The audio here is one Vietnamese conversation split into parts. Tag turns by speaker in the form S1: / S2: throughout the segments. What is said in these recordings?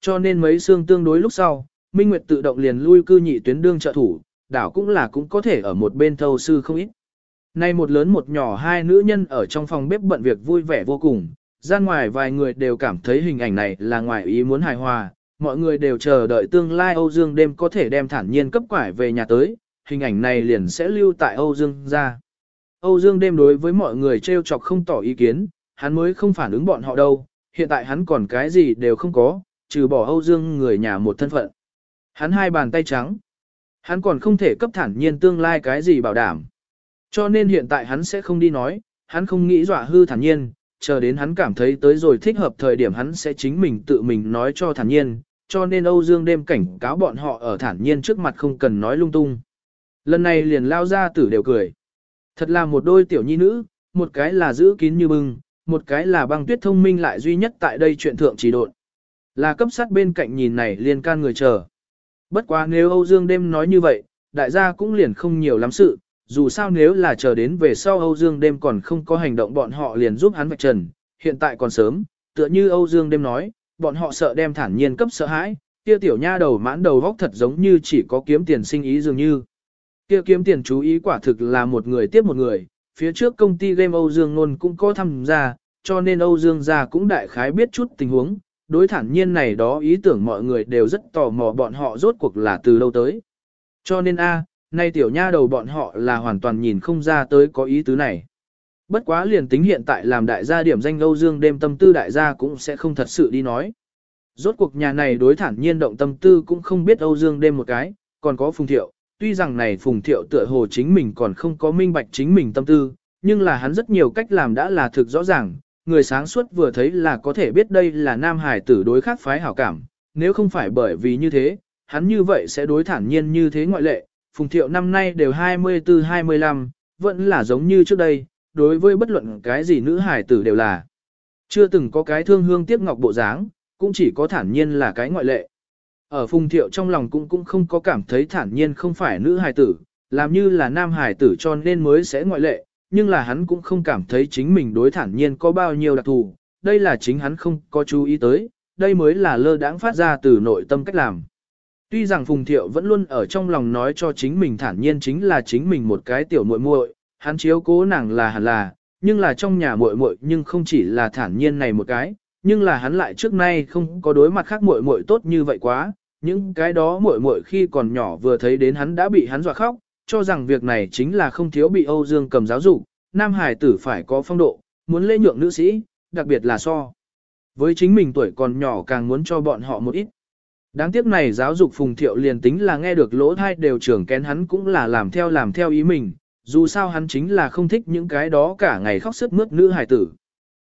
S1: Cho nên mấy xương tương đối lúc sau, Minh Nguyệt tự động liền lui cư nhị tuyến đương trợ thủ, đảo cũng là cũng có thể ở một bên thâu sư không ít. Nay một lớn một nhỏ hai nữ nhân ở trong phòng bếp bận việc vui vẻ vô cùng, ra ngoài vài người đều cảm thấy hình ảnh này là ngoài ý muốn hài hòa, mọi người đều chờ đợi tương lai Âu Dương đêm có thể đem thản nhiên cấp quải về nhà tới, hình ảnh này liền sẽ lưu tại Âu Dương ra. Âu Dương đêm đối với mọi người trêu chọc không tỏ ý kiến, hắn mới không phản ứng bọn họ đâu, hiện tại hắn còn cái gì đều không có, trừ bỏ Âu Dương người nhà một thân phận. Hắn hai bàn tay trắng. Hắn còn không thể cấp thản nhiên tương lai cái gì bảo đảm. Cho nên hiện tại hắn sẽ không đi nói, hắn không nghĩ dọa hư thản nhiên, chờ đến hắn cảm thấy tới rồi thích hợp thời điểm hắn sẽ chính mình tự mình nói cho thản nhiên, cho nên Âu Dương đêm cảnh cáo bọn họ ở thản nhiên trước mặt không cần nói lung tung. Lần này liền lao ra tử đều cười. Thật là một đôi tiểu nhi nữ, một cái là giữ kín như bưng, một cái là băng tuyết thông minh lại duy nhất tại đây chuyện thượng chỉ độn. Là cấp sát bên cạnh nhìn này liền can người chờ. Bất quá nếu Âu Dương đêm nói như vậy, đại gia cũng liền không nhiều lắm sự, dù sao nếu là chờ đến về sau Âu Dương đêm còn không có hành động bọn họ liền giúp hắn vạch trần, hiện tại còn sớm, tựa như Âu Dương đêm nói, bọn họ sợ đem thản nhiên cấp sợ hãi, kia tiểu nha đầu mãn đầu vóc thật giống như chỉ có kiếm tiền sinh ý dường như. Kia kiếm tiền chú ý quả thực là một người tiếp một người, phía trước công ty game Âu Dương Nôn cũng có tham gia, cho nên Âu Dương gia cũng đại khái biết chút tình huống, đối thản nhiên này đó ý tưởng mọi người đều rất tò mò bọn họ rốt cuộc là từ lâu tới. Cho nên a, nay tiểu nha đầu bọn họ là hoàn toàn nhìn không ra tới có ý tứ này. Bất quá liền tính hiện tại làm đại gia điểm danh Âu Dương đêm tâm tư đại gia cũng sẽ không thật sự đi nói. Rốt cuộc nhà này đối thản nhiên động tâm tư cũng không biết Âu Dương đêm một cái, còn có Phùng Thiệu, tuy rằng này Phùng Thiệu tựa hồ chính mình còn không có minh bạch chính mình tâm tư, nhưng là hắn rất nhiều cách làm đã là thực rõ ràng, người sáng suốt vừa thấy là có thể biết đây là nam hải tử đối khác phái hảo cảm, nếu không phải bởi vì như thế, hắn như vậy sẽ đối thản nhiên như thế ngoại lệ, Phùng Thiệu năm nay đều 24-25, vẫn là giống như trước đây, đối với bất luận cái gì nữ hải tử đều là. Chưa từng có cái thương hương tiếc ngọc bộ dáng, cũng chỉ có thản nhiên là cái ngoại lệ. Ở Phùng Thiệu trong lòng cũng cũng không có cảm thấy thản nhiên không phải nữ hải tử, làm như là nam hải tử cho nên mới sẽ ngoại lệ, nhưng là hắn cũng không cảm thấy chính mình đối thản nhiên có bao nhiêu đặc thù, đây là chính hắn không có chú ý tới, đây mới là lơ đãng phát ra từ nội tâm cách làm. Tuy rằng Phùng Thiệu vẫn luôn ở trong lòng nói cho chính mình thản nhiên chính là chính mình một cái tiểu muội muội, hắn chiếu cố nàng là hẳn là, nhưng là trong nhà muội muội nhưng không chỉ là thản nhiên này một cái, nhưng là hắn lại trước nay không có đối mặt khác muội muội tốt như vậy quá, những cái đó muội muội khi còn nhỏ vừa thấy đến hắn đã bị hắn dọa khóc, cho rằng việc này chính là không thiếu bị Âu Dương cầm giáo dục, nam hải tử phải có phong độ, muốn lễ nhượng nữ sĩ, đặc biệt là so. Với chính mình tuổi còn nhỏ càng muốn cho bọn họ một ít. Đáng tiếc này giáo dục phùng thiệu liền tính là nghe được lỗ thai đều trưởng kén hắn cũng là làm theo làm theo ý mình, dù sao hắn chính là không thích những cái đó cả ngày khóc sức mướt nữ hải tử.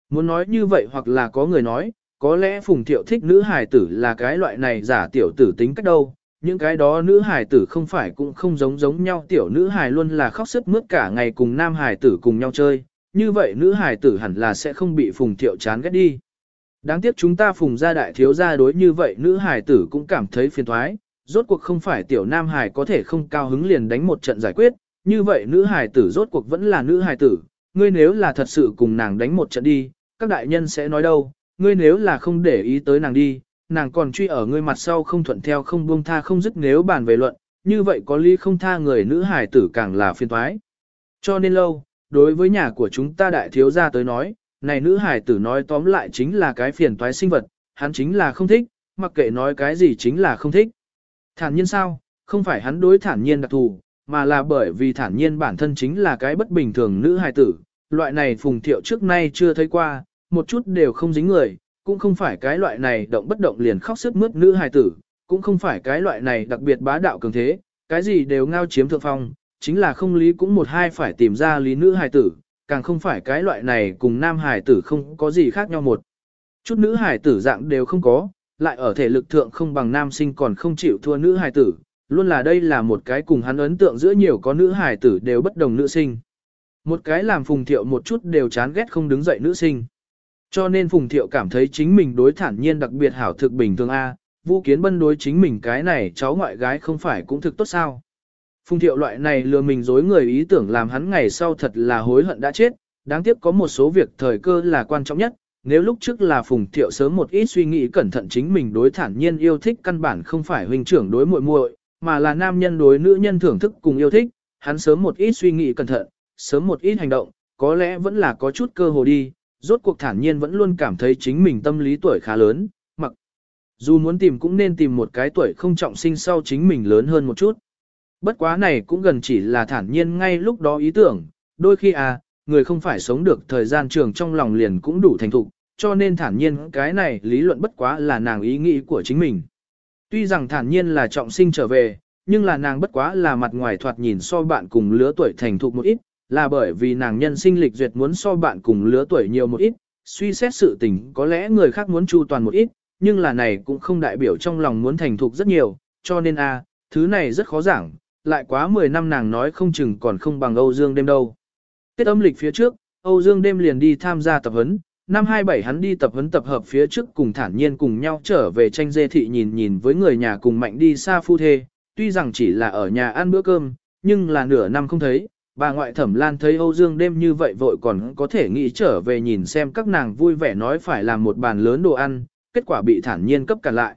S1: Muốn nói như vậy hoặc là có người nói, có lẽ phùng thiệu thích nữ hải tử là cái loại này giả tiểu tử tính cách đâu, những cái đó nữ hải tử không phải cũng không giống giống nhau tiểu nữ hải luôn là khóc sức mướt cả ngày cùng nam hải tử cùng nhau chơi, như vậy nữ hải tử hẳn là sẽ không bị phùng thiệu chán ghét đi. Đáng tiếc chúng ta phùng gia đại thiếu gia đối như vậy nữ hải tử cũng cảm thấy phiền thoái, rốt cuộc không phải tiểu nam hải có thể không cao hứng liền đánh một trận giải quyết, như vậy nữ hải tử rốt cuộc vẫn là nữ hải tử, ngươi nếu là thật sự cùng nàng đánh một trận đi, các đại nhân sẽ nói đâu, ngươi nếu là không để ý tới nàng đi, nàng còn truy ở ngươi mặt sau không thuận theo không buông tha không dứt nếu bàn về luận, như vậy có lý không tha người nữ hải tử càng là phiền thoái. Cho nên lâu, đối với nhà của chúng ta đại thiếu gia tới nói, này nữ hải tử nói tóm lại chính là cái phiền toái sinh vật, hắn chính là không thích, mặc kệ nói cái gì chính là không thích. Thản nhiên sao, không phải hắn đối thản nhiên đặc thù, mà là bởi vì thản nhiên bản thân chính là cái bất bình thường nữ hài tử, loại này phùng thiệu trước nay chưa thấy qua, một chút đều không dính người, cũng không phải cái loại này động bất động liền khóc sức mướt nữ hài tử, cũng không phải cái loại này đặc biệt bá đạo cường thế, cái gì đều ngao chiếm thượng phong, chính là không lý cũng một hai phải tìm ra lý nữ hài tử, càng không phải cái loại này cùng nam hài tử không có gì khác nhau một. Chút nữ hài tử dạng đều không có, lại ở thể lực thượng không bằng nam sinh còn không chịu thua nữ hài tử, luôn là đây là một cái cùng hắn ấn tượng giữa nhiều có nữ hài tử đều bất đồng nữ sinh. Một cái làm phùng thiệu một chút đều chán ghét không đứng dậy nữ sinh. Cho nên phùng thiệu cảm thấy chính mình đối thản nhiên đặc biệt hảo thực bình thường A, vũ kiến bân đối chính mình cái này cháu ngoại gái không phải cũng thực tốt sao. Phùng thiệu loại này lừa mình dối người ý tưởng làm hắn ngày sau thật là hối hận đã chết, đáng tiếc có một số việc thời cơ là quan trọng nhất, nếu lúc trước là Phùng Thiệu sớm một ít suy nghĩ cẩn thận chính mình đối thản nhiên yêu thích căn bản không phải huynh trưởng đối muội muội, mà là nam nhân đối nữ nhân thưởng thức cùng yêu thích, hắn sớm một ít suy nghĩ cẩn thận, sớm một ít hành động, có lẽ vẫn là có chút cơ hội đi, rốt cuộc thản nhiên vẫn luôn cảm thấy chính mình tâm lý tuổi khá lớn, mặc dù muốn tìm cũng nên tìm một cái tuổi không trọng sinh sau chính mình lớn hơn một chút. Bất quá này cũng gần chỉ là thản nhiên ngay lúc đó ý tưởng, đôi khi à, người không phải sống được thời gian trường trong lòng liền cũng đủ thành thục, cho nên thản nhiên cái này lý luận bất quá là nàng ý nghĩ của chính mình. Tuy rằng thản nhiên là trọng sinh trở về, nhưng là nàng bất quá là mặt ngoài thoạt nhìn so bạn cùng lứa tuổi thành thục một ít, là bởi vì nàng nhân sinh lịch duyệt muốn so bạn cùng lứa tuổi nhiều một ít, suy xét sự tình có lẽ người khác muốn chu toàn một ít, nhưng là này cũng không đại biểu trong lòng muốn thành thục rất nhiều, cho nên a thứ này rất khó giảng, lại quá 10 năm nàng nói không chừng còn không bằng Âu Dương đêm đâu. Tết âm lịch phía trước, Âu Dương đêm liền đi tham gia tập huấn, năm 27 hắn đi tập huấn tập hợp phía trước cùng thản nhiên cùng nhau trở về tranh dê thị nhìn nhìn với người nhà cùng mạnh đi xa phu thê, tuy rằng chỉ là ở nhà ăn bữa cơm, nhưng là nửa năm không thấy, bà ngoại thẩm lan thấy Âu Dương đêm như vậy vội còn có thể nghĩ trở về nhìn xem các nàng vui vẻ nói phải làm một bàn lớn đồ ăn, kết quả bị thản nhiên cấp cản lại.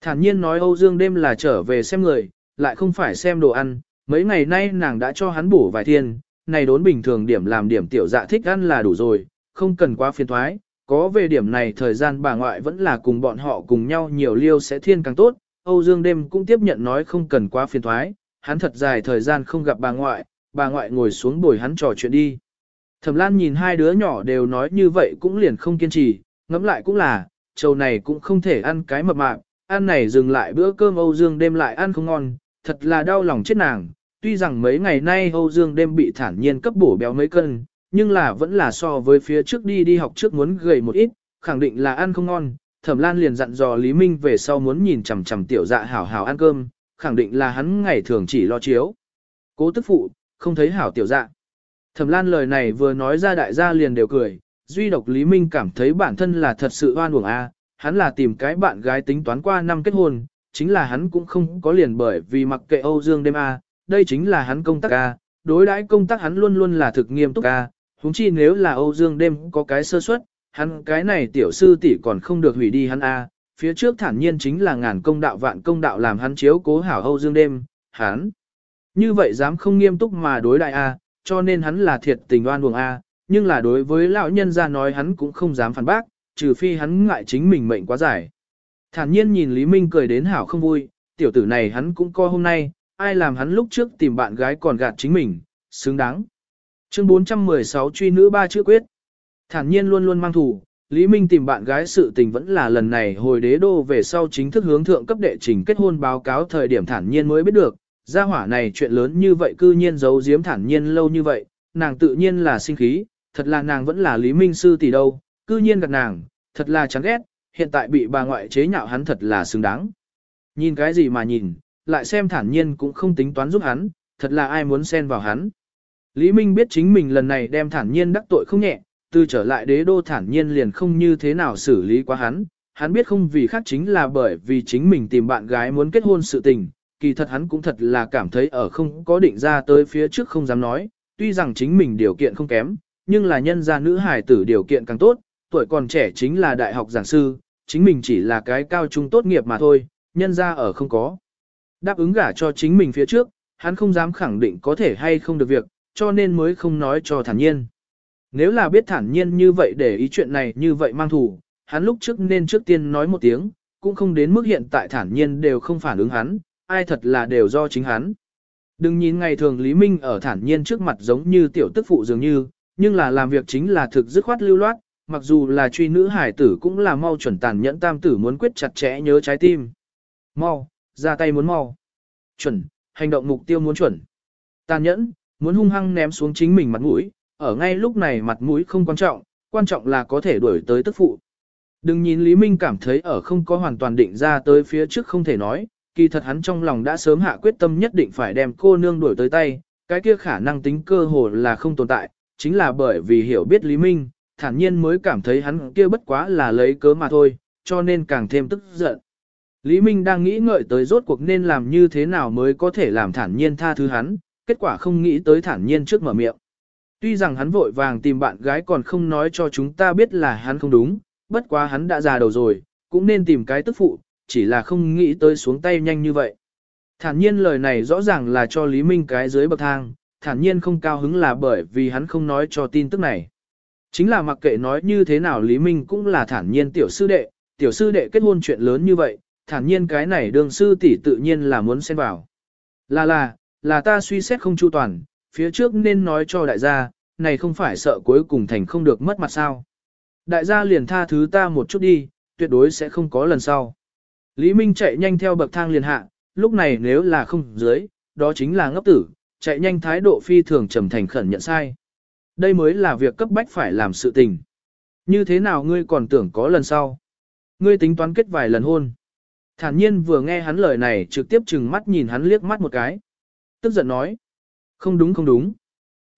S1: Thản nhiên nói Âu Dương đêm là trở về xem người, lại không phải xem đồ ăn, mấy ngày nay nàng đã cho hắn bổ vài thiên, này đốn bình thường điểm làm điểm tiểu dạ thích ăn là đủ rồi, không cần quá phiền thoái, có về điểm này thời gian bà ngoại vẫn là cùng bọn họ cùng nhau nhiều liêu sẽ thiên càng tốt, Âu Dương đêm cũng tiếp nhận nói không cần quá phiền thoái, hắn thật dài thời gian không gặp bà ngoại, bà ngoại ngồi xuống bồi hắn trò chuyện đi. Thẩm Lan nhìn hai đứa nhỏ đều nói như vậy cũng liền không kiên trì, ngẫm lại cũng là, trầu này cũng không thể ăn cái mập mạp, ăn này dừng lại bữa cơm Âu Dương đêm lại ăn không ngon, thật là đau lòng chết nàng. Tuy rằng mấy ngày nay Âu Dương đêm bị thản nhiên cấp bổ béo mấy cân, nhưng là vẫn là so với phía trước đi đi học trước muốn gầy một ít, khẳng định là ăn không ngon. Thẩm Lan liền dặn dò Lý Minh về sau muốn nhìn chằm chằm tiểu dạ hảo hảo ăn cơm, khẳng định là hắn ngày thường chỉ lo chiếu. Cố tức phụ, không thấy hảo tiểu dạ. Thẩm Lan lời này vừa nói ra đại gia liền đều cười, duy độc Lý Minh cảm thấy bản thân là thật sự oan uổng a, hắn là tìm cái bạn gái tính toán qua năm kết hôn, chính là hắn cũng không có liền bởi vì mặc kệ Âu Dương đêm a, đây chính là hắn công tác a, đối đãi công tác hắn luôn luôn là thực nghiêm túc a, huống chi nếu là Âu Dương đêm có cái sơ suất, hắn cái này tiểu sư tỷ còn không được hủy đi hắn a, phía trước thản nhiên chính là ngàn công đạo vạn công đạo làm hắn chiếu cố hảo Âu Dương đêm, hắn như vậy dám không nghiêm túc mà đối đại A, cho nên hắn là thiệt tình oan buồng A, nhưng là đối với lão nhân ra nói hắn cũng không dám phản bác, trừ phi hắn ngại chính mình mệnh quá dài. Thản nhiên nhìn Lý Minh cười đến hảo không vui, tiểu tử này hắn cũng co hôm nay, ai làm hắn lúc trước tìm bạn gái còn gạt chính mình, xứng đáng. Chương 416 truy nữ ba chữ quyết. Thản nhiên luôn luôn mang thủ, Lý Minh tìm bạn gái sự tình vẫn là lần này hồi đế đô về sau chính thức hướng thượng cấp đệ trình kết hôn báo cáo thời điểm thản nhiên mới biết được, gia hỏa này chuyện lớn như vậy cư nhiên giấu giếm thản nhiên lâu như vậy, nàng tự nhiên là sinh khí, thật là nàng vẫn là Lý Minh Sư tỷ đâu, cư nhiên gặp nàng, thật là chán ghét, hiện tại bị bà ngoại chế nhạo hắn thật là xứng đáng. Nhìn cái gì mà nhìn, lại xem thản nhiên cũng không tính toán giúp hắn, thật là ai muốn xen vào hắn. Lý Minh biết chính mình lần này đem thản nhiên đắc tội không nhẹ, từ trở lại đế đô thản nhiên liền không như thế nào xử lý quá hắn, hắn biết không vì khác chính là bởi vì chính mình tìm bạn gái muốn kết hôn sự tình, kỳ thật hắn cũng thật là cảm thấy ở không có định ra tới phía trước không dám nói, tuy rằng chính mình điều kiện không kém, nhưng là nhân gia nữ hài tử điều kiện càng tốt, tuổi còn trẻ chính là đại học giảng sư, chính mình chỉ là cái cao trung tốt nghiệp mà thôi, nhân gia ở không có. Đáp ứng gả cho chính mình phía trước, hắn không dám khẳng định có thể hay không được việc, cho nên mới không nói cho thản nhiên. Nếu là biết thản nhiên như vậy để ý chuyện này như vậy mang thủ, hắn lúc trước nên trước tiên nói một tiếng, cũng không đến mức hiện tại thản nhiên đều không phản ứng hắn, ai thật là đều do chính hắn. Đừng nhìn ngày thường Lý Minh ở thản nhiên trước mặt giống như tiểu tức phụ dường như, nhưng là làm việc chính là thực dứt khoát lưu loát, mặc dù là truy nữ hải tử cũng là mau chuẩn tàn nhẫn tam tử muốn quyết chặt chẽ nhớ trái tim. Mau, ra tay muốn mau. Chuẩn, hành động mục tiêu muốn chuẩn. Tàn nhẫn, muốn hung hăng ném xuống chính mình mặt mũi, ở ngay lúc này mặt mũi không quan trọng, quan trọng là có thể đuổi tới tức phụ. Đừng nhìn Lý Minh cảm thấy ở không có hoàn toàn định ra tới phía trước không thể nói, kỳ thật hắn trong lòng đã sớm hạ quyết tâm nhất định phải đem cô nương đuổi tới tay, cái kia khả năng tính cơ hồ là không tồn tại, chính là bởi vì hiểu biết Lý Minh, thản nhiên mới cảm thấy hắn kia bất quá là lấy cớ mà thôi, cho nên càng thêm tức giận. Lý Minh đang nghĩ ngợi tới rốt cuộc nên làm như thế nào mới có thể làm thản nhiên tha thứ hắn, kết quả không nghĩ tới thản nhiên trước mở miệng. Tuy rằng hắn vội vàng tìm bạn gái còn không nói cho chúng ta biết là hắn không đúng, bất quá hắn đã già đầu rồi, cũng nên tìm cái tức phụ, chỉ là không nghĩ tới xuống tay nhanh như vậy. Thản nhiên lời này rõ ràng là cho Lý Minh cái dưới bậc thang, thản nhiên không cao hứng là bởi vì hắn không nói cho tin tức này. Chính là mặc kệ nói như thế nào Lý Minh cũng là thản nhiên tiểu sư đệ, tiểu sư đệ kết hôn chuyện lớn như vậy, thản nhiên cái này đường sư tỷ tự nhiên là muốn xen vào. Là là, là ta suy xét không chu toàn, phía trước nên nói cho đại gia, này không phải sợ cuối cùng thành không được mất mặt sao. Đại gia liền tha thứ ta một chút đi, tuyệt đối sẽ không có lần sau. Lý Minh chạy nhanh theo bậc thang liền hạ, lúc này nếu là không dưới, đó chính là ngốc tử, chạy nhanh thái độ phi thường trầm thành khẩn nhận sai. Đây mới là việc cấp bách phải làm sự tình. Như thế nào ngươi còn tưởng có lần sau? Ngươi tính toán kết vài lần hôn. Thản nhiên vừa nghe hắn lời này trực tiếp chừng mắt nhìn hắn liếc mắt một cái. Tức giận nói. Không đúng không đúng.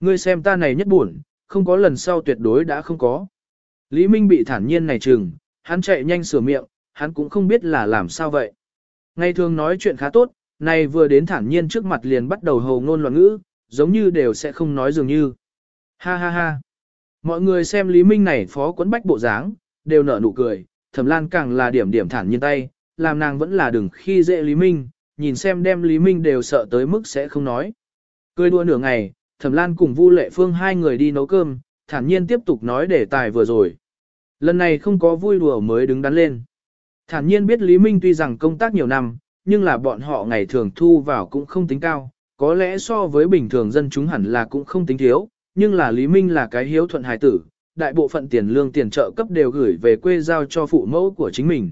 S1: Ngươi xem ta này nhất buồn, không có lần sau tuyệt đối đã không có. Lý Minh bị thản nhiên này chừng, hắn chạy nhanh sửa miệng, hắn cũng không biết là làm sao vậy. Ngày thường nói chuyện khá tốt, nay vừa đến thản nhiên trước mặt liền bắt đầu hầu ngôn loạn ngữ, giống như đều sẽ không nói dường như. Ha ha ha. Mọi người xem Lý Minh này phó quấn bách bộ dáng, đều nở nụ cười, thẩm lan càng là điểm điểm thản nhiên tay, làm nàng vẫn là đừng khi dễ Lý Minh, nhìn xem đem Lý Minh đều sợ tới mức sẽ không nói. Cười đua nửa ngày, thẩm lan cùng Vu Lệ Phương hai người đi nấu cơm, thản nhiên tiếp tục nói đề tài vừa rồi. Lần này không có vui đùa mới đứng đắn lên. Thản nhiên biết Lý Minh tuy rằng công tác nhiều năm, nhưng là bọn họ ngày thường thu vào cũng không tính cao, có lẽ so với bình thường dân chúng hẳn là cũng không tính thiếu, nhưng là Lý Minh là cái hiếu thuận hài tử, đại bộ phận tiền lương tiền trợ cấp đều gửi về quê giao cho phụ mẫu của chính mình.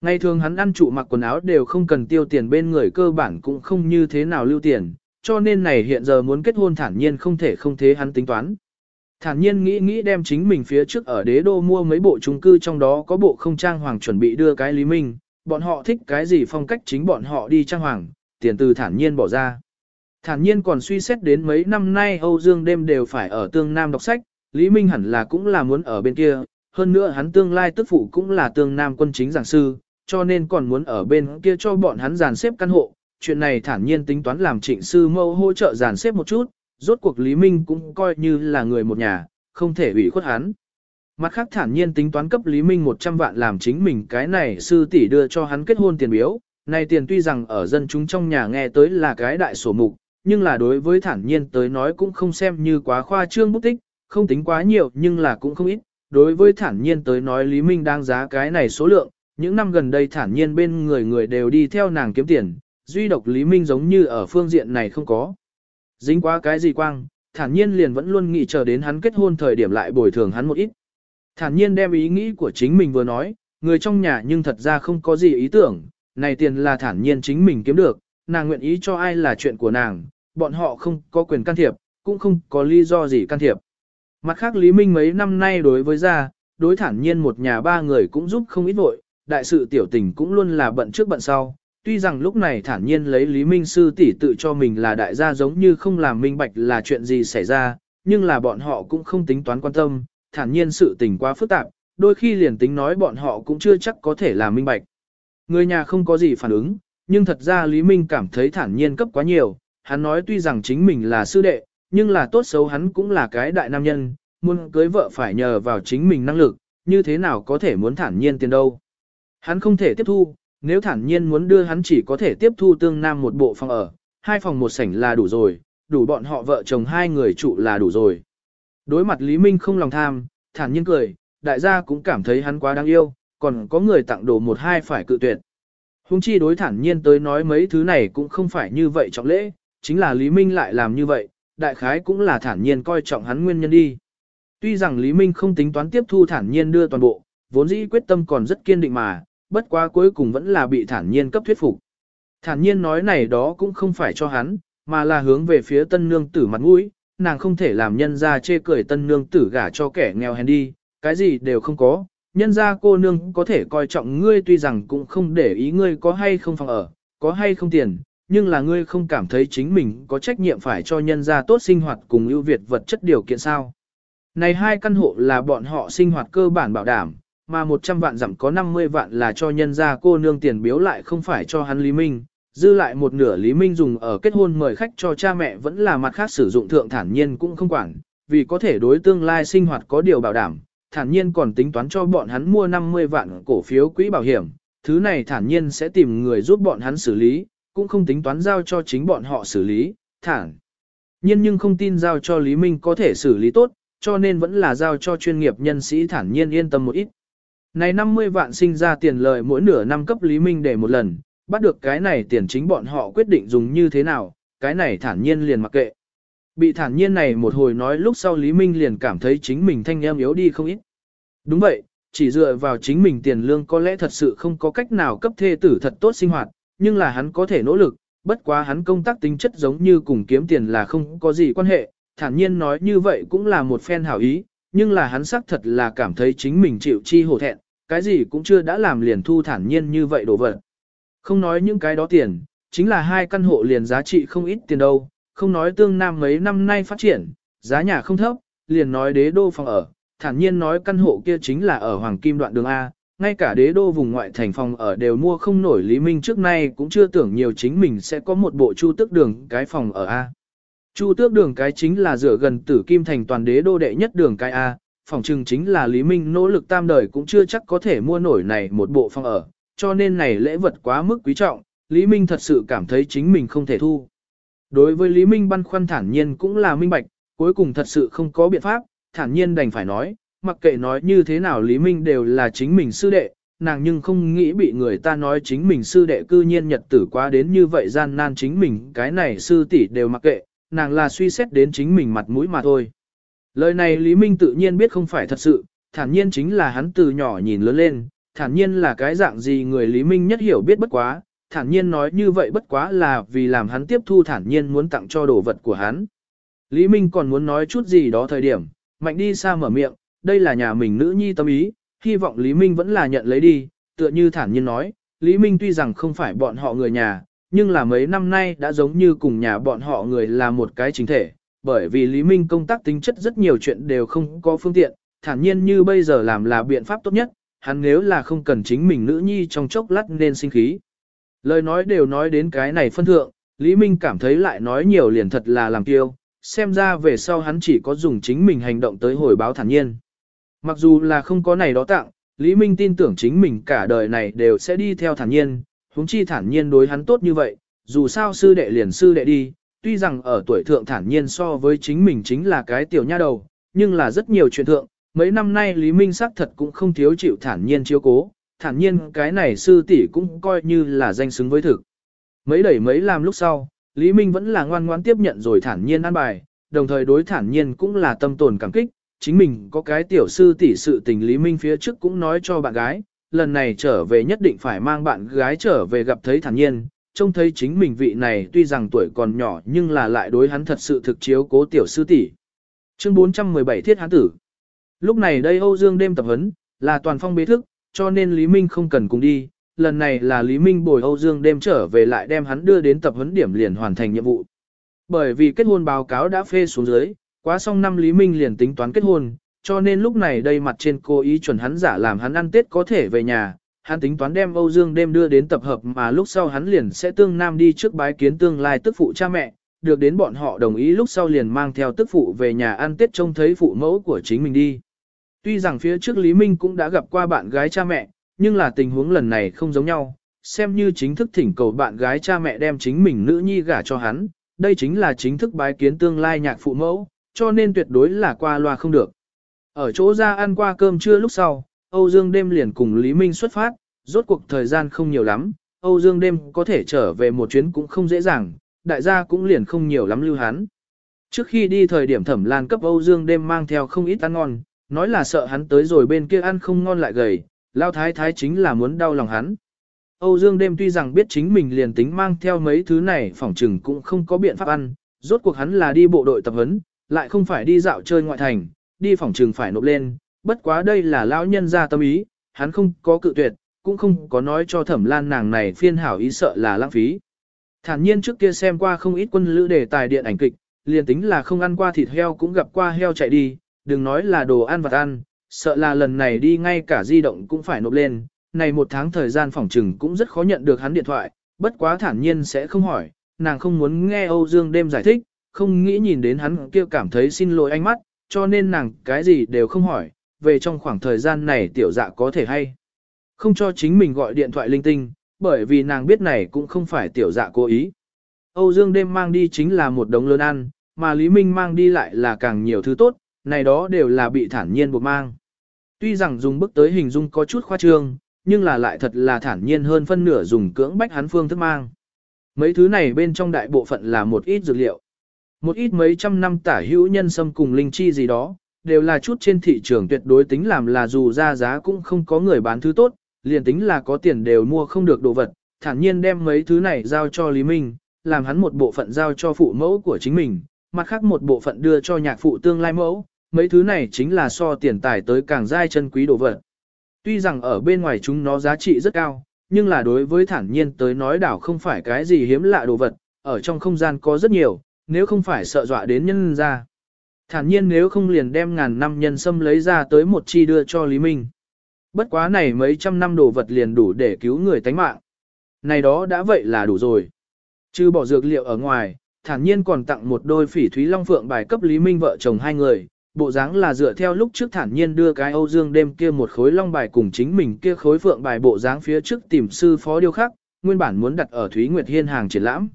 S1: Ngày thường hắn ăn trụ mặc quần áo đều không cần tiêu tiền bên người cơ bản cũng không như thế nào lưu tiền, cho nên này hiện giờ muốn kết hôn thản nhiên không thể không thế hắn tính toán. Thản nhiên nghĩ nghĩ đem chính mình phía trước ở đế đô mua mấy bộ chung cư trong đó có bộ không trang hoàng chuẩn bị đưa cái Lý Minh, bọn họ thích cái gì phong cách chính bọn họ đi trang hoàng, tiền từ thản nhiên bỏ ra. Thản nhiên còn suy xét đến mấy năm nay Âu Dương đêm đều phải ở tương Nam đọc sách, Lý Minh hẳn là cũng là muốn ở bên kia, hơn nữa hắn tương lai tức phụ cũng là tương Nam quân chính giảng sư, cho nên còn muốn ở bên kia cho bọn hắn dàn xếp căn hộ. Chuyện này thản nhiên tính toán làm trịnh sư mâu hỗ trợ dàn xếp một chút, rốt cuộc Lý Minh cũng coi như là người một nhà, không thể ủy khuất hắn. Mặt khác thản nhiên tính toán cấp Lý Minh 100 vạn làm chính mình cái này sư tỷ đưa cho hắn kết hôn tiền biếu. Này tiền tuy rằng ở dân chúng trong nhà nghe tới là cái đại sổ mục, nhưng là đối với thản nhiên tới nói cũng không xem như quá khoa trương bút tích, không tính quá nhiều nhưng là cũng không ít. Đối với thản nhiên tới nói Lý Minh đang giá cái này số lượng, những năm gần đây thản nhiên bên người người đều đi theo nàng kiếm tiền, duy độc Lý Minh giống như ở phương diện này không có. Dính quá cái gì quang, thản nhiên liền vẫn luôn nghĩ chờ đến hắn kết hôn thời điểm lại bồi thường hắn một ít. Thản nhiên đem ý nghĩ của chính mình vừa nói, người trong nhà nhưng thật ra không có gì ý tưởng, này tiền là thản nhiên chính mình kiếm được, nàng nguyện ý cho ai là chuyện của nàng, bọn họ không có quyền can thiệp, cũng không có lý do gì can thiệp. Mặt khác Lý Minh mấy năm nay đối với gia, đối thản nhiên một nhà ba người cũng giúp không ít vội, đại sự tiểu tình cũng luôn là bận trước bận sau. Tuy rằng lúc này thản nhiên lấy Lý Minh sư tỷ tự cho mình là đại gia giống như không làm minh bạch là chuyện gì xảy ra, nhưng là bọn họ cũng không tính toán quan tâm, thản nhiên sự tình quá phức tạp, đôi khi liền tính nói bọn họ cũng chưa chắc có thể làm minh bạch. Người nhà không có gì phản ứng, nhưng thật ra Lý Minh cảm thấy thản nhiên cấp quá nhiều, hắn nói tuy rằng chính mình là sư đệ, nhưng là tốt xấu hắn cũng là cái đại nam nhân, muốn cưới vợ phải nhờ vào chính mình năng lực, như thế nào có thể muốn thản nhiên tiền đâu. Hắn không thể tiếp thu, nếu thản nhiên muốn đưa hắn chỉ có thể tiếp thu tương nam một bộ phòng ở, hai phòng một sảnh là đủ rồi, đủ bọn họ vợ chồng hai người trụ là đủ rồi. Đối mặt Lý Minh không lòng tham, thản nhiên cười, đại gia cũng cảm thấy hắn quá đáng yêu, còn có người tặng đồ một hai phải cự tuyệt. Hùng chi đối thản nhiên tới nói mấy thứ này cũng không phải như vậy trọng lễ, chính là Lý Minh lại làm như vậy, đại khái cũng là thản nhiên coi trọng hắn nguyên nhân đi. Tuy rằng Lý Minh không tính toán tiếp thu thản nhiên đưa toàn bộ, vốn dĩ quyết tâm còn rất kiên định mà, bất quá cuối cùng vẫn là bị thản nhiên cấp thuyết phục. Thản nhiên nói này đó cũng không phải cho hắn, mà là hướng về phía tân nương tử mặt mũi, nàng không thể làm nhân ra chê cười tân nương tử gả cho kẻ nghèo hèn đi, cái gì đều không có, nhân ra cô nương có thể coi trọng ngươi tuy rằng cũng không để ý ngươi có hay không phòng ở, có hay không tiền, nhưng là ngươi không cảm thấy chính mình có trách nhiệm phải cho nhân ra tốt sinh hoạt cùng ưu việt vật chất điều kiện sao. Này hai căn hộ là bọn họ sinh hoạt cơ bản bảo đảm, mà 100 vạn giảm có 50 vạn là cho nhân gia cô nương tiền biếu lại không phải cho hắn Lý Minh, dư lại một nửa Lý Minh dùng ở kết hôn mời khách cho cha mẹ vẫn là mặt khác sử dụng thượng thản nhiên cũng không quản, vì có thể đối tương lai sinh hoạt có điều bảo đảm, thản nhiên còn tính toán cho bọn hắn mua 50 vạn cổ phiếu quỹ bảo hiểm, thứ này thản nhiên sẽ tìm người giúp bọn hắn xử lý, cũng không tính toán giao cho chính bọn họ xử lý, thản nhiên nhưng không tin giao cho Lý Minh có thể xử lý tốt, cho nên vẫn là giao cho chuyên nghiệp nhân sĩ thản nhiên yên tâm một ít. Này 50 vạn sinh ra tiền lợi mỗi nửa năm cấp Lý Minh để một lần, bắt được cái này tiền chính bọn họ quyết định dùng như thế nào, cái này thản nhiên liền mặc kệ. Bị thản nhiên này một hồi nói lúc sau Lý Minh liền cảm thấy chính mình thanh em yếu đi không ít. Đúng vậy, chỉ dựa vào chính mình tiền lương có lẽ thật sự không có cách nào cấp thê tử thật tốt sinh hoạt, nhưng là hắn có thể nỗ lực, bất quá hắn công tác tính chất giống như cùng kiếm tiền là không có gì quan hệ, thản nhiên nói như vậy cũng là một phen hảo ý, nhưng là hắn xác thật là cảm thấy chính mình chịu chi hổ thẹn, cái gì cũng chưa đã làm liền thu thản nhiên như vậy đổ vật. Không nói những cái đó tiền, chính là hai căn hộ liền giá trị không ít tiền đâu, không nói tương nam mấy năm nay phát triển, giá nhà không thấp, liền nói đế đô phòng ở, thản nhiên nói căn hộ kia chính là ở Hoàng Kim đoạn đường A, ngay cả đế đô vùng ngoại thành phòng ở đều mua không nổi Lý Minh trước nay cũng chưa tưởng nhiều chính mình sẽ có một bộ chu tước đường cái phòng ở A. Chu tước đường cái chính là dựa gần tử kim thành toàn đế đô đệ nhất đường cái A, phòng trừng chính là Lý Minh nỗ lực tam đời cũng chưa chắc có thể mua nổi này một bộ phòng ở, cho nên này lễ vật quá mức quý trọng, Lý Minh thật sự cảm thấy chính mình không thể thu. Đối với Lý Minh băn khoăn thản nhiên cũng là minh bạch, cuối cùng thật sự không có biện pháp, thản nhiên đành phải nói, mặc kệ nói như thế nào Lý Minh đều là chính mình sư đệ, nàng nhưng không nghĩ bị người ta nói chính mình sư đệ cư nhiên nhật tử quá đến như vậy gian nan chính mình cái này sư tỷ đều mặc kệ, nàng là suy xét đến chính mình mặt mũi mà thôi. Lời này Lý Minh tự nhiên biết không phải thật sự, thản nhiên chính là hắn từ nhỏ nhìn lớn lên, thản nhiên là cái dạng gì người Lý Minh nhất hiểu biết bất quá, thản nhiên nói như vậy bất quá là vì làm hắn tiếp thu thản nhiên muốn tặng cho đồ vật của hắn. Lý Minh còn muốn nói chút gì đó thời điểm, mạnh đi xa mở miệng, đây là nhà mình nữ nhi tâm ý, hy vọng Lý Minh vẫn là nhận lấy đi, tựa như thản nhiên nói, Lý Minh tuy rằng không phải bọn họ người nhà, nhưng là mấy năm nay đã giống như cùng nhà bọn họ người là một cái chính thể, bởi vì Lý Minh công tác tính chất rất nhiều chuyện đều không có phương tiện, thản nhiên như bây giờ làm là biện pháp tốt nhất, hắn nếu là không cần chính mình nữ nhi trong chốc lát nên sinh khí. Lời nói đều nói đến cái này phân thượng, Lý Minh cảm thấy lại nói nhiều liền thật là làm kiêu, xem ra về sau hắn chỉ có dùng chính mình hành động tới hồi báo thản nhiên. Mặc dù là không có này đó tặng, Lý Minh tin tưởng chính mình cả đời này đều sẽ đi theo thản nhiên, huống chi thản nhiên đối hắn tốt như vậy, dù sao sư đệ liền sư đệ đi, tuy rằng ở tuổi thượng thản nhiên so với chính mình chính là cái tiểu nha đầu, nhưng là rất nhiều chuyện thượng, mấy năm nay Lý Minh xác thật cũng không thiếu chịu thản nhiên chiếu cố, thản nhiên cái này sư tỷ cũng coi như là danh xứng với thực. Mấy đẩy mấy làm lúc sau, Lý Minh vẫn là ngoan ngoãn tiếp nhận rồi thản nhiên an bài, đồng thời đối thản nhiên cũng là tâm tồn cảm kích, chính mình có cái tiểu sư tỷ sự tình Lý Minh phía trước cũng nói cho bạn gái, lần này trở về nhất định phải mang bạn gái trở về gặp thấy thản nhiên, trông thấy chính mình vị này tuy rằng tuổi còn nhỏ nhưng là lại đối hắn thật sự thực chiếu cố tiểu sư tỷ. Chương 417 Thiết Hán Tử Lúc này đây Âu Dương đêm tập huấn, là toàn phong bế thức, cho nên Lý Minh không cần cùng đi, lần này là Lý Minh bồi Âu Dương đêm trở về lại đem hắn đưa đến tập huấn điểm liền hoàn thành nhiệm vụ. Bởi vì kết hôn báo cáo đã phê xuống dưới, quá xong năm Lý Minh liền tính toán kết hôn, cho nên lúc này đây mặt trên cô ý chuẩn hắn giả làm hắn ăn Tết có thể về nhà, hắn tính toán đem Âu Dương đêm đưa đến tập hợp mà lúc sau hắn liền sẽ tương nam đi trước bái kiến tương lai tức phụ cha mẹ, được đến bọn họ đồng ý lúc sau liền mang theo tức phụ về nhà ăn Tết trông thấy phụ mẫu của chính mình đi. Tuy rằng phía trước Lý Minh cũng đã gặp qua bạn gái cha mẹ, nhưng là tình huống lần này không giống nhau, xem như chính thức thỉnh cầu bạn gái cha mẹ đem chính mình nữ nhi gả cho hắn, đây chính là chính thức bái kiến tương lai nhạc phụ mẫu, cho nên tuyệt đối là qua loa không được. Ở chỗ ra ăn qua cơm trưa lúc sau, Âu Dương đêm liền cùng Lý Minh xuất phát, rốt cuộc thời gian không nhiều lắm, Âu Dương đêm có thể trở về một chuyến cũng không dễ dàng, đại gia cũng liền không nhiều lắm lưu hắn. Trước khi đi thời điểm thẩm lan cấp Âu Dương đêm mang theo không ít ăn ngon, nói là sợ hắn tới rồi bên kia ăn không ngon lại gầy, lao thái thái chính là muốn đau lòng hắn. Âu Dương đêm tuy rằng biết chính mình liền tính mang theo mấy thứ này phỏng trừng cũng không có biện pháp ăn, rốt cuộc hắn là đi bộ đội tập huấn, lại không phải đi dạo chơi ngoại thành, đi phỏng trừng phải nộp lên, bất quá đây là lão nhân ra tâm ý, hắn không có cự tuyệt, cũng không có nói cho thẩm lan nàng này phiên hảo ý sợ là lãng phí. Thản nhiên trước kia xem qua không ít quân lữ đề tài điện ảnh kịch, liền tính là không ăn qua thịt heo cũng gặp qua heo chạy đi, đừng nói là đồ ăn vật ăn, sợ là lần này đi ngay cả di động cũng phải nộp lên, này một tháng thời gian phỏng trừng cũng rất khó nhận được hắn điện thoại, bất quá thản nhiên sẽ không hỏi, nàng không muốn nghe Âu Dương đêm giải thích, không nghĩ nhìn đến hắn kia cảm thấy xin lỗi ánh mắt, cho nên nàng cái gì đều không hỏi, về trong khoảng thời gian này tiểu dạ có thể hay. Không cho chính mình gọi điện thoại linh tinh, bởi vì nàng biết này cũng không phải tiểu dạ cố ý. Âu Dương đêm mang đi chính là một đống lớn ăn, mà Lý Minh mang đi lại là càng nhiều thứ tốt, này đó đều là bị thản nhiên buộc mang. Tuy rằng dùng bức tới hình dung có chút khoa trương, nhưng là lại thật là thản nhiên hơn phân nửa dùng cưỡng bách hắn phương thức mang. Mấy thứ này bên trong đại bộ phận là một ít dược liệu. Một ít mấy trăm năm tả hữu nhân sâm cùng linh chi gì đó, đều là chút trên thị trường tuyệt đối tính làm là dù ra giá cũng không có người bán thứ tốt, liền tính là có tiền đều mua không được đồ vật, thản nhiên đem mấy thứ này giao cho Lý Minh, làm hắn một bộ phận giao cho phụ mẫu của chính mình, mặt khác một bộ phận đưa cho nhạc phụ tương lai mẫu, mấy thứ này chính là so tiền tài tới càng dai chân quý đồ vật. Tuy rằng ở bên ngoài chúng nó giá trị rất cao, nhưng là đối với thản nhiên tới nói đảo không phải cái gì hiếm lạ đồ vật, ở trong không gian có rất nhiều, nếu không phải sợ dọa đến nhân ra. Thản nhiên nếu không liền đem ngàn năm nhân sâm lấy ra tới một chi đưa cho Lý Minh. Bất quá này mấy trăm năm đồ vật liền đủ để cứu người tánh mạng. Này đó đã vậy là đủ rồi. Chứ bỏ dược liệu ở ngoài, thản nhiên còn tặng một đôi phỉ thúy long phượng bài cấp Lý Minh vợ chồng hai người, bộ dáng là dựa theo lúc trước thản nhiên đưa cái Âu Dương đêm kia một khối long bài cùng chính mình kia khối phượng bài bộ dáng phía trước tìm sư phó điêu khắc, nguyên bản muốn đặt ở Thúy Nguyệt Hiên hàng triển lãm.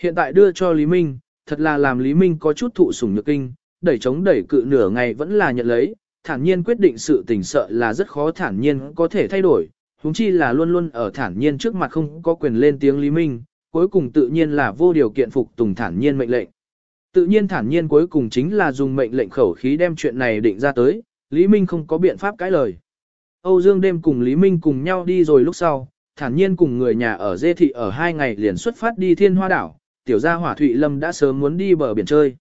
S1: Hiện tại đưa cho Lý Minh, thật là làm Lý Minh có chút thụ sủng nhược kinh, đẩy chống đẩy cự nửa ngày vẫn là nhận lấy, thản nhiên quyết định sự tình sợ là rất khó thản nhiên có thể thay đổi, huống chi là luôn luôn ở thản nhiên trước mặt không có quyền lên tiếng Lý Minh, cuối cùng tự nhiên là vô điều kiện phục tùng thản nhiên mệnh lệnh. Tự nhiên thản nhiên cuối cùng chính là dùng mệnh lệnh khẩu khí đem chuyện này định ra tới, Lý Minh không có biện pháp cãi lời. Âu Dương đêm cùng Lý Minh cùng nhau đi rồi lúc sau, thản nhiên cùng người nhà ở dê thị ở hai ngày liền xuất phát đi thiên hoa đảo, tiểu gia hỏa Thụy Lâm đã sớm muốn đi bờ biển chơi.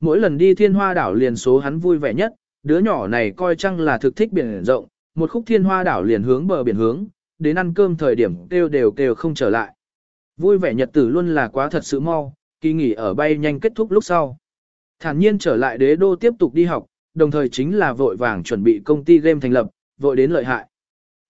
S1: Mỗi lần đi thiên hoa đảo liền số hắn vui vẻ nhất, đứa nhỏ này coi chăng là thực thích biển rộng, một khúc thiên hoa đảo liền hướng bờ biển hướng, đến ăn cơm thời điểm kêu đều kêu không trở lại. Vui vẻ nhật tử luôn là quá thật sự mau, kỳ nghỉ ở bay nhanh kết thúc lúc sau. Thản nhiên trở lại đế đô tiếp tục đi học, đồng thời chính là vội vàng chuẩn bị công ty game thành lập, vội đến lợi hại.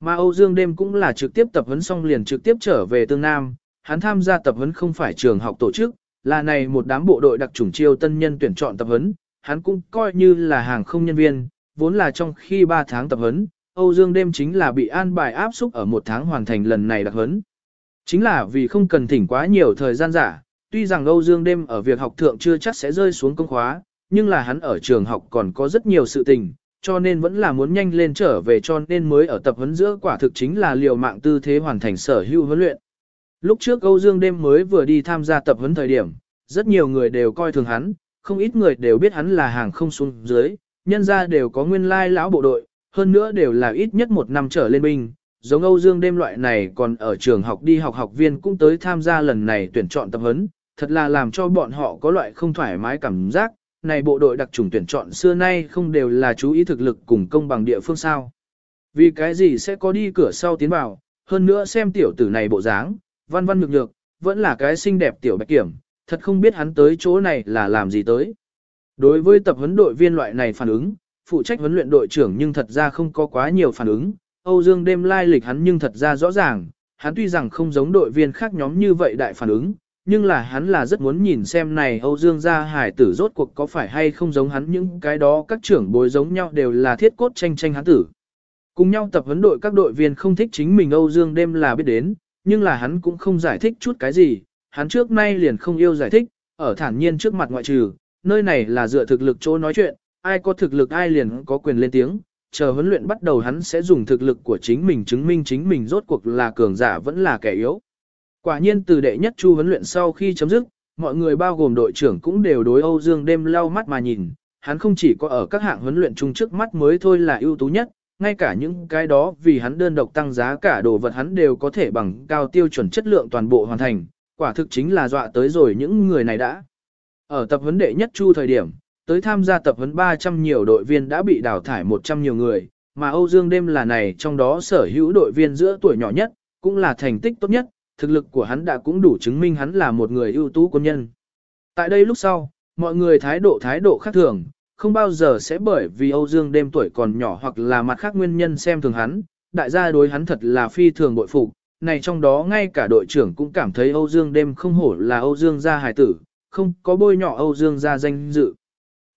S1: Mà Âu Dương đêm cũng là trực tiếp tập huấn xong liền trực tiếp trở về Tương Nam, hắn tham gia tập huấn không phải trường học tổ chức, là này một đám bộ đội đặc chủng chiêu tân nhân tuyển chọn tập huấn, hắn cũng coi như là hàng không nhân viên, vốn là trong khi 3 tháng tập huấn, Âu Dương đêm chính là bị an bài áp xúc ở một tháng hoàn thành lần này đặc huấn. Chính là vì không cần thỉnh quá nhiều thời gian giả, tuy rằng Âu Dương đêm ở việc học thượng chưa chắc sẽ rơi xuống công khóa, nhưng là hắn ở trường học còn có rất nhiều sự tình, cho nên vẫn là muốn nhanh lên trở về cho nên mới ở tập huấn giữa quả thực chính là liều mạng tư thế hoàn thành sở hữu huấn luyện. Lúc trước Âu Dương đêm mới vừa đi tham gia tập huấn thời điểm, rất nhiều người đều coi thường hắn, không ít người đều biết hắn là hàng không xuống dưới, nhân ra đều có nguyên lai lão bộ đội, hơn nữa đều là ít nhất một năm trở lên binh. Giống Âu Dương đêm loại này còn ở trường học đi học học viên cũng tới tham gia lần này tuyển chọn tập huấn, thật là làm cho bọn họ có loại không thoải mái cảm giác, này bộ đội đặc trùng tuyển chọn xưa nay không đều là chú ý thực lực cùng công bằng địa phương sao. Vì cái gì sẽ có đi cửa sau tiến vào, hơn nữa xem tiểu tử này bộ dáng, văn văn nhược nhược, vẫn là cái xinh đẹp tiểu bạch kiểm, thật không biết hắn tới chỗ này là làm gì tới. Đối với tập huấn đội viên loại này phản ứng, phụ trách huấn luyện đội trưởng nhưng thật ra không có quá nhiều phản ứng, Âu Dương đêm lai lịch hắn nhưng thật ra rõ ràng, hắn tuy rằng không giống đội viên khác nhóm như vậy đại phản ứng, nhưng là hắn là rất muốn nhìn xem này Âu Dương gia hải tử rốt cuộc có phải hay không giống hắn những cái đó các trưởng bối giống nhau đều là thiết cốt tranh tranh hắn tử. Cùng nhau tập huấn đội các đội viên không thích chính mình Âu Dương đêm là biết đến, nhưng là hắn cũng không giải thích chút cái gì, hắn trước nay liền không yêu giải thích, ở thản nhiên trước mặt ngoại trừ, nơi này là dựa thực lực chỗ nói chuyện, ai có thực lực ai liền có quyền lên tiếng, chờ huấn luyện bắt đầu hắn sẽ dùng thực lực của chính mình chứng minh chính mình rốt cuộc là cường giả vẫn là kẻ yếu. Quả nhiên từ đệ nhất chu huấn luyện sau khi chấm dứt, mọi người bao gồm đội trưởng cũng đều đối Âu Dương đêm lau mắt mà nhìn, hắn không chỉ có ở các hạng huấn luyện chung trước mắt mới thôi là ưu tú nhất, ngay cả những cái đó vì hắn đơn độc tăng giá cả đồ vật hắn đều có thể bằng cao tiêu chuẩn chất lượng toàn bộ hoàn thành, quả thực chính là dọa tới rồi những người này đã. Ở tập huấn đệ nhất chu thời điểm, tới tham gia tập huấn 300 nhiều đội viên đã bị đào thải 100 nhiều người, mà Âu Dương đêm là này trong đó sở hữu đội viên giữa tuổi nhỏ nhất, cũng là thành tích tốt nhất, thực lực của hắn đã cũng đủ chứng minh hắn là một người ưu tú quân nhân. Tại đây lúc sau, mọi người thái độ thái độ khác thường, không bao giờ sẽ bởi vì Âu Dương đêm tuổi còn nhỏ hoặc là mặt khác nguyên nhân xem thường hắn, đại gia đối hắn thật là phi thường bội phục, này trong đó ngay cả đội trưởng cũng cảm thấy Âu Dương đêm không hổ là Âu Dương gia hài tử, không có bôi nhỏ Âu Dương gia danh dự.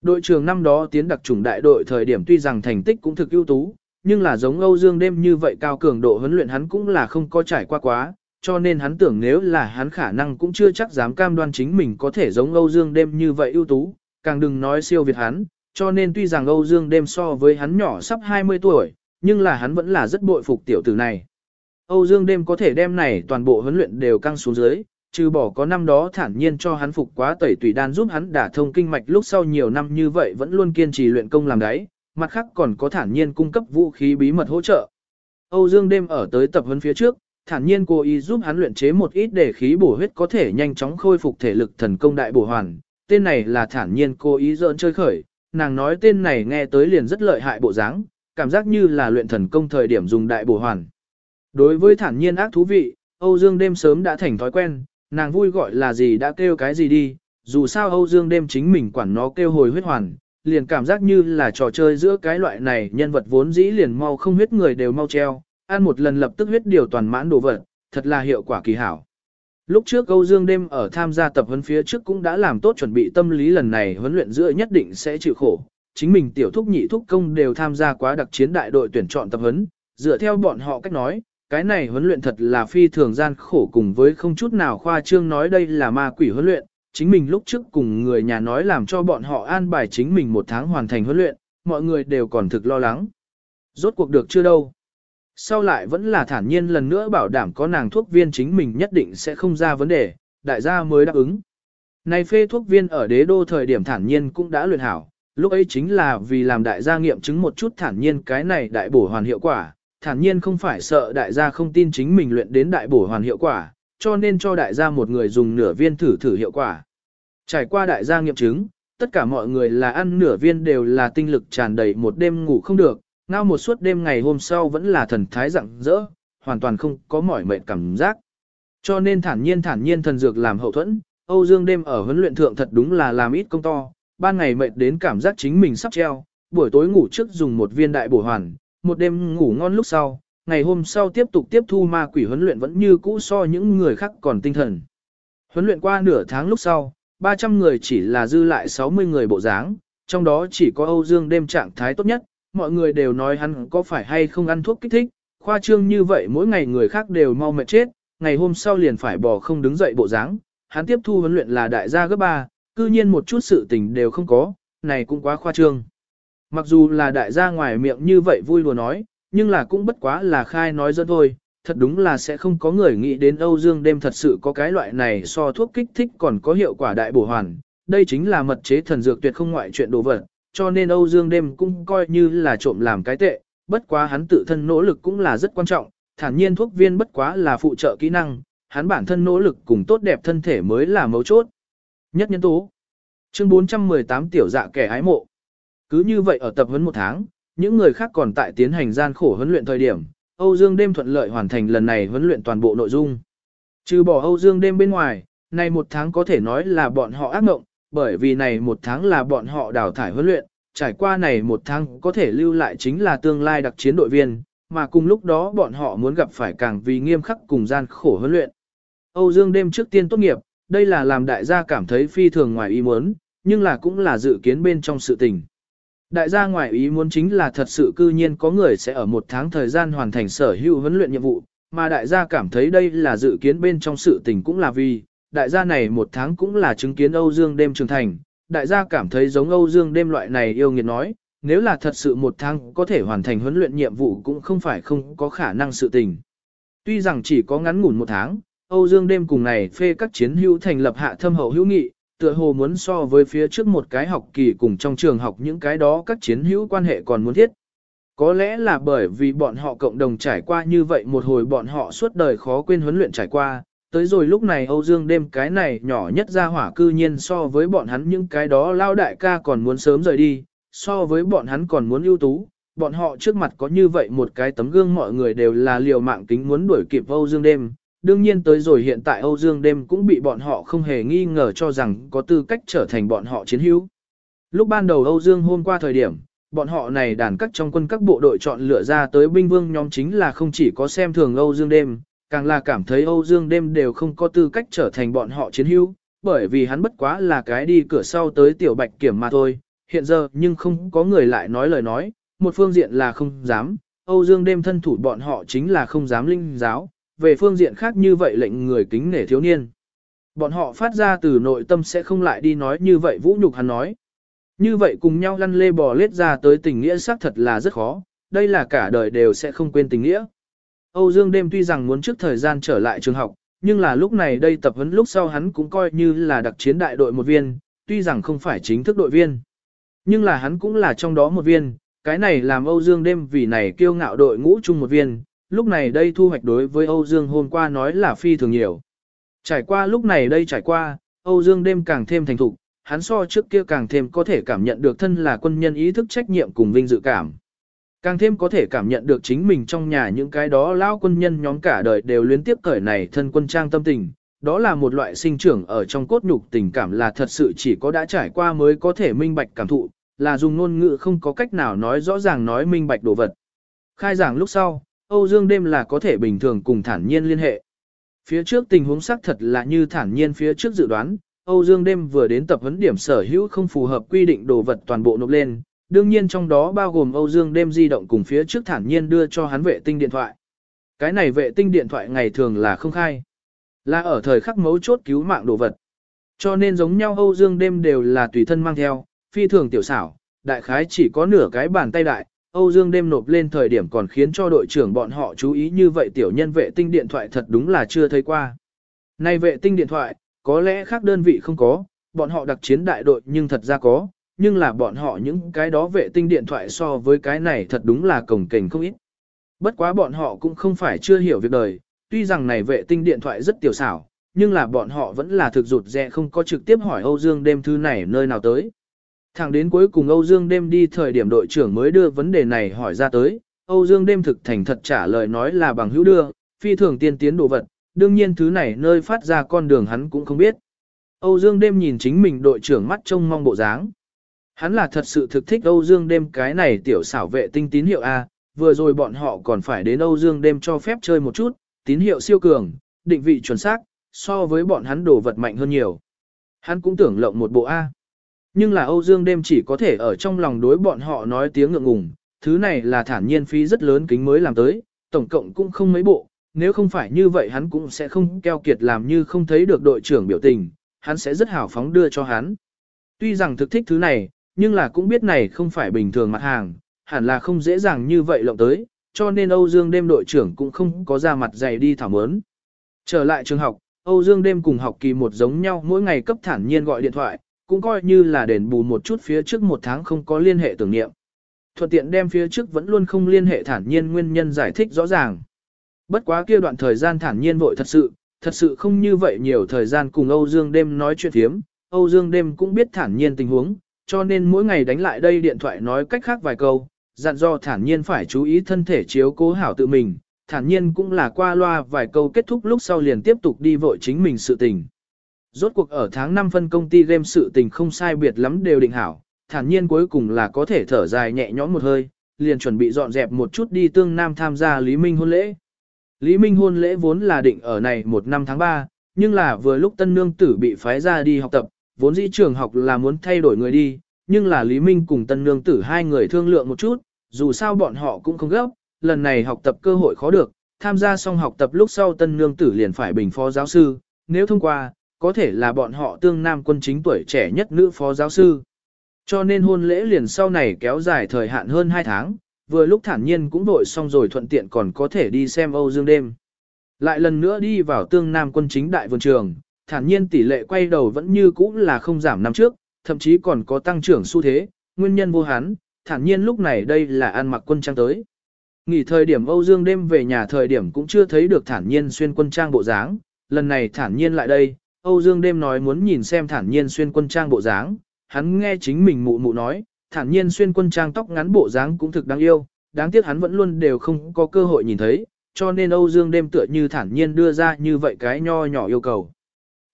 S1: Đội trưởng năm đó tiến đặc chủng đại đội thời điểm tuy rằng thành tích cũng thực ưu tú, nhưng là giống Âu Dương đêm như vậy cao cường độ huấn luyện hắn cũng là không có trải qua quá, cho nên hắn tưởng nếu là hắn khả năng cũng chưa chắc dám cam đoan chính mình có thể giống Âu Dương đêm như vậy ưu tú, càng đừng nói siêu việt hắn, cho nên tuy rằng Âu Dương đêm so với hắn nhỏ sắp 20 tuổi, nhưng là hắn vẫn là rất bội phục tiểu tử này. Âu Dương đêm có thể đem này toàn bộ huấn luyện đều căng xuống dưới, trừ bỏ có năm đó thản nhiên cho hắn phục quá tẩy tùy đan giúp hắn đả thông kinh mạch lúc sau nhiều năm như vậy vẫn luôn kiên trì luyện công làm đấy, mặt khác còn có thản nhiên cung cấp vũ khí bí mật hỗ trợ. Âu Dương đêm ở tới tập huấn phía trước, thản nhiên cố ý giúp hắn luyện chế một ít để khí bổ huyết có thể nhanh chóng khôi phục thể lực thần công đại bổ hoàn. Tên này là thản nhiên cố ý dỡn chơi khởi, nàng nói tên này nghe tới liền rất lợi hại bộ dáng, cảm giác như là luyện thần công thời điểm dùng đại bổ hoàn. Đối với thản nhiên ác thú vị, Âu Dương đêm sớm đã thành thói quen, nàng vui gọi là gì đã kêu cái gì đi, dù sao Âu Dương đêm chính mình quản nó kêu hồi huyết hoàn, liền cảm giác như là trò chơi giữa cái loại này nhân vật vốn dĩ liền mau không huyết người đều mau treo, ăn một lần lập tức huyết điều toàn mãn đồ vật, thật là hiệu quả kỳ hảo. Lúc trước Âu Dương đêm ở tham gia tập huấn phía trước cũng đã làm tốt chuẩn bị tâm lý lần này huấn luyện giữa nhất định sẽ chịu khổ. Chính mình tiểu thúc nhị thúc công đều tham gia quá đặc chiến đại đội tuyển chọn tập huấn, dựa theo bọn họ cách nói, cái này huấn luyện thật là phi thường gian khổ cùng với không chút nào khoa trương nói đây là ma quỷ huấn luyện, chính mình lúc trước cùng người nhà nói làm cho bọn họ an bài chính mình một tháng hoàn thành huấn luyện, mọi người đều còn thực lo lắng. Rốt cuộc được chưa đâu. Sau lại vẫn là thản nhiên lần nữa bảo đảm có nàng thuốc viên chính mình nhất định sẽ không ra vấn đề, đại gia mới đáp ứng. Này phê thuốc viên ở đế đô thời điểm thản nhiên cũng đã luyện hảo, lúc ấy chính là vì làm đại gia nghiệm chứng một chút thản nhiên cái này đại bổ hoàn hiệu quả, thản nhiên không phải sợ đại gia không tin chính mình luyện đến đại bổ hoàn hiệu quả, cho nên cho đại gia một người dùng nửa viên thử thử hiệu quả. Trải qua đại gia nghiệm chứng, tất cả mọi người là ăn nửa viên đều là tinh lực tràn đầy một đêm ngủ không được, ngao một suốt đêm ngày hôm sau vẫn là thần thái rạng rỡ, hoàn toàn không có mỏi mệt cảm giác. Cho nên thản nhiên thản nhiên thần dược làm hậu thuẫn, Âu Dương đêm ở huấn luyện thượng thật đúng là làm ít công to, ban ngày mệt đến cảm giác chính mình sắp treo, buổi tối ngủ trước dùng một viên đại bổ hoàn, một đêm ngủ ngon lúc sau, ngày hôm sau tiếp tục tiếp thu ma quỷ huấn luyện vẫn như cũ so những người khác còn tinh thần. Huấn luyện qua nửa tháng lúc sau, 300 người chỉ là dư lại 60 người bộ dáng, trong đó chỉ có Âu Dương đêm trạng thái tốt nhất, mọi người đều nói hắn có phải hay không ăn thuốc kích thích, khoa trương như vậy mỗi ngày người khác đều mau mệt chết, ngày hôm sau liền phải bỏ không đứng dậy bộ dáng, hắn tiếp thu huấn luyện là đại gia gấp ba, cư nhiên một chút sự tình đều không có, này cũng quá khoa trương. Mặc dù là đại gia ngoài miệng như vậy vui lùa nói, nhưng là cũng bất quá là khai nói dẫn thôi, thật đúng là sẽ không có người nghĩ đến Âu Dương đêm thật sự có cái loại này so thuốc kích thích còn có hiệu quả đại bổ hoàn. Đây chính là mật chế thần dược tuyệt không ngoại chuyện đồ vật, cho nên Âu Dương đêm cũng coi như là trộm làm cái tệ, bất quá hắn tự thân nỗ lực cũng là rất quan trọng, thản nhiên thuốc viên bất quá là phụ trợ kỹ năng, hắn bản thân nỗ lực cùng tốt đẹp thân thể mới là mấu chốt. Nhất nhân tố. Chương 418 tiểu dạ kẻ ái mộ. Cứ như vậy ở tập huấn một tháng, những người khác còn tại tiến hành gian khổ huấn luyện thời điểm, Âu Dương đêm thuận lợi hoàn thành lần này huấn luyện toàn bộ nội dung. Trừ bỏ Âu Dương đêm bên ngoài, này một tháng có thể nói là bọn họ ác mộng, bởi vì này một tháng là bọn họ đào thải huấn luyện, trải qua này một tháng có thể lưu lại chính là tương lai đặc chiến đội viên, mà cùng lúc đó bọn họ muốn gặp phải càng vì nghiêm khắc cùng gian khổ huấn luyện. Âu Dương đêm trước tiên tốt nghiệp, đây là làm đại gia cảm thấy phi thường ngoài ý muốn, nhưng là cũng là dự kiến bên trong sự tình. Đại gia ngoài ý muốn chính là thật sự cư nhiên có người sẽ ở một tháng thời gian hoàn thành sở hữu huấn luyện nhiệm vụ, mà đại gia cảm thấy đây là dự kiến bên trong sự tình cũng là vì, đại gia này một tháng cũng là chứng kiến Âu Dương đêm trưởng thành, đại gia cảm thấy giống Âu Dương đêm loại này yêu nghiệt nói, nếu là thật sự một tháng có thể hoàn thành huấn luyện nhiệm vụ cũng không phải không có khả năng sự tình. Tuy rằng chỉ có ngắn ngủn một tháng, Âu Dương đêm cùng này phê các chiến hữu thành lập hạ thâm hậu hữu nghị, tựa hồ muốn so với phía trước một cái học kỳ cùng trong trường học những cái đó các chiến hữu quan hệ còn muốn thiết. Có lẽ là bởi vì bọn họ cộng đồng trải qua như vậy một hồi bọn họ suốt đời khó quên huấn luyện trải qua, tới rồi lúc này Âu Dương đêm cái này nhỏ nhất ra hỏa cư nhiên so với bọn hắn những cái đó lao đại ca còn muốn sớm rời đi, so với bọn hắn còn muốn ưu tú, bọn họ trước mặt có như vậy một cái tấm gương mọi người đều là liều mạng kính muốn đuổi kịp Âu Dương đêm. Đương nhiên tới rồi hiện tại Âu Dương đêm cũng bị bọn họ không hề nghi ngờ cho rằng có tư cách trở thành bọn họ chiến hữu. Lúc ban đầu Âu Dương hôm qua thời điểm, bọn họ này đàn các trong quân các bộ đội chọn lựa ra tới binh vương nhóm chính là không chỉ có xem thường Âu Dương đêm, càng là cảm thấy Âu Dương đêm đều không có tư cách trở thành bọn họ chiến hữu, bởi vì hắn bất quá là cái đi cửa sau tới tiểu bạch kiểm mà thôi, hiện giờ nhưng không có người lại nói lời nói, một phương diện là không dám, Âu Dương đêm thân thủ bọn họ chính là không dám linh giáo, về phương diện khác như vậy lệnh người kính nể thiếu niên. Bọn họ phát ra từ nội tâm sẽ không lại đi nói như vậy vũ nhục hắn nói. Như vậy cùng nhau lăn lê bò lết ra tới tình nghĩa xác thật là rất khó, đây là cả đời đều sẽ không quên tình nghĩa. Âu Dương đêm tuy rằng muốn trước thời gian trở lại trường học, nhưng là lúc này đây tập huấn lúc sau hắn cũng coi như là đặc chiến đại đội một viên, tuy rằng không phải chính thức đội viên. Nhưng là hắn cũng là trong đó một viên, cái này làm Âu Dương đêm vì này kiêu ngạo đội ngũ chung một viên, lúc này đây thu hoạch đối với Âu Dương hôm qua nói là phi thường nhiều. Trải qua lúc này đây trải qua, Âu Dương đêm càng thêm thành thục, hắn so trước kia càng thêm có thể cảm nhận được thân là quân nhân ý thức trách nhiệm cùng vinh dự cảm. Càng thêm có thể cảm nhận được chính mình trong nhà những cái đó lão quân nhân nhóm cả đời đều liên tiếp cởi này thân quân trang tâm tình. Đó là một loại sinh trưởng ở trong cốt nhục tình cảm là thật sự chỉ có đã trải qua mới có thể minh bạch cảm thụ, là dùng ngôn ngữ không có cách nào nói rõ ràng nói minh bạch đồ vật. Khai giảng lúc sau, Âu Dương đêm là có thể bình thường cùng thản nhiên liên hệ. Phía trước tình huống xác thật là như thản nhiên phía trước dự đoán, Âu Dương đêm vừa đến tập huấn điểm sở hữu không phù hợp quy định đồ vật toàn bộ nộp lên, đương nhiên trong đó bao gồm Âu Dương đêm di động cùng phía trước thản nhiên đưa cho hắn vệ tinh điện thoại. Cái này vệ tinh điện thoại ngày thường là không khai, là ở thời khắc mấu chốt cứu mạng đồ vật. Cho nên giống nhau Âu Dương đêm đều là tùy thân mang theo, phi thường tiểu xảo, đại khái chỉ có nửa cái bàn tay đại, Âu Dương đêm nộp lên thời điểm còn khiến cho đội trưởng bọn họ chú ý như vậy tiểu nhân vệ tinh điện thoại thật đúng là chưa thấy qua. Này vệ tinh điện thoại, có lẽ khác đơn vị không có, bọn họ đặc chiến đại đội nhưng thật ra có, nhưng là bọn họ những cái đó vệ tinh điện thoại so với cái này thật đúng là cồng kềnh không ít. Bất quá bọn họ cũng không phải chưa hiểu việc đời, tuy rằng này vệ tinh điện thoại rất tiểu xảo, nhưng là bọn họ vẫn là thực rụt rẽ không có trực tiếp hỏi Âu Dương đêm thư này nơi nào tới. Thẳng đến cuối cùng Âu Dương đêm đi thời điểm đội trưởng mới đưa vấn đề này hỏi ra tới, Âu Dương đêm thực thành thật trả lời nói là bằng hữu đưa, phi thường tiên tiến đồ vật, đương nhiên thứ này nơi phát ra con đường hắn cũng không biết. Âu Dương đêm nhìn chính mình đội trưởng mắt trông mong bộ dáng. Hắn là thật sự thực thích Âu Dương đêm cái này tiểu xảo vệ tinh tín hiệu A, vừa rồi bọn họ còn phải đến Âu Dương đêm cho phép chơi một chút, tín hiệu siêu cường, định vị chuẩn xác, so với bọn hắn đồ vật mạnh hơn nhiều. Hắn cũng tưởng lộng một bộ A. Nhưng là Âu Dương đêm chỉ có thể ở trong lòng đối bọn họ nói tiếng ngượng ngùng, thứ này là thản nhiên phí rất lớn kính mới làm tới, tổng cộng cũng không mấy bộ, nếu không phải như vậy hắn cũng sẽ không keo kiệt làm như không thấy được đội trưởng biểu tình, hắn sẽ rất hào phóng đưa cho hắn. Tuy rằng thực thích thứ này, nhưng là cũng biết này không phải bình thường mặt hàng, hẳn là không dễ dàng như vậy lộng tới, cho nên Âu Dương đêm đội trưởng cũng không có ra mặt dày đi thảo mớn. Trở lại trường học, Âu Dương đêm cùng học kỳ một giống nhau mỗi ngày cấp thản nhiên gọi điện thoại, cũng coi như là đền bù một chút phía trước một tháng không có liên hệ tưởng niệm. Thuận tiện đem phía trước vẫn luôn không liên hệ thản nhiên nguyên nhân giải thích rõ ràng. Bất quá kia đoạn thời gian thản nhiên vội thật sự, thật sự không như vậy nhiều thời gian cùng Âu Dương đêm nói chuyện thiếm, Âu Dương đêm cũng biết thản nhiên tình huống, cho nên mỗi ngày đánh lại đây điện thoại nói cách khác vài câu, dặn do thản nhiên phải chú ý thân thể chiếu cố hảo tự mình, thản nhiên cũng là qua loa vài câu kết thúc lúc sau liền tiếp tục đi vội chính mình sự tình. Rốt cuộc ở tháng 5 phân công ty game sự tình không sai biệt lắm đều định hảo, thản nhiên cuối cùng là có thể thở dài nhẹ nhõm một hơi, liền chuẩn bị dọn dẹp một chút đi tương nam tham gia Lý Minh hôn lễ. Lý Minh hôn lễ vốn là định ở này một năm tháng 3, nhưng là vừa lúc tân nương tử bị phái ra đi học tập, vốn dĩ trường học là muốn thay đổi người đi, nhưng là Lý Minh cùng tân nương tử hai người thương lượng một chút, dù sao bọn họ cũng không gấp, lần này học tập cơ hội khó được, tham gia xong học tập lúc sau tân nương tử liền phải bình phó giáo sư, nếu thông qua, có thể là bọn họ tương nam quân chính tuổi trẻ nhất nữ phó giáo sư. Cho nên hôn lễ liền sau này kéo dài thời hạn hơn 2 tháng, vừa lúc thản nhiên cũng vội xong rồi thuận tiện còn có thể đi xem Âu Dương đêm. Lại lần nữa đi vào tương nam quân chính đại vườn trường, thản nhiên tỷ lệ quay đầu vẫn như cũ là không giảm năm trước, thậm chí còn có tăng trưởng xu thế, nguyên nhân vô hán, thản nhiên lúc này đây là ăn mặc quân trang tới. Nghỉ thời điểm Âu Dương đêm về nhà thời điểm cũng chưa thấy được thản nhiên xuyên quân trang bộ dáng, lần này thản nhiên lại đây, Âu Dương đêm nói muốn nhìn xem thản nhiên xuyên quân trang bộ dáng, hắn nghe chính mình mụ mụ nói, thản nhiên xuyên quân trang tóc ngắn bộ dáng cũng thực đáng yêu, đáng tiếc hắn vẫn luôn đều không có cơ hội nhìn thấy, cho nên Âu Dương đêm tựa như thản nhiên đưa ra như vậy cái nho nhỏ yêu cầu.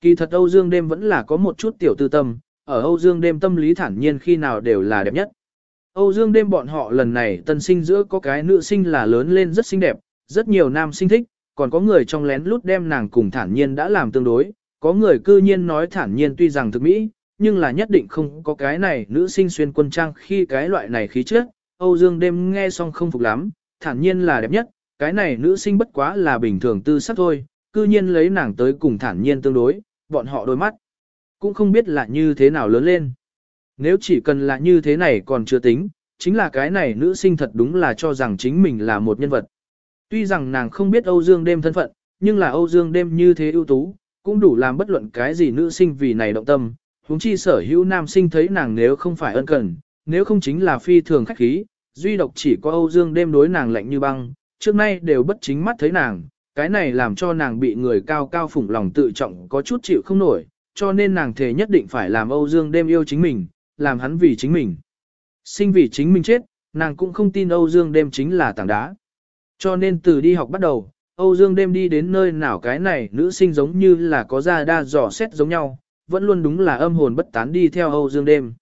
S1: Kỳ thật Âu Dương đêm vẫn là có một chút tiểu tư tâm, ở Âu Dương đêm tâm lý thản nhiên khi nào đều là đẹp nhất. Âu Dương đêm bọn họ lần này tân sinh giữa có cái nữ sinh là lớn lên rất xinh đẹp, rất nhiều nam sinh thích, còn có người trong lén lút đem nàng cùng thản nhiên đã làm tương đối, có người cư nhiên nói thản nhiên tuy rằng thực mỹ, nhưng là nhất định không có cái này nữ sinh xuyên quân trang khi cái loại này khí chất. Âu Dương đêm nghe xong không phục lắm, thản nhiên là đẹp nhất, cái này nữ sinh bất quá là bình thường tư sắc thôi, cư nhiên lấy nàng tới cùng thản nhiên tương đối, bọn họ đôi mắt. Cũng không biết là như thế nào lớn lên. Nếu chỉ cần là như thế này còn chưa tính, chính là cái này nữ sinh thật đúng là cho rằng chính mình là một nhân vật. Tuy rằng nàng không biết Âu Dương đêm thân phận, nhưng là Âu Dương đêm như thế ưu tú, cũng đủ làm bất luận cái gì nữ sinh vì này động tâm. huống chi sở hữu nam sinh thấy nàng nếu không phải ân cần, nếu không chính là phi thường khách khí, duy độc chỉ có Âu Dương đêm đối nàng lạnh như băng, trước nay đều bất chính mắt thấy nàng, cái này làm cho nàng bị người cao cao phủng lòng tự trọng có chút chịu không nổi, cho nên nàng thề nhất định phải làm Âu Dương đêm yêu chính mình, làm hắn vì chính mình. Sinh vì chính mình chết, nàng cũng không tin Âu Dương đêm chính là tảng đá. Cho nên từ đi học bắt đầu, Âu Dương đêm đi đến nơi nào cái này nữ sinh giống như là có da đa dò xét giống nhau, vẫn luôn đúng là âm hồn bất tán đi theo Âu Dương đêm.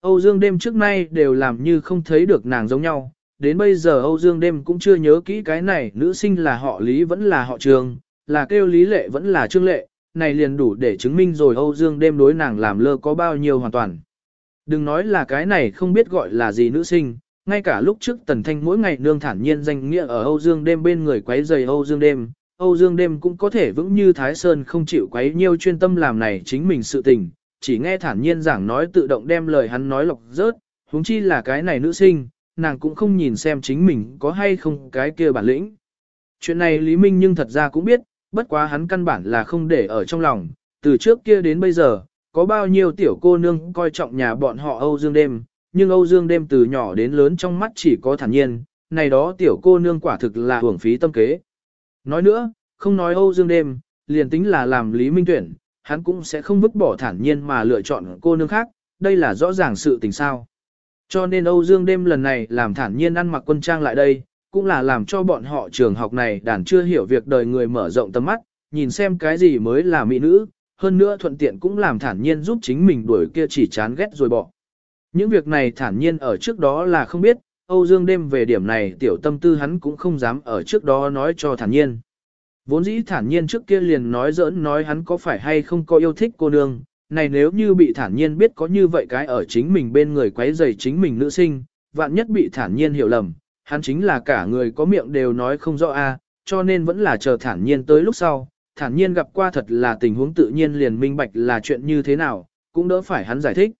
S1: Âu Dương đêm trước nay đều làm như không thấy được nàng giống nhau, đến bây giờ Âu Dương đêm cũng chưa nhớ kỹ cái này nữ sinh là họ Lý vẫn là họ Trường, là kêu Lý Lệ vẫn là Trương Lệ, này liền đủ để chứng minh rồi Âu Dương đêm đối nàng làm lơ có bao nhiêu hoàn toàn. Đừng nói là cái này không biết gọi là gì nữ sinh, ngay cả lúc trước Tần Thanh mỗi ngày nương thản nhiên danh nghĩa ở Âu Dương đêm bên người quấy giày Âu Dương đêm, Âu Dương đêm cũng có thể vững như Thái Sơn không chịu quấy nhiêu chuyên tâm làm này chính mình sự tình, chỉ nghe thản nhiên giảng nói tự động đem lời hắn nói lọc rớt, huống chi là cái này nữ sinh, nàng cũng không nhìn xem chính mình có hay không cái kia bản lĩnh. Chuyện này Lý Minh nhưng thật ra cũng biết, bất quá hắn căn bản là không để ở trong lòng, từ trước kia đến bây giờ, có bao nhiêu tiểu cô nương coi trọng nhà bọn họ Âu Dương đêm, nhưng Âu Dương đêm từ nhỏ đến lớn trong mắt chỉ có thản nhiên, này đó tiểu cô nương quả thực là hưởng phí tâm kế. Nói nữa, không nói Âu Dương đêm, liền tính là làm Lý Minh tuyển, hắn cũng sẽ không vứt bỏ thản nhiên mà lựa chọn cô nương khác, đây là rõ ràng sự tình sao. Cho nên Âu Dương đêm lần này làm thản nhiên ăn mặc quân trang lại đây, cũng là làm cho bọn họ trường học này đàn chưa hiểu việc đời người mở rộng tầm mắt, nhìn xem cái gì mới là mỹ nữ, hơn nữa thuận tiện cũng làm thản nhiên giúp chính mình đuổi kia chỉ chán ghét rồi bỏ. Những việc này thản nhiên ở trước đó là không biết, Âu Dương đêm về điểm này tiểu tâm tư hắn cũng không dám ở trước đó nói cho thản nhiên. Vốn dĩ thản nhiên trước kia liền nói giỡn nói hắn có phải hay không có yêu thích cô nương, này nếu như bị thản nhiên biết có như vậy cái ở chính mình bên người quấy rầy chính mình nữ sinh, vạn nhất bị thản nhiên hiểu lầm, hắn chính là cả người có miệng đều nói không rõ a, cho nên vẫn là chờ thản nhiên tới lúc sau, thản nhiên gặp qua thật là tình huống tự nhiên liền minh bạch là chuyện như thế nào, cũng đỡ phải hắn giải thích.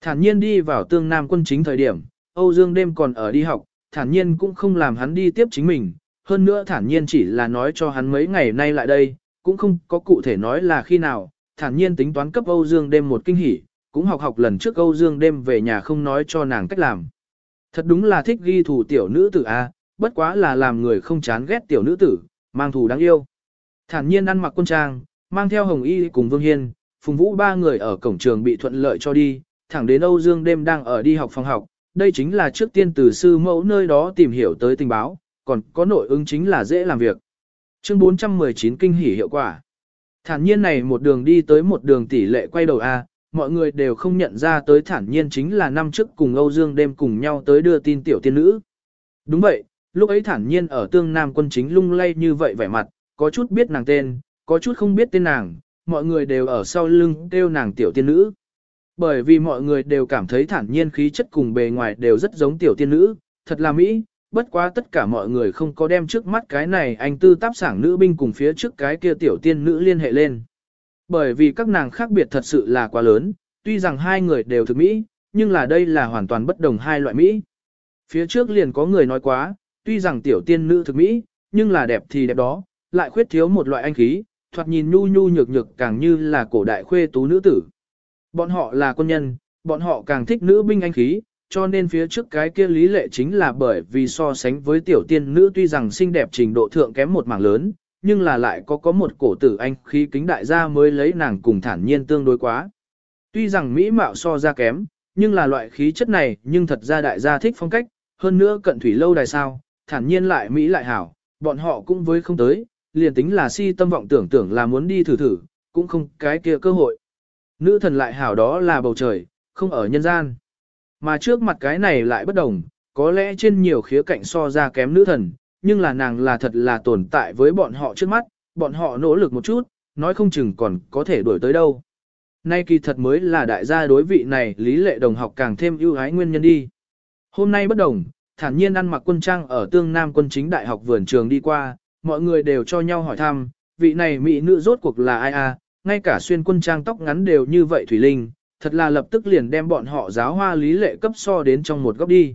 S1: Thản nhiên đi vào tương nam quân chính thời điểm, Âu Dương đêm còn ở đi học, thản nhiên cũng không làm hắn đi tiếp chính mình, hơn nữa thản nhiên chỉ là nói cho hắn mấy ngày nay lại đây, cũng không có cụ thể nói là khi nào, thản nhiên tính toán cấp Âu Dương đêm một kinh hỉ, cũng học học lần trước Âu Dương đêm về nhà không nói cho nàng cách làm. Thật đúng là thích ghi thủ tiểu nữ tử A, bất quá là làm người không chán ghét tiểu nữ tử, mang thù đáng yêu. Thản nhiên ăn mặc quân trang, mang theo Hồng Y cùng Vương Hiên, Phùng Vũ ba người ở cổng trường bị thuận lợi cho đi, thẳng đến Âu Dương đêm đang ở đi học phòng học, đây chính là trước tiên từ sư mẫu nơi đó tìm hiểu tới tình báo, còn có nội ứng chính là dễ làm việc. Chương 419 kinh hỉ hiệu quả. Thản nhiên này một đường đi tới một đường tỷ lệ quay đầu A, mọi người đều không nhận ra tới thản nhiên chính là năm trước cùng Âu Dương đêm cùng nhau tới đưa tin tiểu tiên nữ. Đúng vậy, lúc ấy thản nhiên ở tương nam quân chính lung lay như vậy vẻ mặt, có chút biết nàng tên, có chút không biết tên nàng, mọi người đều ở sau lưng kêu nàng tiểu tiên nữ. Bởi vì mọi người đều cảm thấy thản nhiên khí chất cùng bề ngoài đều rất giống tiểu tiên nữ, thật là mỹ, bất quá tất cả mọi người không có đem trước mắt cái này anh tư táp sảng nữ binh cùng phía trước cái kia tiểu tiên nữ liên hệ lên. Bởi vì các nàng khác biệt thật sự là quá lớn, tuy rằng hai người đều thực mỹ, nhưng là đây là hoàn toàn bất đồng hai loại mỹ. Phía trước liền có người nói quá, tuy rằng tiểu tiên nữ thực mỹ, nhưng là đẹp thì đẹp đó, lại khuyết thiếu một loại anh khí, thoạt nhìn nhu nhu nhược nhược càng như là cổ đại khuê tú nữ tử. Bọn họ là quân nhân, bọn họ càng thích nữ binh anh khí, cho nên phía trước cái kia lý lệ chính là bởi vì so sánh với tiểu tiên nữ tuy rằng xinh đẹp trình độ thượng kém một mảng lớn, nhưng là lại có có một cổ tử anh khí kính đại gia mới lấy nàng cùng thản nhiên tương đối quá. Tuy rằng mỹ mạo so ra kém, nhưng là loại khí chất này nhưng thật ra đại gia thích phong cách, hơn nữa cận thủy lâu đài sao, thản nhiên lại mỹ lại hảo, bọn họ cũng với không tới, liền tính là si tâm vọng tưởng tưởng là muốn đi thử thử, cũng không cái kia cơ hội. Nữ thần lại hảo đó là bầu trời, không ở nhân gian. Mà trước mặt cái này lại bất đồng, có lẽ trên nhiều khía cạnh so ra kém nữ thần, nhưng là nàng là thật là tồn tại với bọn họ trước mắt, bọn họ nỗ lực một chút, nói không chừng còn có thể đuổi tới đâu. Nay kỳ thật mới là đại gia đối vị này lý lệ đồng học càng thêm ưu ái nguyên nhân đi. Hôm nay bất đồng, thản nhiên ăn mặc quân trang ở tương nam quân chính đại học vườn trường đi qua, mọi người đều cho nhau hỏi thăm, vị này mỹ nữ rốt cuộc là ai à? ngay cả xuyên quân trang tóc ngắn đều như vậy Thủy Linh, thật là lập tức liền đem bọn họ giáo hoa lý lệ cấp so đến trong một góc đi.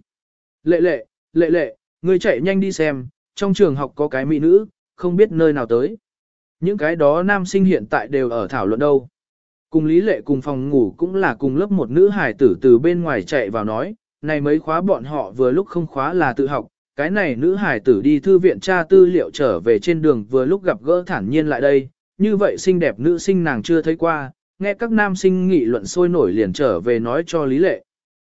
S1: Lệ lệ, lệ lệ, người chạy nhanh đi xem, trong trường học có cái mỹ nữ, không biết nơi nào tới. Những cái đó nam sinh hiện tại đều ở thảo luận đâu. Cùng lý lệ cùng phòng ngủ cũng là cùng lớp một nữ hải tử từ bên ngoài chạy vào nói, này mấy khóa bọn họ vừa lúc không khóa là tự học, cái này nữ hải tử đi thư viện tra tư liệu trở về trên đường vừa lúc gặp gỡ thản nhiên lại đây, như vậy xinh đẹp nữ sinh nàng chưa thấy qua, nghe các nam sinh nghị luận sôi nổi liền trở về nói cho lý lệ.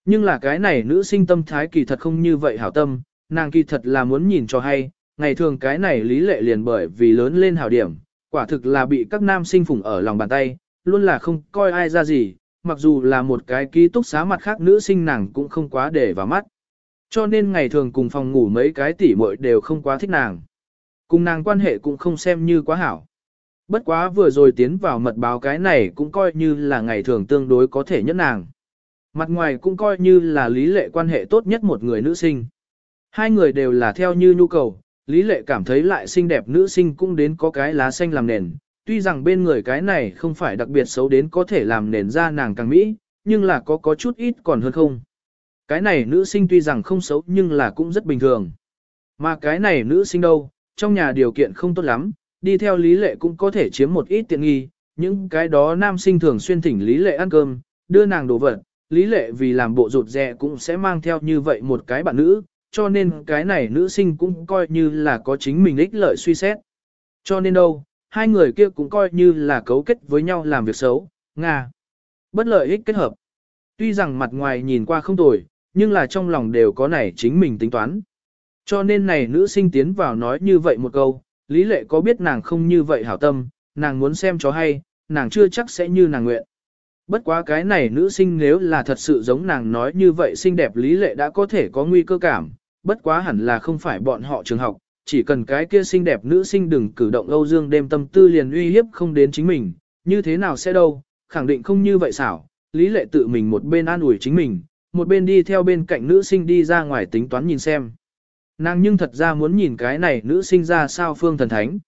S1: Nhưng là cái này nữ sinh tâm thái kỳ thật không như vậy hảo tâm, nàng kỳ thật là muốn nhìn cho hay, ngày thường cái này lý lệ liền bởi vì lớn lên hảo điểm, quả thực là bị các nam sinh phủng ở lòng bàn tay, luôn là không coi ai ra gì, mặc dù là một cái ký túc xá mặt khác nữ sinh nàng cũng không quá để vào mắt. Cho nên ngày thường cùng phòng ngủ mấy cái tỉ muội đều không quá thích nàng. Cùng nàng quan hệ cũng không xem như quá hảo. Bất quá vừa rồi tiến vào mật báo cái này cũng coi như là ngày thường tương đối có thể nhất nàng. Mặt ngoài cũng coi như là lý lệ quan hệ tốt nhất một người nữ sinh. Hai người đều là theo như nhu cầu, lý lệ cảm thấy lại xinh đẹp nữ sinh cũng đến có cái lá xanh làm nền. Tuy rằng bên người cái này không phải đặc biệt xấu đến có thể làm nền ra nàng càng mỹ, nhưng là có có chút ít còn hơn không. Cái này nữ sinh tuy rằng không xấu nhưng là cũng rất bình thường. Mà cái này nữ sinh đâu, trong nhà điều kiện không tốt lắm, đi theo lý lệ cũng có thể chiếm một ít tiện nghi, những cái đó nam sinh thường xuyên thỉnh lý lệ ăn cơm, đưa nàng đồ vật, lý lệ vì làm bộ rụt rè cũng sẽ mang theo như vậy một cái bạn nữ, cho nên cái này nữ sinh cũng coi như là có chính mình ích lợi suy xét. Cho nên đâu, hai người kia cũng coi như là cấu kết với nhau làm việc xấu, Nga. Bất lợi ích kết hợp. Tuy rằng mặt ngoài nhìn qua không tồi, nhưng là trong lòng đều có này chính mình tính toán. Cho nên này nữ sinh tiến vào nói như vậy một câu, Lý Lệ có biết nàng không như vậy hảo tâm, nàng muốn xem cho hay, nàng chưa chắc sẽ như nàng nguyện. Bất quá cái này nữ sinh nếu là thật sự giống nàng nói như vậy xinh đẹp Lý Lệ đã có thể có nguy cơ cảm, bất quá hẳn là không phải bọn họ trường học, chỉ cần cái kia xinh đẹp nữ sinh đừng cử động Âu Dương đêm tâm tư liền uy hiếp không đến chính mình, như thế nào sẽ đâu, khẳng định không như vậy xảo, Lý Lệ tự mình một bên an ủi chính mình, một bên đi theo bên cạnh nữ sinh đi ra ngoài tính toán nhìn xem. Nàng nhưng thật ra muốn nhìn cái này nữ sinh ra sao phương thần thánh.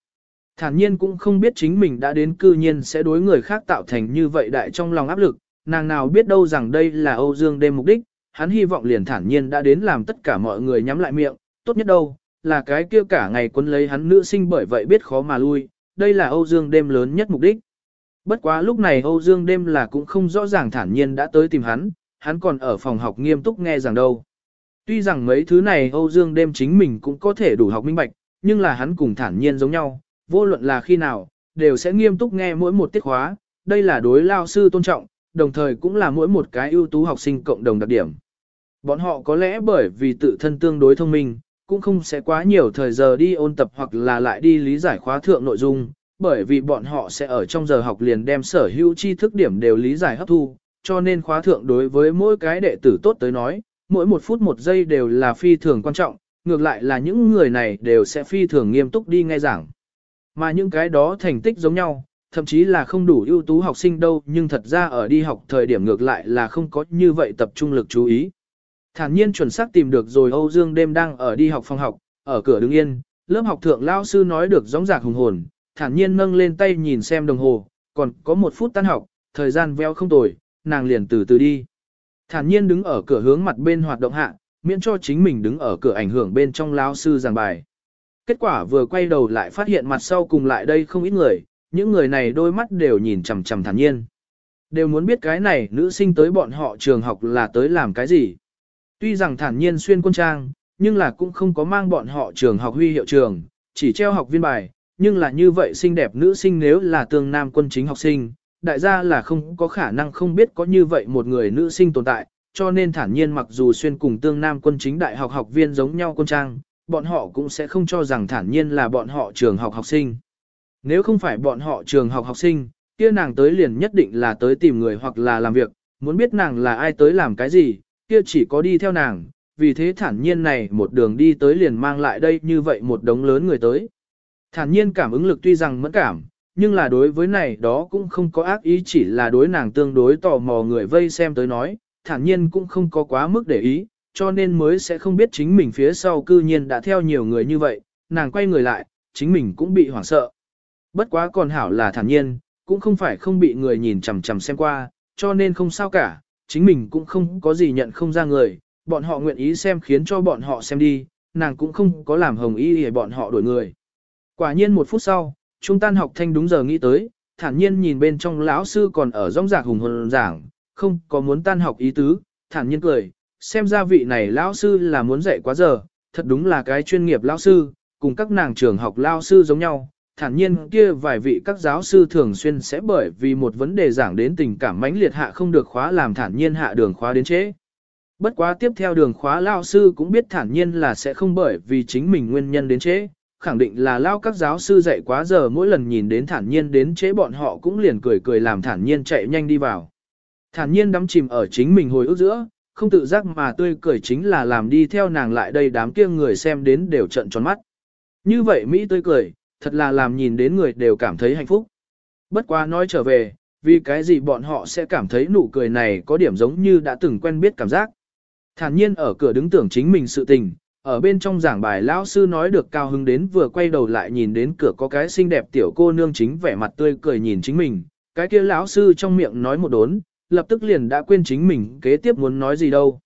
S1: Thản nhiên cũng không biết chính mình đã đến cư nhiên sẽ đối người khác tạo thành như vậy đại trong lòng áp lực, nàng nào biết đâu rằng đây là Âu Dương đêm mục đích, hắn hy vọng liền thản nhiên đã đến làm tất cả mọi người nhắm lại miệng, tốt nhất đâu, là cái kia cả ngày quân lấy hắn nữ sinh bởi vậy biết khó mà lui, đây là Âu Dương đêm lớn nhất mục đích. Bất quá lúc này Âu Dương đêm là cũng không rõ ràng thản nhiên đã tới tìm hắn, hắn còn ở phòng học nghiêm túc nghe rằng đâu. Tuy rằng mấy thứ này Âu Dương đêm chính mình cũng có thể đủ học minh bạch, nhưng là hắn cùng thản nhiên giống nhau, vô luận là khi nào, đều sẽ nghiêm túc nghe mỗi một tiết khóa, đây là đối lao sư tôn trọng, đồng thời cũng là mỗi một cái ưu tú học sinh cộng đồng đặc điểm. Bọn họ có lẽ bởi vì tự thân tương đối thông minh, cũng không sẽ quá nhiều thời giờ đi ôn tập hoặc là lại đi lý giải khóa thượng nội dung, bởi vì bọn họ sẽ ở trong giờ học liền đem sở hữu tri thức điểm đều lý giải hấp thu, cho nên khóa thượng đối với mỗi cái đệ tử tốt tới nói, mỗi một phút một giây đều là phi thường quan trọng, ngược lại là những người này đều sẽ phi thường nghiêm túc đi nghe giảng. Mà những cái đó thành tích giống nhau, thậm chí là không đủ ưu tú học sinh đâu nhưng thật ra ở đi học thời điểm ngược lại là không có như vậy tập trung lực chú ý. Thản nhiên chuẩn xác tìm được rồi Âu Dương đêm đang ở đi học phòng học, ở cửa đứng yên, lớp học thượng lao sư nói được gióng giạc hùng hồn, thản nhiên nâng lên tay nhìn xem đồng hồ, còn có một phút tan học, thời gian veo không tồi, nàng liền từ từ đi. Thản nhiên đứng ở cửa hướng mặt bên hoạt động hạ, miễn cho chính mình đứng ở cửa ảnh hưởng bên trong lao sư giảng bài. Kết quả vừa quay đầu lại phát hiện mặt sau cùng lại đây không ít người, những người này đôi mắt đều nhìn chằm chằm thản nhiên. Đều muốn biết cái này nữ sinh tới bọn họ trường học là tới làm cái gì. Tuy rằng thản nhiên xuyên quân trang, nhưng là cũng không có mang bọn họ trường học huy hiệu trường, chỉ treo học viên bài, nhưng là như vậy xinh đẹp nữ sinh nếu là tương nam quân chính học sinh, đại gia là không có khả năng không biết có như vậy một người nữ sinh tồn tại, cho nên thản nhiên mặc dù xuyên cùng tương nam quân chính đại học học viên giống nhau quân trang, bọn họ cũng sẽ không cho rằng thản nhiên là bọn họ trường học học sinh. Nếu không phải bọn họ trường học học sinh, kia nàng tới liền nhất định là tới tìm người hoặc là làm việc, muốn biết nàng là ai tới làm cái gì, kia chỉ có đi theo nàng, vì thế thản nhiên này một đường đi tới liền mang lại đây như vậy một đống lớn người tới. Thản nhiên cảm ứng lực tuy rằng mẫn cảm, nhưng là đối với này đó cũng không có ác ý chỉ là đối nàng tương đối tò mò người vây xem tới nói, thản nhiên cũng không có quá mức để ý, cho nên mới sẽ không biết chính mình phía sau cư nhiên đã theo nhiều người như vậy, nàng quay người lại, chính mình cũng bị hoảng sợ. Bất quá còn hảo là thản nhiên, cũng không phải không bị người nhìn chằm chằm xem qua, cho nên không sao cả, chính mình cũng không có gì nhận không ra người, bọn họ nguyện ý xem khiến cho bọn họ xem đi, nàng cũng không có làm hồng ý để bọn họ đổi người. Quả nhiên một phút sau, trung tan học thanh đúng giờ nghĩ tới, thản nhiên nhìn bên trong lão sư còn ở rong rạc hùng hồn giảng, không có muốn tan học ý tứ, thản nhiên cười, xem ra vị này lão sư là muốn dạy quá giờ, thật đúng là cái chuyên nghiệp lão sư, cùng các nàng trường học lão sư giống nhau. Thản nhiên kia vài vị các giáo sư thường xuyên sẽ bởi vì một vấn đề giảng đến tình cảm mãnh liệt hạ không được khóa làm thản nhiên hạ đường khóa đến trễ. Bất quá tiếp theo đường khóa lao sư cũng biết thản nhiên là sẽ không bởi vì chính mình nguyên nhân đến trễ, khẳng định là lao các giáo sư dạy quá giờ mỗi lần nhìn đến thản nhiên đến chế bọn họ cũng liền cười cười làm thản nhiên chạy nhanh đi vào. Thản nhiên đắm chìm ở chính mình hồi ức giữa, không tự giác mà tươi cười chính là làm đi theo nàng lại đây đám kia người xem đến đều trận tròn mắt. Như vậy Mỹ tươi cười, thật là làm nhìn đến người đều cảm thấy hạnh phúc. Bất quá nói trở về, vì cái gì bọn họ sẽ cảm thấy nụ cười này có điểm giống như đã từng quen biết cảm giác. Thản nhiên ở cửa đứng tưởng chính mình sự tình, ở bên trong giảng bài lão sư nói được cao hứng đến vừa quay đầu lại nhìn đến cửa có cái xinh đẹp tiểu cô nương chính vẻ mặt tươi cười nhìn chính mình, cái kia lão sư trong miệng nói một đốn, lập tức liền đã quên chính mình kế tiếp muốn nói gì đâu.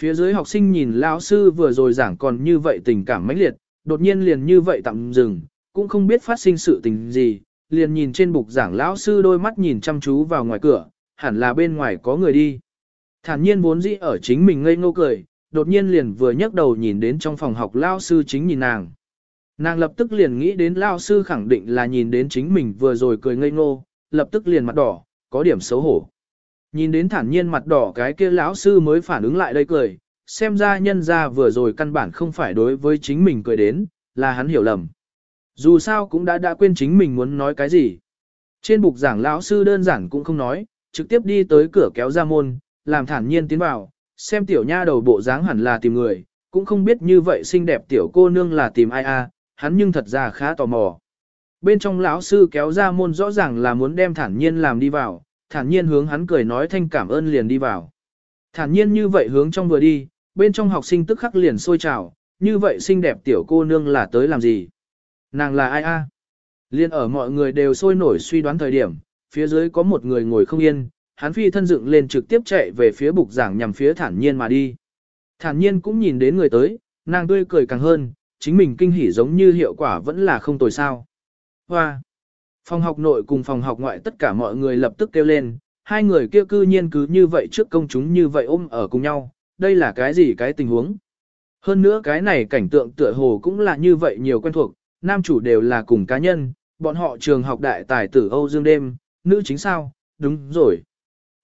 S1: Phía dưới học sinh nhìn lão sư vừa rồi giảng còn như vậy tình cảm mãnh liệt, đột nhiên liền như vậy tạm dừng, cũng không biết phát sinh sự tình gì, liền nhìn trên bục giảng lão sư đôi mắt nhìn chăm chú vào ngoài cửa, hẳn là bên ngoài có người đi. Thản nhiên vốn dĩ ở chính mình ngây ngô cười, đột nhiên liền vừa nhấc đầu nhìn đến trong phòng học lao sư chính nhìn nàng. Nàng lập tức liền nghĩ đến lao sư khẳng định là nhìn đến chính mình vừa rồi cười ngây ngô, lập tức liền mặt đỏ, có điểm xấu hổ. Nhìn đến thản nhiên mặt đỏ cái kia lão sư mới phản ứng lại đây cười, xem ra nhân ra vừa rồi căn bản không phải đối với chính mình cười đến, là hắn hiểu lầm. Dù sao cũng đã đã quên chính mình muốn nói cái gì. Trên bục giảng lão sư đơn giản cũng không nói, trực tiếp đi tới cửa kéo ra môn, làm thản nhiên tiến vào, xem tiểu nha đầu bộ dáng hẳn là tìm người, cũng không biết như vậy xinh đẹp tiểu cô nương là tìm ai a, hắn nhưng thật ra khá tò mò. Bên trong lão sư kéo ra môn rõ ràng là muốn đem thản nhiên làm đi vào, thản nhiên hướng hắn cười nói thanh cảm ơn liền đi vào. Thản nhiên như vậy hướng trong vừa đi, bên trong học sinh tức khắc liền sôi trào, như vậy xinh đẹp tiểu cô nương là tới làm gì? Nàng là ai a? Liên ở mọi người đều sôi nổi suy đoán thời điểm, phía dưới có một người ngồi không yên, hắn phi thân dựng lên trực tiếp chạy về phía bục giảng nhằm phía thản nhiên mà đi. Thản nhiên cũng nhìn đến người tới, nàng tươi cười càng hơn, chính mình kinh hỉ giống như hiệu quả vẫn là không tồi sao. Hoa! Phòng học nội cùng phòng học ngoại tất cả mọi người lập tức kêu lên, hai người kia cư nhiên cứ như vậy trước công chúng như vậy ôm ở cùng nhau, đây là cái gì cái tình huống. Hơn nữa cái này cảnh tượng tựa hồ cũng là như vậy nhiều quen thuộc, nam chủ đều là cùng cá nhân, bọn họ trường học đại tài tử Âu Dương đêm, nữ chính sao, đúng rồi.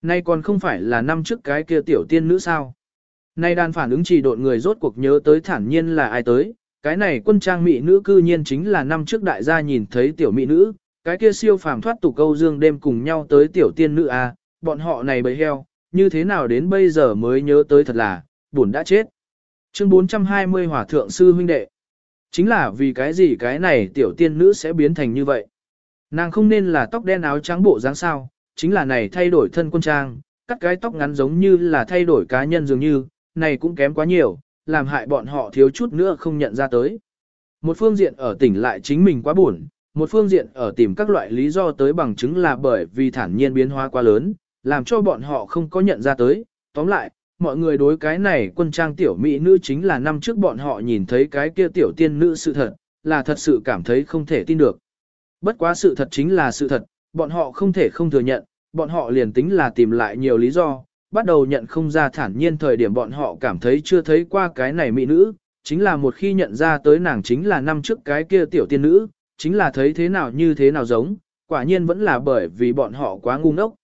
S1: Nay còn không phải là năm trước cái kia tiểu tiên nữ sao. Nay đàn phản ứng chỉ độn người rốt cuộc nhớ tới thản nhiên là ai tới, cái này quân trang mỹ nữ cư nhiên chính là năm trước đại gia nhìn thấy tiểu mỹ nữ, cái kia siêu phàm thoát tục câu dương đêm cùng nhau tới tiểu tiên nữ à, bọn họ này bầy heo, như thế nào đến bây giờ mới nhớ tới thật là, buồn đã chết. Chương 420 Hòa Thượng Sư Huynh Đệ Chính là vì cái gì cái này tiểu tiên nữ sẽ biến thành như vậy. Nàng không nên là tóc đen áo trắng bộ dáng sao, chính là này thay đổi thân quân trang, cắt cái tóc ngắn giống như là thay đổi cá nhân dường như, này cũng kém quá nhiều, làm hại bọn họ thiếu chút nữa không nhận ra tới. Một phương diện ở tỉnh lại chính mình quá buồn, một phương diện ở tìm các loại lý do tới bằng chứng là bởi vì thản nhiên biến hóa quá lớn, làm cho bọn họ không có nhận ra tới. Tóm lại, mọi người đối cái này quân trang tiểu mỹ nữ chính là năm trước bọn họ nhìn thấy cái kia tiểu tiên nữ sự thật, là thật sự cảm thấy không thể tin được. Bất quá sự thật chính là sự thật, bọn họ không thể không thừa nhận, bọn họ liền tính là tìm lại nhiều lý do, bắt đầu nhận không ra thản nhiên thời điểm bọn họ cảm thấy chưa thấy qua cái này mỹ nữ, chính là một khi nhận ra tới nàng chính là năm trước cái kia tiểu tiên nữ, chính là thấy thế nào như thế nào giống, quả nhiên vẫn là bởi vì bọn họ quá ngu ngốc.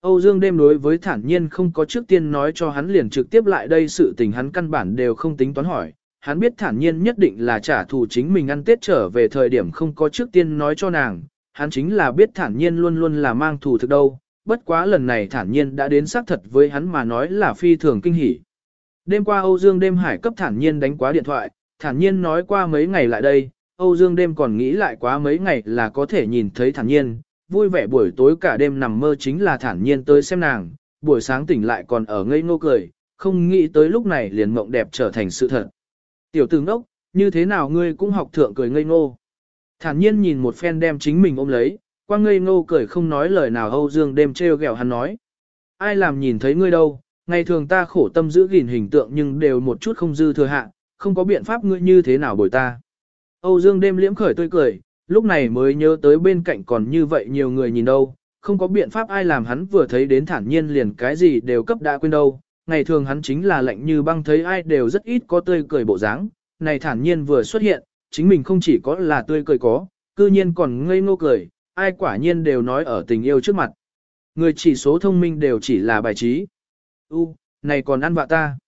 S1: Âu Dương đêm đối với thản nhiên không có trước tiên nói cho hắn liền trực tiếp lại đây sự tình hắn căn bản đều không tính toán hỏi. Hắn biết thản nhiên nhất định là trả thù chính mình ăn tết trở về thời điểm không có trước tiên nói cho nàng, hắn chính là biết thản nhiên luôn luôn là mang thù thực đâu, bất quá lần này thản nhiên đã đến xác thật với hắn mà nói là phi thường kinh hỉ. Đêm qua Âu Dương đêm hải cấp thản nhiên đánh quá điện thoại, thản nhiên nói qua mấy ngày lại đây, Âu Dương đêm còn nghĩ lại quá mấy ngày là có thể nhìn thấy thản nhiên, vui vẻ buổi tối cả đêm nằm mơ chính là thản nhiên tới xem nàng, buổi sáng tỉnh lại còn ở ngây ngô cười, không nghĩ tới lúc này liền mộng đẹp trở thành sự thật. Tiểu tử ngốc, như thế nào ngươi cũng học thượng cười ngây ngô. Thản nhiên nhìn một phen đem chính mình ôm lấy, qua ngây ngô cười không nói lời nào Âu Dương đêm treo gẹo hắn nói. Ai làm nhìn thấy ngươi đâu, ngày thường ta khổ tâm giữ gìn hình tượng nhưng đều một chút không dư thừa hạ, không có biện pháp ngươi như thế nào bồi ta. Âu Dương đêm liễm khởi tươi cười, lúc này mới nhớ tới bên cạnh còn như vậy nhiều người nhìn đâu, không có biện pháp ai làm hắn vừa thấy đến thản nhiên liền cái gì đều cấp đã quên đâu, ngày thường hắn chính là lạnh như băng thấy ai đều rất ít có tươi cười bộ dáng, này thản nhiên vừa xuất hiện, chính mình không chỉ có là tươi cười có, cư nhiên còn ngây ngô cười, ai quả nhiên đều nói ở tình yêu trước mặt. Người chỉ số thông minh đều chỉ là bài trí. U, này còn ăn vạ ta.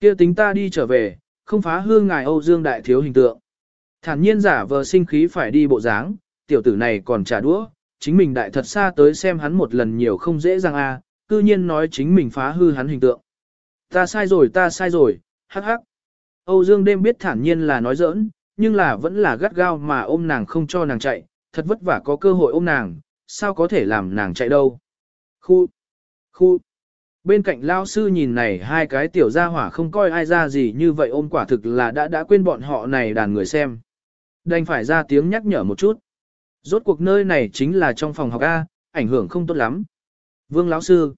S1: kia tính ta đi trở về, không phá hương ngài Âu Dương Đại Thiếu hình tượng. Thản nhiên giả vờ sinh khí phải đi bộ dáng, tiểu tử này còn trả đũa, chính mình đại thật xa tới xem hắn một lần nhiều không dễ dàng a, à, cư nhiên nói chính mình phá hư hắn hình tượng. Ta sai rồi ta sai rồi, hắc hắc. Âu Dương đêm biết thản nhiên là nói giỡn, nhưng là vẫn là gắt gao mà ôm nàng không cho nàng chạy, thật vất vả có cơ hội ôm nàng, sao có thể làm nàng chạy đâu. Khu, khu. Bên cạnh lao sư nhìn này hai cái tiểu gia hỏa không coi ai ra gì như vậy ôm quả thực là đã đã quên bọn họ này đàn người xem. Đành phải ra tiếng nhắc nhở một chút. Rốt cuộc nơi này chính là trong phòng học A, ảnh hưởng không tốt lắm. Vương lão sư.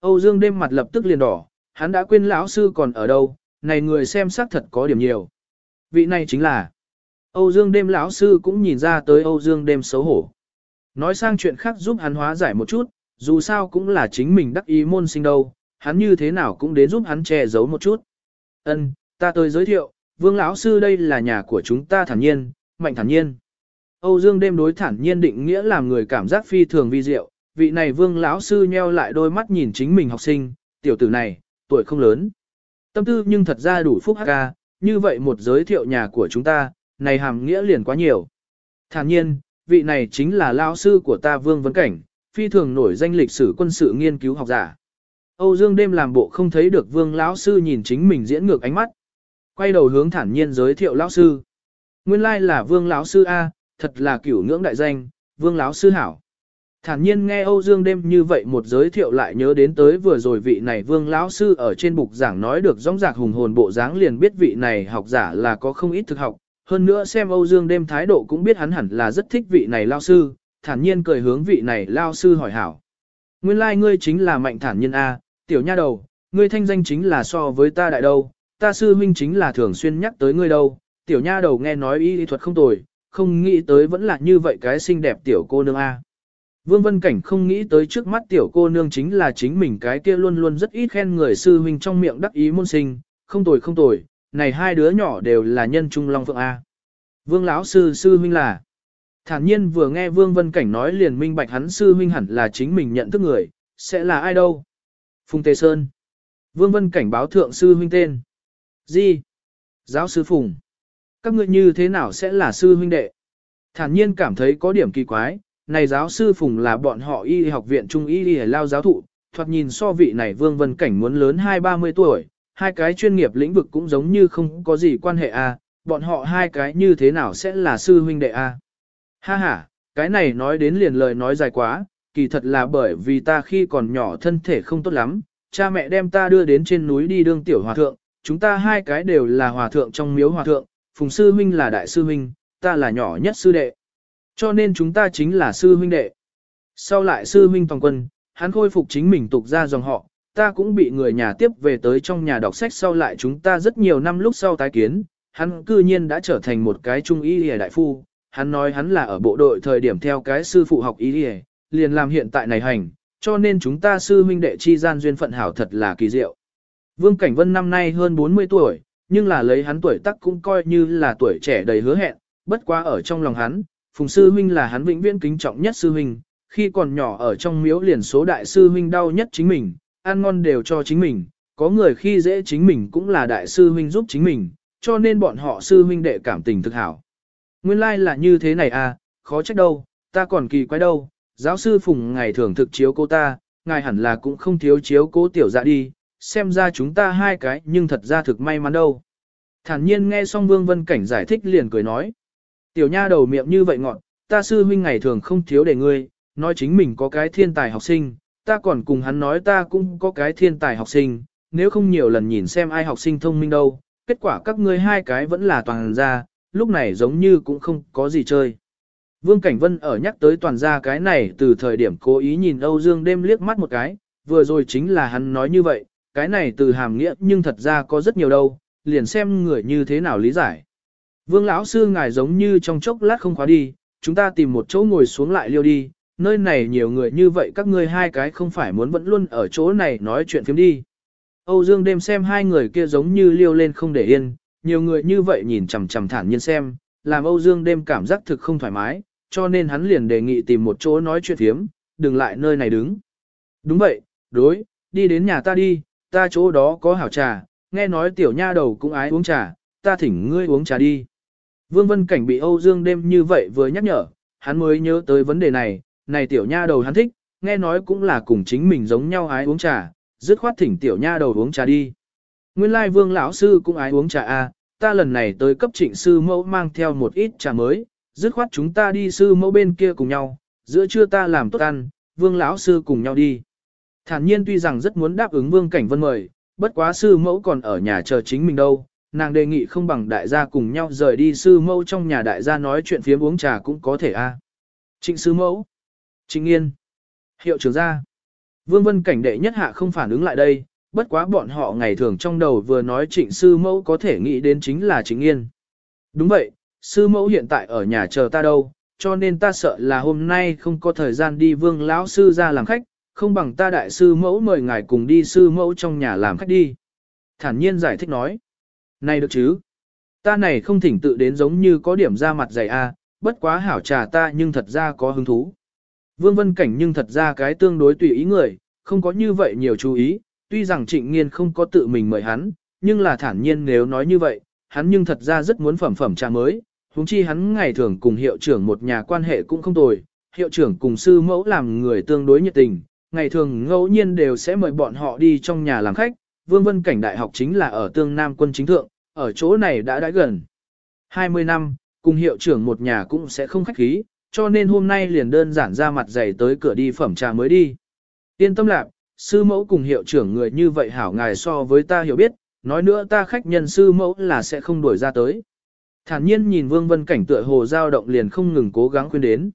S1: Âu Dương đêm mặt lập tức liền đỏ, hắn đã quên lão sư còn ở đâu, này người xem xác thật có điểm nhiều. Vị này chính là Âu Dương đêm lão sư cũng nhìn ra tới Âu Dương đêm xấu hổ. Nói sang chuyện khác giúp hắn hóa giải một chút, dù sao cũng là chính mình đắc ý môn sinh đâu, hắn như thế nào cũng đến giúp hắn che giấu một chút. Ân, ta tới giới thiệu, Vương lão sư đây là nhà của chúng ta thản nhiên, mạnh thản nhiên. Âu Dương đêm đối thản nhiên định nghĩa làm người cảm giác phi thường vi diệu, vị này Vương lão sư nheo lại đôi mắt nhìn chính mình học sinh, tiểu tử này, tuổi không lớn. Tâm tư nhưng thật ra đủ phúc hắc ca, như vậy một giới thiệu nhà của chúng ta, này hàm nghĩa liền quá nhiều. Thản nhiên, vị này chính là lão sư của ta Vương Vấn Cảnh, phi thường nổi danh lịch sử quân sự nghiên cứu học giả. Âu Dương đêm làm bộ không thấy được Vương lão sư nhìn chính mình diễn ngược ánh mắt. Quay đầu hướng thản nhiên giới thiệu lão sư. Nguyên lai like là Vương lão sư a, thật là cửu ngưỡng đại danh, Vương lão sư hảo. Thản nhiên nghe Âu Dương đêm như vậy một giới thiệu lại nhớ đến tới vừa rồi vị này Vương lão sư ở trên bục giảng nói được rong rạc hùng hồn bộ dáng liền biết vị này học giả là có không ít thực học, hơn nữa xem Âu Dương đêm thái độ cũng biết hắn hẳn là rất thích vị này lao sư, thản nhiên cười hướng vị này lao sư hỏi hảo. Nguyên lai like ngươi chính là mạnh thản nhiên A, tiểu nha đầu, ngươi thanh danh chính là so với ta đại đâu, ta sư huynh chính là thường xuyên nhắc tới ngươi đâu, tiểu nha đầu nghe nói y lý thuật không tồi, không nghĩ tới vẫn là như vậy cái xinh đẹp tiểu cô nương A. Vương Vân Cảnh không nghĩ tới trước mắt tiểu cô nương chính là chính mình cái kia luôn luôn rất ít khen người sư huynh trong miệng đắc ý môn sinh, không tồi không tồi, này hai đứa nhỏ đều là nhân trung long phượng A. Vương lão sư sư huynh là. Thản nhiên vừa nghe Vương Vân Cảnh nói liền minh bạch hắn sư huynh hẳn là chính mình nhận thức người, sẽ là ai đâu. Phùng Tề Sơn. Vương Vân Cảnh báo thượng sư huynh tên. Gì? Giáo sư Phùng. Các ngươi như thế nào sẽ là sư huynh đệ? Thản nhiên cảm thấy có điểm kỳ quái, này giáo sư Phùng là bọn họ y học viện trung y y lao giáo thụ, thoạt nhìn so vị này Vương Vân Cảnh muốn lớn hai ba mươi tuổi, hai cái chuyên nghiệp lĩnh vực cũng giống như không có gì quan hệ a, à, bọn họ hai cái như thế nào sẽ là sư huynh đệ a? À? Ha ha, cái này nói đến liền lời nói dài quá, kỳ thật là bởi vì ta khi còn nhỏ thân thể không tốt lắm, cha mẹ đem ta đưa đến trên núi đi đương tiểu hòa thượng, chúng ta hai cái đều là hòa thượng trong miếu hòa thượng, phùng sư huynh là đại sư huynh, ta là nhỏ nhất sư đệ. Cho nên chúng ta chính là sư huynh đệ. Sau lại sư huynh toàn quân, hắn khôi phục chính mình tục ra dòng họ, ta cũng bị người nhà tiếp về tới trong nhà đọc sách sau lại chúng ta rất nhiều năm lúc sau tái kiến, hắn cư nhiên đã trở thành một cái trung y lìa đại phu, hắn nói hắn là ở bộ đội thời điểm theo cái sư phụ học y lìa, liền làm hiện tại này hành, cho nên chúng ta sư huynh đệ chi gian duyên phận hảo thật là kỳ diệu. Vương Cảnh Vân năm nay hơn 40 tuổi, nhưng là lấy hắn tuổi tác cũng coi như là tuổi trẻ đầy hứa hẹn, bất quá ở trong lòng hắn, Phùng sư huynh là hắn vĩnh viễn kính trọng nhất sư huynh, khi còn nhỏ ở trong miếu liền số đại sư huynh đau nhất chính mình, ăn ngon đều cho chính mình, có người khi dễ chính mình cũng là đại sư huynh giúp chính mình, cho nên bọn họ sư huynh đệ cảm tình thực hảo. Nguyên lai like là như thế này à, khó trách đâu, ta còn kỳ quái đâu, giáo sư Phùng ngày thường thực chiếu cô ta, ngài hẳn là cũng không thiếu chiếu cố tiểu dạ đi, xem ra chúng ta hai cái nhưng thật ra thực may mắn đâu. Thản nhiên nghe xong Vương Vân Cảnh giải thích liền cười nói. Tiểu nha đầu miệng như vậy ngọn, ta sư huynh ngày thường không thiếu để ngươi, nói chính mình có cái thiên tài học sinh, ta còn cùng hắn nói ta cũng có cái thiên tài học sinh, nếu không nhiều lần nhìn xem ai học sinh thông minh đâu, kết quả các ngươi hai cái vẫn là toàn ra, lúc này giống như cũng không có gì chơi. Vương Cảnh Vân ở nhắc tới toàn gia cái này từ thời điểm cố ý nhìn Âu Dương đêm liếc mắt một cái, vừa rồi chính là hắn nói như vậy, cái này từ hàm nghĩa nhưng thật ra có rất nhiều đâu, liền xem người như thế nào lý giải. Vương lão sư ngài giống như trong chốc lát không khóa đi, chúng ta tìm một chỗ ngồi xuống lại liêu đi, nơi này nhiều người như vậy các ngươi hai cái không phải muốn vẫn luôn ở chỗ này nói chuyện phiếm đi. Âu Dương đêm xem hai người kia giống như liêu lên không để yên, nhiều người như vậy nhìn chằm chằm thản nhiên xem, làm Âu Dương đêm cảm giác thực không thoải mái, cho nên hắn liền đề nghị tìm một chỗ nói chuyện phiếm, đừng lại nơi này đứng. Đúng vậy, đối, đi đến nhà ta đi, ta chỗ đó có hảo trà, nghe nói tiểu nha đầu cũng ái uống trà, ta thỉnh ngươi uống trà đi. Vương Vân Cảnh bị Âu Dương đêm như vậy vừa nhắc nhở, hắn mới nhớ tới vấn đề này, này tiểu nha đầu hắn thích, nghe nói cũng là cùng chính mình giống nhau ái uống trà, dứt khoát thỉnh tiểu nha đầu uống trà đi. Nguyên lai vương lão sư cũng ái uống trà a, à, ta lần này tới cấp trịnh sư mẫu mang theo một ít trà mới, dứt khoát chúng ta đi sư mẫu bên kia cùng nhau, giữa trưa ta làm tốt ăn, vương lão sư cùng nhau đi. Thản nhiên tuy rằng rất muốn đáp ứng vương cảnh vân mời, bất quá sư mẫu còn ở nhà chờ chính mình đâu, nàng đề nghị không bằng đại gia cùng nhau rời đi sư mẫu trong nhà đại gia nói chuyện phía uống trà cũng có thể a. À. Trịnh sư mẫu, trịnh yên, hiệu trưởng gia. Vương vân cảnh đệ nhất hạ không phản ứng lại đây, bất quá bọn họ ngày thường trong đầu vừa nói trịnh sư mẫu có thể nghĩ đến chính là trịnh yên. Đúng vậy, sư mẫu hiện tại ở nhà chờ ta đâu, cho nên ta sợ là hôm nay không có thời gian đi vương lão sư ra làm khách, không bằng ta đại sư mẫu mời ngài cùng đi sư mẫu trong nhà làm khách đi. Thản nhiên giải thích nói. Này được chứ? Ta này không thỉnh tự đến giống như có điểm ra mặt dày a, bất quá hảo trà ta nhưng thật ra có hứng thú. Vương Vân Cảnh nhưng thật ra cái tương đối tùy ý người, không có như vậy nhiều chú ý, tuy rằng trịnh nghiên không có tự mình mời hắn, nhưng là thản nhiên nếu nói như vậy, hắn nhưng thật ra rất muốn phẩm phẩm trà mới, huống chi hắn ngày thường cùng hiệu trưởng một nhà quan hệ cũng không tồi, hiệu trưởng cùng sư mẫu làm người tương đối nhiệt tình, ngày thường ngẫu nhiên đều sẽ mời bọn họ đi trong nhà làm khách, Vương Vân Cảnh Đại học chính là ở tương Nam quân chính thượng, ở chỗ này đã đã gần. 20 năm, cùng hiệu trưởng một nhà cũng sẽ không khách khí, cho nên hôm nay liền đơn giản ra mặt dày tới cửa đi phẩm trà mới đi. Yên tâm lạc, sư mẫu cùng hiệu trưởng người như vậy hảo ngài so với ta hiểu biết, nói nữa ta khách nhân sư mẫu là sẽ không đuổi ra tới. Thản nhiên nhìn Vương Vân Cảnh tựa hồ dao động liền không ngừng cố gắng khuyên đến.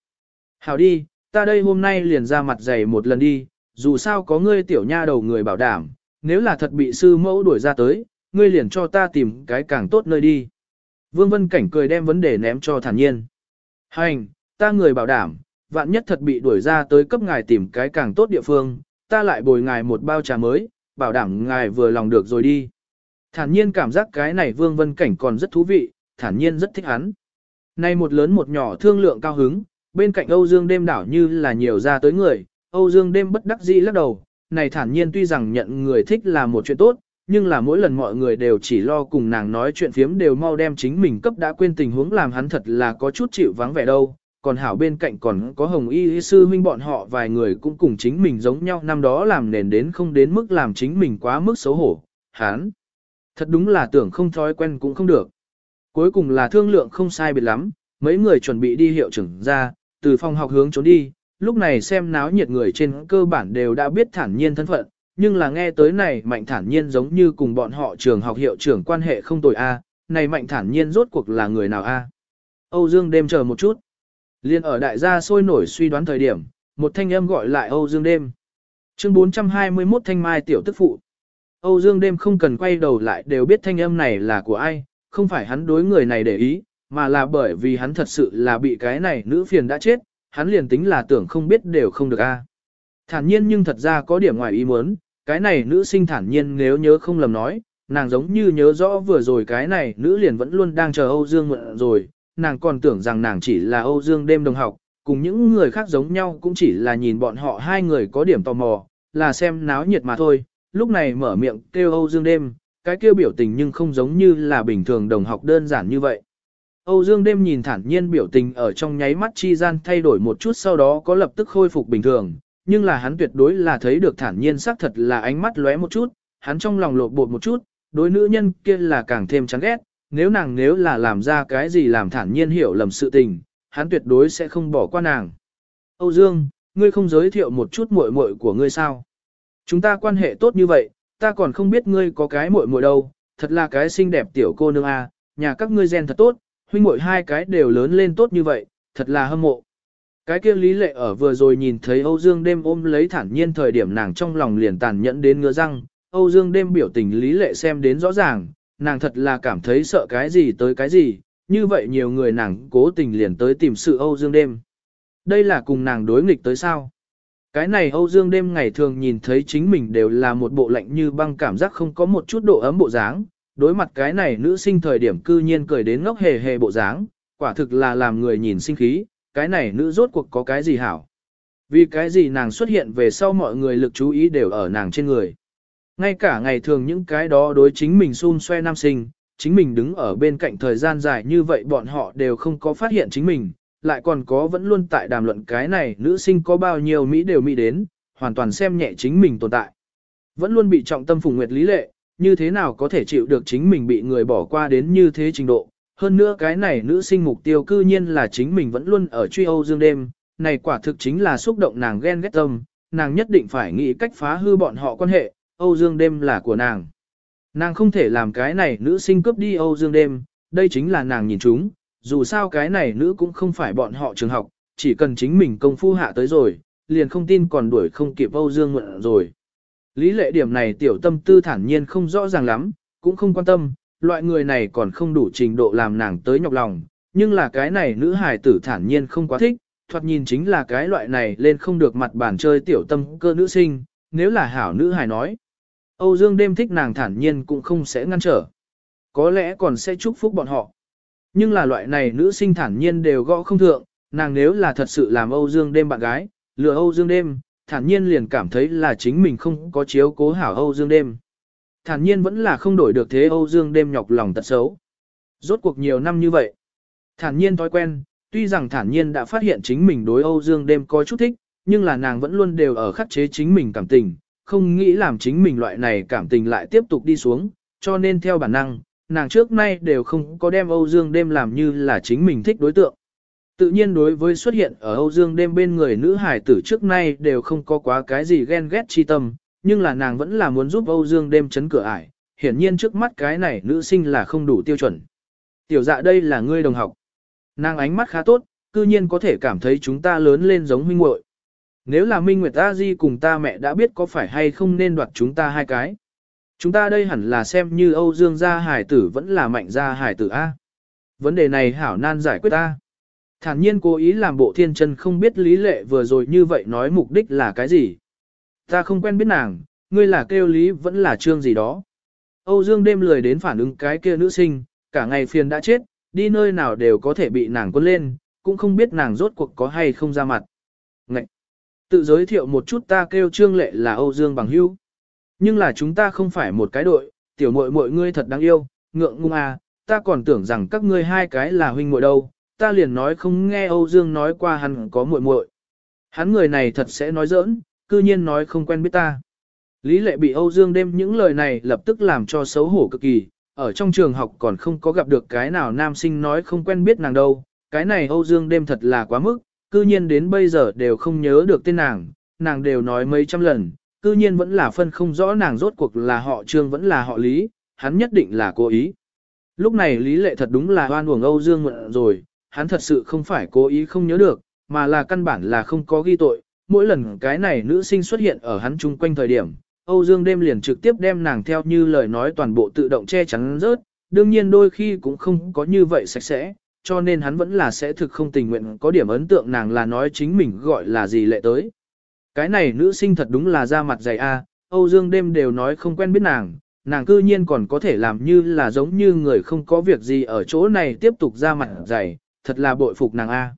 S1: Hảo đi, ta đây hôm nay liền ra mặt dày một lần đi, dù sao có ngươi tiểu nha đầu người bảo đảm, nếu là thật bị sư mẫu đuổi ra tới, ngươi liền cho ta tìm cái càng tốt nơi đi. Vương Vân Cảnh cười đem vấn đề ném cho thản nhiên. Hành, ta người bảo đảm, vạn nhất thật bị đuổi ra tới cấp ngài tìm cái càng tốt địa phương, ta lại bồi ngài một bao trà mới, bảo đảm ngài vừa lòng được rồi đi. Thản nhiên cảm giác cái này Vương Vân Cảnh còn rất thú vị, thản nhiên rất thích hắn. Nay một lớn một nhỏ thương lượng cao hứng, bên cạnh Âu Dương đêm đảo như là nhiều ra tới người, Âu Dương đêm bất đắc dĩ lắc đầu, này thản nhiên tuy rằng nhận người thích là một chuyện tốt, nhưng là mỗi lần mọi người đều chỉ lo cùng nàng nói chuyện phiếm đều mau đem chính mình cấp đã quên tình huống làm hắn thật là có chút chịu vắng vẻ đâu. Còn hảo bên cạnh còn có hồng y sư huynh bọn họ vài người cũng cùng chính mình giống nhau năm đó làm nền đến không đến mức làm chính mình quá mức xấu hổ. Hắn, thật đúng là tưởng không thói quen cũng không được. Cuối cùng là thương lượng không sai biệt lắm, mấy người chuẩn bị đi hiệu trưởng ra, từ phòng học hướng trốn đi, lúc này xem náo nhiệt người trên cơ bản đều đã biết thản nhiên thân phận, nhưng là nghe tới này mạnh thản nhiên giống như cùng bọn họ trường học hiệu trưởng quan hệ không tồi a, này mạnh thản nhiên rốt cuộc là người nào a? Âu Dương đêm chờ một chút. Liên ở đại gia sôi nổi suy đoán thời điểm, một thanh âm gọi lại Âu Dương đêm. Chương 421 Thanh Mai tiểu tức phụ. Âu Dương đêm không cần quay đầu lại đều biết thanh âm này là của ai, không phải hắn đối người này để ý, mà là bởi vì hắn thật sự là bị cái này nữ phiền đã chết, hắn liền tính là tưởng không biết đều không được a. Thản nhiên nhưng thật ra có điểm ngoài ý muốn, cái này nữ sinh thản nhiên nếu nhớ không lầm nói, nàng giống như nhớ rõ vừa rồi cái này nữ liền vẫn luôn đang chờ Âu Dương mượn rồi, nàng còn tưởng rằng nàng chỉ là Âu Dương đêm đồng học, cùng những người khác giống nhau cũng chỉ là nhìn bọn họ hai người có điểm tò mò, là xem náo nhiệt mà thôi, lúc này mở miệng kêu Âu Dương đêm, cái kêu biểu tình nhưng không giống như là bình thường đồng học đơn giản như vậy. Âu Dương đêm nhìn thản nhiên biểu tình ở trong nháy mắt chi gian thay đổi một chút sau đó có lập tức khôi phục bình thường, nhưng là hắn tuyệt đối là thấy được thản nhiên xác thật là ánh mắt lóe một chút, hắn trong lòng lột bột một chút, đối nữ nhân kia là càng thêm chán ghét, nếu nàng nếu là làm ra cái gì làm thản nhiên hiểu lầm sự tình, hắn tuyệt đối sẽ không bỏ qua nàng. Âu Dương, ngươi không giới thiệu một chút muội muội của ngươi sao? Chúng ta quan hệ tốt như vậy, ta còn không biết ngươi có cái muội muội đâu, thật là cái xinh đẹp tiểu cô nương a, nhà các ngươi gen thật tốt, huynh muội hai cái đều lớn lên tốt như vậy, thật là hâm mộ. Cái kia lý lệ ở vừa rồi nhìn thấy Âu Dương đêm ôm lấy thản nhiên thời điểm nàng trong lòng liền tàn nhẫn đến ngứa răng, Âu Dương đêm biểu tình lý lệ xem đến rõ ràng, nàng thật là cảm thấy sợ cái gì tới cái gì, như vậy nhiều người nàng cố tình liền tới tìm sự Âu Dương đêm. Đây là cùng nàng đối nghịch tới sao? Cái này Âu Dương đêm ngày thường nhìn thấy chính mình đều là một bộ lạnh như băng cảm giác không có một chút độ ấm bộ dáng, đối mặt cái này nữ sinh thời điểm cư nhiên cười đến ngốc hề hề bộ dáng, quả thực là làm người nhìn sinh khí, cái này nữ rốt cuộc có cái gì hảo. Vì cái gì nàng xuất hiện về sau mọi người lực chú ý đều ở nàng trên người. Ngay cả ngày thường những cái đó đối chính mình xun xoe nam sinh, chính mình đứng ở bên cạnh thời gian dài như vậy bọn họ đều không có phát hiện chính mình, lại còn có vẫn luôn tại đàm luận cái này nữ sinh có bao nhiêu Mỹ đều Mỹ đến, hoàn toàn xem nhẹ chính mình tồn tại. Vẫn luôn bị trọng tâm phùng nguyệt lý lệ, như thế nào có thể chịu được chính mình bị người bỏ qua đến như thế trình độ. Hơn nữa cái này nữ sinh mục tiêu cư nhiên là chính mình vẫn luôn ở truy Âu Dương đêm, này quả thực chính là xúc động nàng ghen ghét tâm, nàng nhất định phải nghĩ cách phá hư bọn họ quan hệ, Âu Dương đêm là của nàng. Nàng không thể làm cái này nữ sinh cướp đi Âu Dương đêm, đây chính là nàng nhìn chúng, dù sao cái này nữ cũng không phải bọn họ trường học, chỉ cần chính mình công phu hạ tới rồi, liền không tin còn đuổi không kịp Âu Dương mượn rồi. Lý lệ điểm này tiểu tâm tư thản nhiên không rõ ràng lắm, cũng không quan tâm, loại người này còn không đủ trình độ làm nàng tới nhọc lòng, nhưng là cái này nữ hài tử thản nhiên không quá thích, thoạt nhìn chính là cái loại này lên không được mặt bàn chơi tiểu tâm cơ nữ sinh, nếu là hảo nữ hài nói. Âu Dương đêm thích nàng thản nhiên cũng không sẽ ngăn trở. Có lẽ còn sẽ chúc phúc bọn họ. Nhưng là loại này nữ sinh thản nhiên đều gõ không thượng, nàng nếu là thật sự làm Âu Dương đêm bạn gái, lừa Âu Dương đêm, thản nhiên liền cảm thấy là chính mình không có chiếu cố hảo Âu Dương đêm. Thản nhiên vẫn là không đổi được thế Âu Dương đêm nhọc lòng tật xấu. Rốt cuộc nhiều năm như vậy. Thản nhiên thói quen, tuy rằng thản nhiên đã phát hiện chính mình đối Âu Dương đêm có chút thích, nhưng là nàng vẫn luôn đều ở khắc chế chính mình cảm tình, không nghĩ làm chính mình loại này cảm tình lại tiếp tục đi xuống, cho nên theo bản năng, nàng trước nay đều không có đem Âu Dương đêm làm như là chính mình thích đối tượng. Tự nhiên đối với xuất hiện ở Âu Dương đêm bên người nữ hải tử trước nay đều không có quá cái gì ghen ghét chi tâm, nhưng là nàng vẫn là muốn giúp Âu Dương đêm chấn cửa ải, hiển nhiên trước mắt cái này nữ sinh là không đủ tiêu chuẩn. Tiểu dạ đây là ngươi đồng học. Nàng ánh mắt khá tốt, cư nhiên có thể cảm thấy chúng ta lớn lên giống huynh muội. Nếu là Minh Nguyệt A Di cùng ta mẹ đã biết có phải hay không nên đoạt chúng ta hai cái. Chúng ta đây hẳn là xem như Âu Dương gia hải tử vẫn là mạnh gia hải tử A. Vấn đề này hảo nan giải quyết ta. Thản nhiên cố ý làm bộ thiên chân không biết lý lệ vừa rồi như vậy nói mục đích là cái gì. Ta không quen biết nàng, ngươi là kêu lý vẫn là trương gì đó. Âu Dương đêm lười đến phản ứng cái kia nữ sinh, cả ngày phiền đã chết, đi nơi nào đều có thể bị nàng quân lên, cũng không biết nàng rốt cuộc có hay không ra mặt. Ngậy! Tự giới thiệu một chút ta kêu trương lệ là Âu Dương bằng hữu. Nhưng là chúng ta không phải một cái đội, tiểu muội muội ngươi thật đáng yêu, ngượng ngung à, ta còn tưởng rằng các ngươi hai cái là huynh muội đâu, ta liền nói không nghe Âu Dương nói qua hắn có muội muội. Hắn người này thật sẽ nói giỡn, cư nhiên nói không quen biết ta. Lý lệ bị Âu Dương đem những lời này lập tức làm cho xấu hổ cực kỳ, ở trong trường học còn không có gặp được cái nào nam sinh nói không quen biết nàng đâu, cái này Âu Dương đêm thật là quá mức, cư nhiên đến bây giờ đều không nhớ được tên nàng, nàng đều nói mấy trăm lần, cư nhiên vẫn là phân không rõ nàng rốt cuộc là họ trương vẫn là họ lý, hắn nhất định là cố ý. Lúc này lý lệ thật đúng là hoan uổng Âu Dương mượn rồi, hắn thật sự không phải cố ý không nhớ được, mà là căn bản là không có ghi tội, mỗi lần cái này nữ sinh xuất hiện ở hắn chung quanh thời điểm, Âu Dương đêm liền trực tiếp đem nàng theo như lời nói toàn bộ tự động che chắn rớt, đương nhiên đôi khi cũng không có như vậy sạch sẽ, cho nên hắn vẫn là sẽ thực không tình nguyện có điểm ấn tượng nàng là nói chính mình gọi là gì lệ tới. Cái này nữ sinh thật đúng là da mặt dày a, Âu Dương đêm đều nói không quen biết nàng, nàng cư nhiên còn có thể làm như là giống như người không có việc gì ở chỗ này tiếp tục ra mặt dày, thật là bội phục nàng a.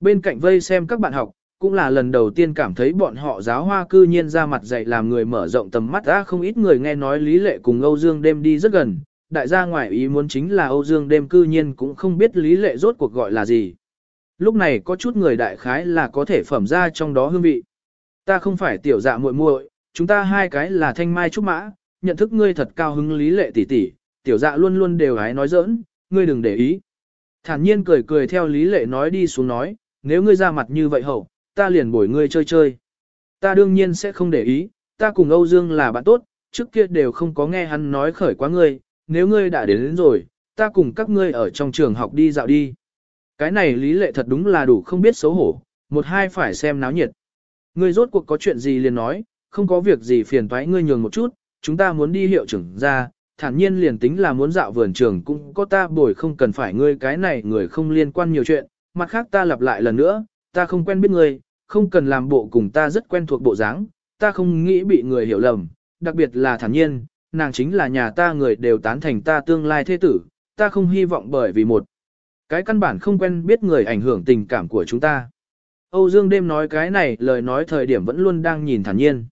S1: Bên cạnh vây xem các bạn học, cũng là lần đầu tiên cảm thấy bọn họ giáo hoa cư nhiên ra mặt dạy làm người mở rộng tầm mắt ra không ít người nghe nói Lý Lệ cùng Âu Dương đêm đi rất gần, đại gia ngoại ý muốn chính là Âu Dương đêm cư nhiên cũng không biết Lý Lệ rốt cuộc gọi là gì. Lúc này có chút người đại khái là có thể phẩm ra trong đó hương vị. Ta không phải tiểu dạ muội muội, chúng ta hai cái là thanh mai trúc mã, nhận thức ngươi thật cao hứng Lý Lệ tỷ tỷ, tiểu dạ luôn luôn đều hái nói giỡn, ngươi đừng để ý. Thản nhiên cười cười theo lý lệ nói đi xuống nói, nếu ngươi ra mặt như vậy hậu, ta liền bổi ngươi chơi chơi. Ta đương nhiên sẽ không để ý, ta cùng Âu Dương là bạn tốt, trước kia đều không có nghe hắn nói khởi quá ngươi, nếu ngươi đã đến, đến rồi, ta cùng các ngươi ở trong trường học đi dạo đi. Cái này lý lệ thật đúng là đủ không biết xấu hổ, một hai phải xem náo nhiệt. Ngươi rốt cuộc có chuyện gì liền nói, không có việc gì phiền toái ngươi nhường một chút, chúng ta muốn đi hiệu trưởng ra, thản nhiên liền tính là muốn dạo vườn trường cũng có ta bồi không cần phải ngươi cái này người không liên quan nhiều chuyện, mặt khác ta lặp lại lần nữa, ta không quen biết ngươi, không cần làm bộ cùng ta rất quen thuộc bộ dáng, ta không nghĩ bị người hiểu lầm, đặc biệt là thản nhiên, nàng chính là nhà ta người đều tán thành ta tương lai thế tử, ta không hy vọng bởi vì một cái căn bản không quen biết người ảnh hưởng tình cảm của chúng ta. Âu Dương đêm nói cái này lời nói thời điểm vẫn luôn đang nhìn thản nhiên.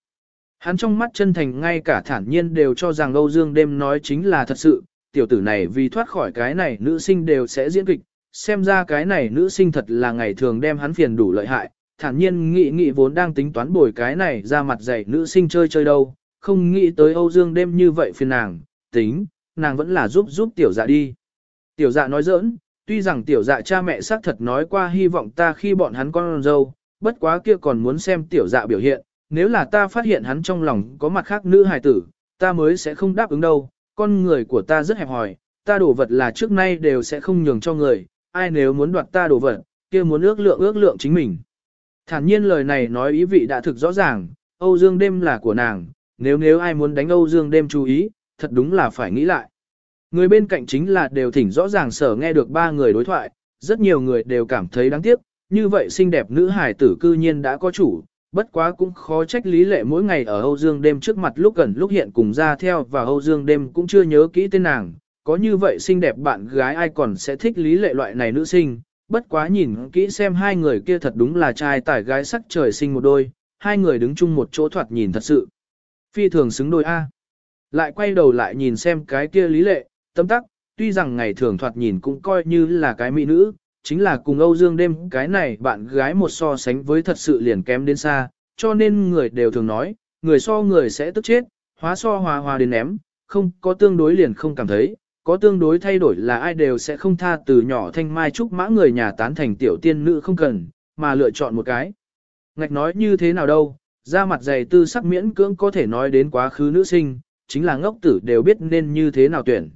S1: Hắn trong mắt chân thành ngay cả thản nhiên đều cho rằng Âu Dương đêm nói chính là thật sự, tiểu tử này vì thoát khỏi cái này nữ sinh đều sẽ diễn kịch, xem ra cái này nữ sinh thật là ngày thường đem hắn phiền đủ lợi hại, thản nhiên nghĩ nghĩ vốn đang tính toán bồi cái này ra mặt dạy nữ sinh chơi chơi đâu, không nghĩ tới Âu Dương đêm như vậy phiền nàng, tính, nàng vẫn là giúp giúp tiểu dạ đi. Tiểu dạ nói giỡn, tuy rằng tiểu dạ cha mẹ xác thật nói qua hy vọng ta khi bọn hắn con dâu, bất quá kia còn muốn xem tiểu dạ biểu hiện, nếu là ta phát hiện hắn trong lòng có mặt khác nữ hài tử, ta mới sẽ không đáp ứng đâu, con người của ta rất hẹp hòi, ta đổ vật là trước nay đều sẽ không nhường cho người, ai nếu muốn đoạt ta đổ vật, kia muốn ước lượng ước lượng chính mình. Thản nhiên lời này nói ý vị đã thực rõ ràng, Âu Dương đêm là của nàng, nếu nếu ai muốn đánh Âu Dương đêm chú ý, thật đúng là phải nghĩ lại. Người bên cạnh chính là đều thỉnh rõ ràng sở nghe được ba người đối thoại, rất nhiều người đều cảm thấy đáng tiếc, như vậy xinh đẹp nữ hải tử cư nhiên đã có chủ, bất quá cũng khó trách lý lệ mỗi ngày ở Âu Dương đêm trước mặt lúc gần lúc hiện cùng ra theo và Âu Dương đêm cũng chưa nhớ kỹ tên nàng, có như vậy xinh đẹp bạn gái ai còn sẽ thích lý lệ loại này nữ sinh, bất quá nhìn kỹ xem hai người kia thật đúng là trai tải gái sắc trời sinh một đôi, hai người đứng chung một chỗ thoạt nhìn thật sự. Phi thường xứng đôi A. Lại quay đầu lại nhìn xem cái kia lý lệ, tâm tắc, tuy rằng ngày thường thoạt nhìn cũng coi như là cái mỹ nữ, chính là cùng Âu Dương đêm cái này bạn gái một so sánh với thật sự liền kém đến xa, cho nên người đều thường nói, người so người sẽ tức chết, hóa so hòa hòa đến ném, không có tương đối liền không cảm thấy, có tương đối thay đổi là ai đều sẽ không tha từ nhỏ thanh mai trúc mã người nhà tán thành tiểu tiên nữ không cần, mà lựa chọn một cái. Ngạch nói như thế nào đâu, da mặt dày tư sắc miễn cưỡng có thể nói đến quá khứ nữ sinh, chính là ngốc tử đều biết nên như thế nào tuyển.